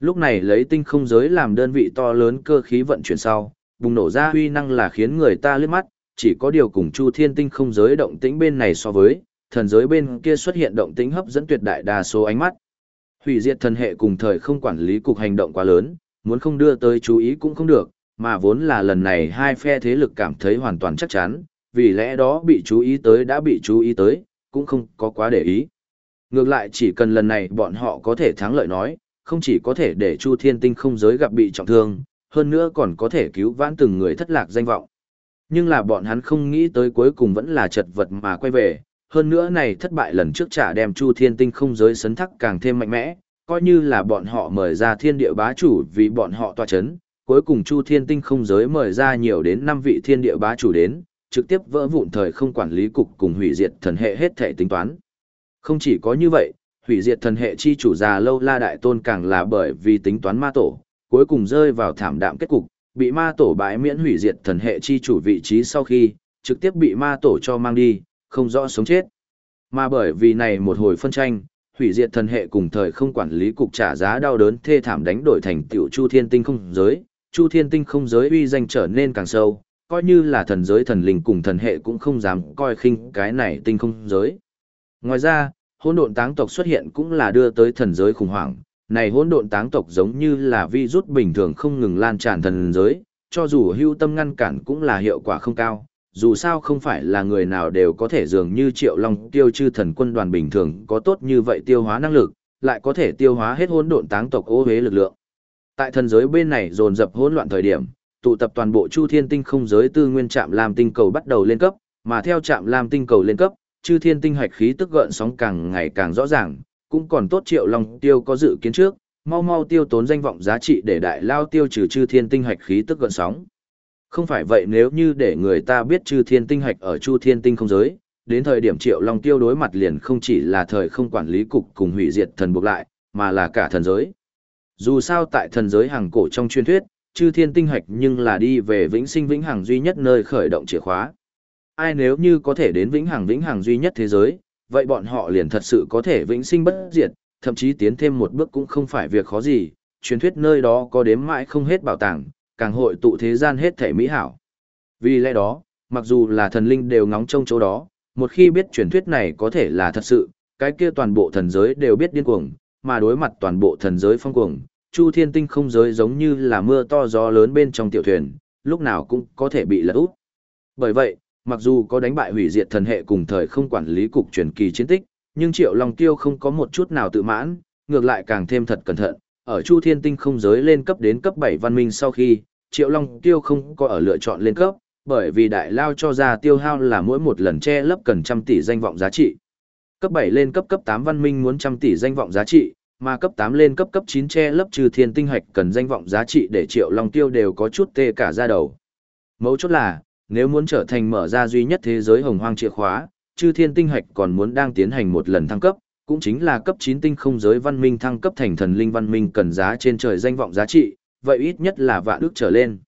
Lúc này lấy tinh không giới làm đơn vị to lớn cơ khí vận chuyển sau, bùng nổ ra huy năng là khiến người ta liếc mắt, chỉ có điều cùng chu thiên tinh không giới động tĩnh bên này so với, thần giới bên kia xuất hiện động tĩnh hấp dẫn tuyệt đại đa số ánh mắt. Hủy diệt thần hệ cùng thời không quản lý cục hành động quá lớn, muốn không đưa tới chú ý cũng không được, mà vốn là lần này hai phe thế lực cảm thấy hoàn toàn chắc chắn, vì lẽ đó bị chú ý tới đã bị chú ý tới, cũng không có quá để ý. Ngược lại chỉ cần lần này bọn họ có thể thắng lợi nói, không chỉ có thể để Chu Thiên Tinh không giới gặp bị trọng thương, hơn nữa còn có thể cứu vãn từng người thất lạc danh vọng. Nhưng là bọn hắn không nghĩ tới cuối cùng vẫn là chật vật mà quay về, hơn nữa này thất bại lần trước trả đem Chu Thiên Tinh không giới sấn thắc càng thêm mạnh mẽ, coi như là bọn họ mời ra thiên địa bá chủ vì bọn họ tòa chấn, cuối cùng Chu Thiên Tinh không giới mời ra nhiều đến 5 vị thiên địa bá chủ đến, trực tiếp vỡ vụn thời không quản lý cục cùng hủy diệt thần hệ hết thể tính toán. Không chỉ có như vậy, hủy diệt thần hệ chi chủ già lâu la đại tôn càng là bởi vì tính toán ma tổ, cuối cùng rơi vào thảm đạm kết cục, bị ma tổ bãi miễn hủy diệt thần hệ chi chủ vị trí sau khi, trực tiếp bị ma tổ cho mang đi, không rõ sống chết. Mà bởi vì này một hồi phân tranh, hủy diệt thần hệ cùng thời không quản lý cục trả giá đau đớn thê thảm đánh đổi thành tiểu chu thiên tinh không giới, chu thiên tinh không giới uy danh trở nên càng sâu, coi như là thần giới thần linh cùng thần hệ cũng không dám coi khinh cái này tinh không giới. Ngoài ra, hỗn độn táng tộc xuất hiện cũng là đưa tới thần giới khủng hoảng. Này hỗn độn táng tộc giống như là virus bình thường không ngừng lan tràn thần giới, cho dù hưu tâm ngăn cản cũng là hiệu quả không cao. Dù sao không phải là người nào đều có thể dường như triệu long tiêu chư thần quân đoàn bình thường có tốt như vậy tiêu hóa năng lực, lại có thể tiêu hóa hết hỗn độn táng tộc ô hế lực lượng. Tại thần giới bên này dồn dập hỗn loạn thời điểm, tụ tập toàn bộ chu thiên tinh không giới tư nguyên trạm làm tinh cầu bắt đầu lên cấp, mà theo trạm làm tinh cầu lên cấp, chư thiên tinh hạch khí tức gợn sóng càng ngày càng rõ ràng, cũng còn tốt triệu long tiêu có dự kiến trước, mau mau tiêu tốn danh vọng giá trị để đại lao tiêu trừ chư thiên tinh hạch khí tức gợn sóng. Không phải vậy nếu như để người ta biết chư thiên tinh hạch ở chu thiên tinh không giới, đến thời điểm triệu long tiêu đối mặt liền không chỉ là thời không quản lý cục cùng hủy diệt thần buộc lại, mà là cả thần giới. Dù sao tại thần giới hàng cổ trong truyền thuyết, chư thiên tinh hạch nhưng là đi về vĩnh sinh vĩnh hằng duy nhất nơi khởi động chìa khóa ai nếu như có thể đến vĩnh hằng vĩnh hằng duy nhất thế giới, vậy bọn họ liền thật sự có thể vĩnh sinh bất diệt, thậm chí tiến thêm một bước cũng không phải việc khó gì, truyền thuyết nơi đó có đếm mãi không hết bảo tàng, càng hội tụ thế gian hết thể mỹ hảo. Vì lẽ đó, mặc dù là thần linh đều ngóng trông chỗ đó, một khi biết truyền thuyết này có thể là thật sự, cái kia toàn bộ thần giới đều biết điên cuồng, mà đối mặt toàn bộ thần giới phong cuồng, Chu Thiên Tinh không giới giống như là mưa to gió lớn bên trong tiểu thuyền, lúc nào cũng có thể bị lật úp. Bởi vậy, Mặc dù có đánh bại hủy diệt thần hệ cùng thời không quản lý cục truyền kỳ chiến tích, nhưng Triệu Long Tiêu không có một chút nào tự mãn, ngược lại càng thêm thật cẩn thận. Ở Chu Thiên Tinh không giới lên cấp đến cấp 7 văn minh sau khi, Triệu Long Tiêu không có ở lựa chọn lên cấp, bởi vì đại lao cho ra tiêu hao là mỗi một lần che lấp cần trăm tỷ danh vọng giá trị. Cấp 7 lên cấp cấp 8 văn minh muốn trăm tỷ danh vọng giá trị, mà cấp 8 lên cấp cấp 9 che lấp trừ thiên tinh hạch cần danh vọng giá trị để triệu long tiêu đều có chút tê cả ra đầu. Mấu chốt là, nếu muốn trở thành mở ra duy nhất thế giới hồng hoang chìa khóa, chư thiên tinh hạch còn muốn đang tiến hành một lần thăng cấp, cũng chính là cấp 9 tinh không giới văn minh thăng cấp thành thần linh văn minh cần giá trên trời danh vọng giá trị, vậy ít nhất là vạn ước trở lên.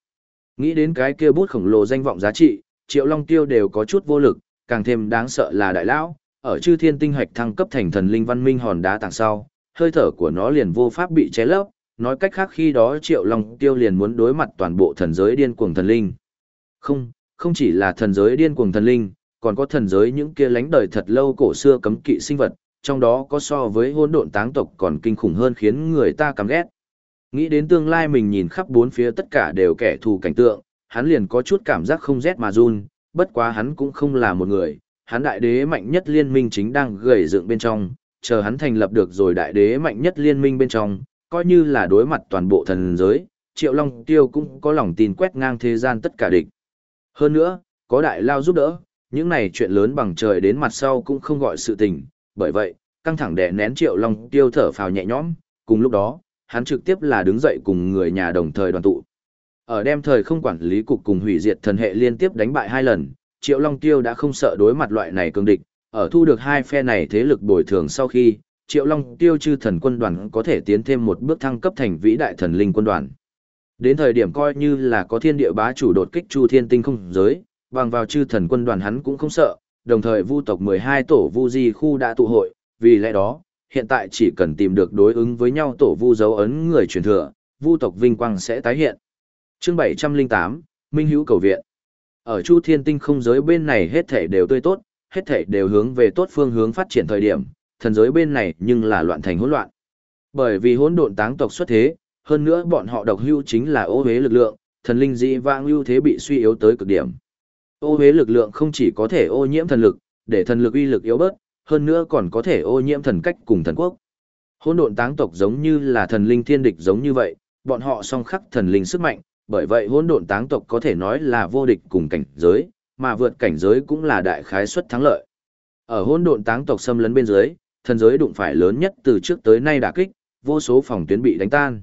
Nghĩ đến cái kia bút khổng lồ danh vọng giá trị, Triệu Long Tiêu đều có chút vô lực, càng thêm đáng sợ là đại lão, ở chư thiên tinh hạch thăng cấp thành thần linh văn minh hòn đá tàng sau, hơi thở của nó liền vô pháp bị che lấp, nói cách khác khi đó Triệu Long Tiêu liền muốn đối mặt toàn bộ thần giới điên cuồng thần linh. Không, không chỉ là thần giới điên cuồng thần linh, còn có thần giới những kia lánh đời thật lâu cổ xưa cấm kỵ sinh vật, trong đó có so với hỗn độn táng tộc còn kinh khủng hơn khiến người ta căm ghét. Nghĩ đến tương lai mình nhìn khắp bốn phía tất cả đều kẻ thù cảnh tượng, hắn liền có chút cảm giác không rét mà run, bất quá hắn cũng không là một người, hắn đại đế mạnh nhất liên minh chính đang gầy dựng bên trong, chờ hắn thành lập được rồi đại đế mạnh nhất liên minh bên trong, coi như là đối mặt toàn bộ thần giới, Triệu Long Tiêu cũng có lòng tin quét ngang thế gian tất cả địch. Hơn nữa, có đại lao giúp đỡ, những này chuyện lớn bằng trời đến mặt sau cũng không gọi sự tình, bởi vậy, căng thẳng đè nén Triệu Long Tiêu thở phào nhẹ nhõm, cùng lúc đó, hắn trực tiếp là đứng dậy cùng người nhà đồng thời đoàn tụ. Ở đem thời không quản lý cục cùng hủy diệt thần hệ liên tiếp đánh bại hai lần, Triệu Long Tiêu đã không sợ đối mặt loại này cường địch, ở thu được hai phe này thế lực bồi thường sau khi, Triệu Long Tiêu chư thần quân đoàn có thể tiến thêm một bước thăng cấp thành vĩ đại thần linh quân đoàn. Đến thời điểm coi như là có thiên địa bá chủ đột kích chu thiên tinh không giới, bằng vào chư thần quân đoàn hắn cũng không sợ, đồng thời vu tộc 12 tổ vu di khu đã tụ hội, vì lẽ đó, hiện tại chỉ cần tìm được đối ứng với nhau tổ vu dấu ấn người truyền thừa, vu tộc vinh quang sẽ tái hiện. Chương 708, Minh Hữu cầu viện. Ở Chu Thiên Tinh không giới bên này hết thể đều tươi tốt, hết thể đều hướng về tốt phương hướng phát triển thời điểm, thần giới bên này nhưng là loạn thành hỗn loạn. Bởi vì hỗn độn táng tộc xuất thế, hơn nữa bọn họ độc hưu chính là ô huế lực lượng, thần linh dị vãng ưu thế bị suy yếu tới cực điểm. Ô huế lực lượng không chỉ có thể ô nhiễm thần lực, để thần lực uy lực yếu bớt, hơn nữa còn có thể ô nhiễm thần cách cùng thần quốc. Hỗn độn táng tộc giống như là thần linh thiên địch giống như vậy, bọn họ song khắc thần linh sức mạnh, bởi vậy hỗn độn táng tộc có thể nói là vô địch cùng cảnh giới, mà vượt cảnh giới cũng là đại khái suất thắng lợi. Ở hỗn độn táng tộc xâm lấn bên dưới, thần giới đụng phải lớn nhất từ trước tới nay đả kích, vô số phòng tuyến bị đánh tan.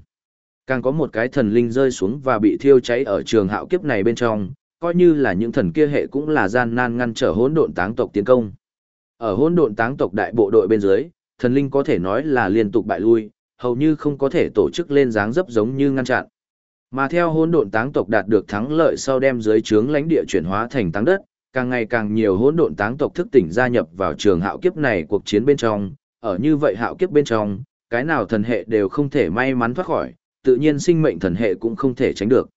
Càng có một cái thần linh rơi xuống và bị thiêu cháy ở trường hạo kiếp này bên trong, coi như là những thần kia hệ cũng là gian nan ngăn trở hỗn độn táng tộc tiến công. Ở hỗn độn táng tộc đại bộ đội bên dưới, thần linh có thể nói là liên tục bại lui, hầu như không có thể tổ chức lên dáng dấp giống như ngăn chặn. Mà theo hỗn độn táng tộc đạt được thắng lợi sau đem dưới trướng lãnh địa chuyển hóa thành táng đất, càng ngày càng nhiều hỗn độn táng tộc thức tỉnh gia nhập vào trường hạo kiếp này cuộc chiến bên trong, ở như vậy hạo kiếp bên trong, cái nào thần hệ đều không thể may mắn thoát khỏi, tự nhiên sinh mệnh thần hệ cũng không thể tránh được.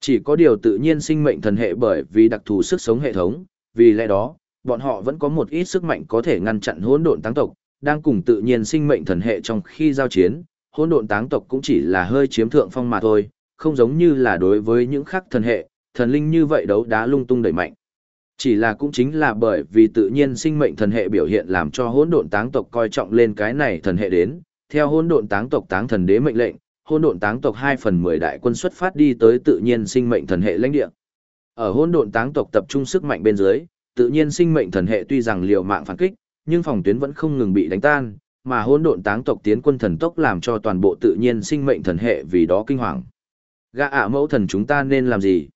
Chỉ có điều tự nhiên sinh mệnh thần hệ bởi vì đặc thù sức sống hệ thống, vì lẽ đó, bọn họ vẫn có một ít sức mạnh có thể ngăn chặn hỗn độn táng tộc, đang cùng tự nhiên sinh mệnh thần hệ trong khi giao chiến, hỗn độn táng tộc cũng chỉ là hơi chiếm thượng phong mà thôi, không giống như là đối với những khác thần hệ, thần linh như vậy đấu đá lung tung đẩy mạnh. Chỉ là cũng chính là bởi vì tự nhiên sinh mệnh thần hệ biểu hiện làm cho hỗn độn táng tộc coi trọng lên cái này thần hệ đến, theo hỗn độn táng tộc táng thần đế mệnh lệnh, Hôn độn táng tộc 2 phần 10 đại quân xuất phát đi tới tự nhiên sinh mệnh thần hệ lãnh địa. Ở Hôn độn táng tộc tập trung sức mạnh bên dưới, tự nhiên sinh mệnh thần hệ tuy rằng liều mạng phản kích, nhưng phòng tuyến vẫn không ngừng bị đánh tan, mà Hôn độn táng tộc tiến quân thần tốc làm cho toàn bộ tự nhiên sinh mệnh thần hệ vì đó kinh hoàng. Gã ạ mẫu thần chúng ta nên làm gì?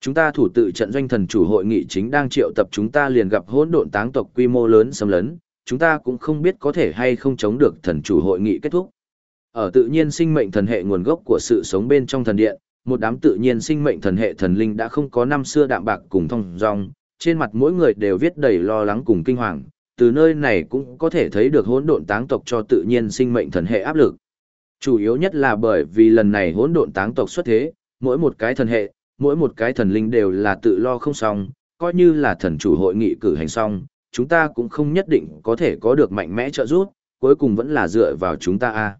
Chúng ta thủ tự trận doanh thần chủ hội nghị chính đang triệu tập chúng ta liền gặp hỗn độn táng tộc quy mô lớn xâm lấn, chúng ta cũng không biết có thể hay không chống được thần chủ hội nghị kết thúc. Ở tự nhiên sinh mệnh thần hệ nguồn gốc của sự sống bên trong thần điện, một đám tự nhiên sinh mệnh thần hệ thần linh đã không có năm xưa đạm bạc cùng thông dong, trên mặt mỗi người đều viết đầy lo lắng cùng kinh hoàng, từ nơi này cũng có thể thấy được hỗn độn táng tộc cho tự nhiên sinh mệnh thần hệ áp lực. Chủ yếu nhất là bởi vì lần này hỗn độn táng tộc xuất thế, mỗi một cái thần hệ, mỗi một cái thần linh đều là tự lo không xong, coi như là thần chủ hội nghị cử hành xong, chúng ta cũng không nhất định có thể có được mạnh mẽ trợ giúp, cuối cùng vẫn là dựa vào chúng ta a.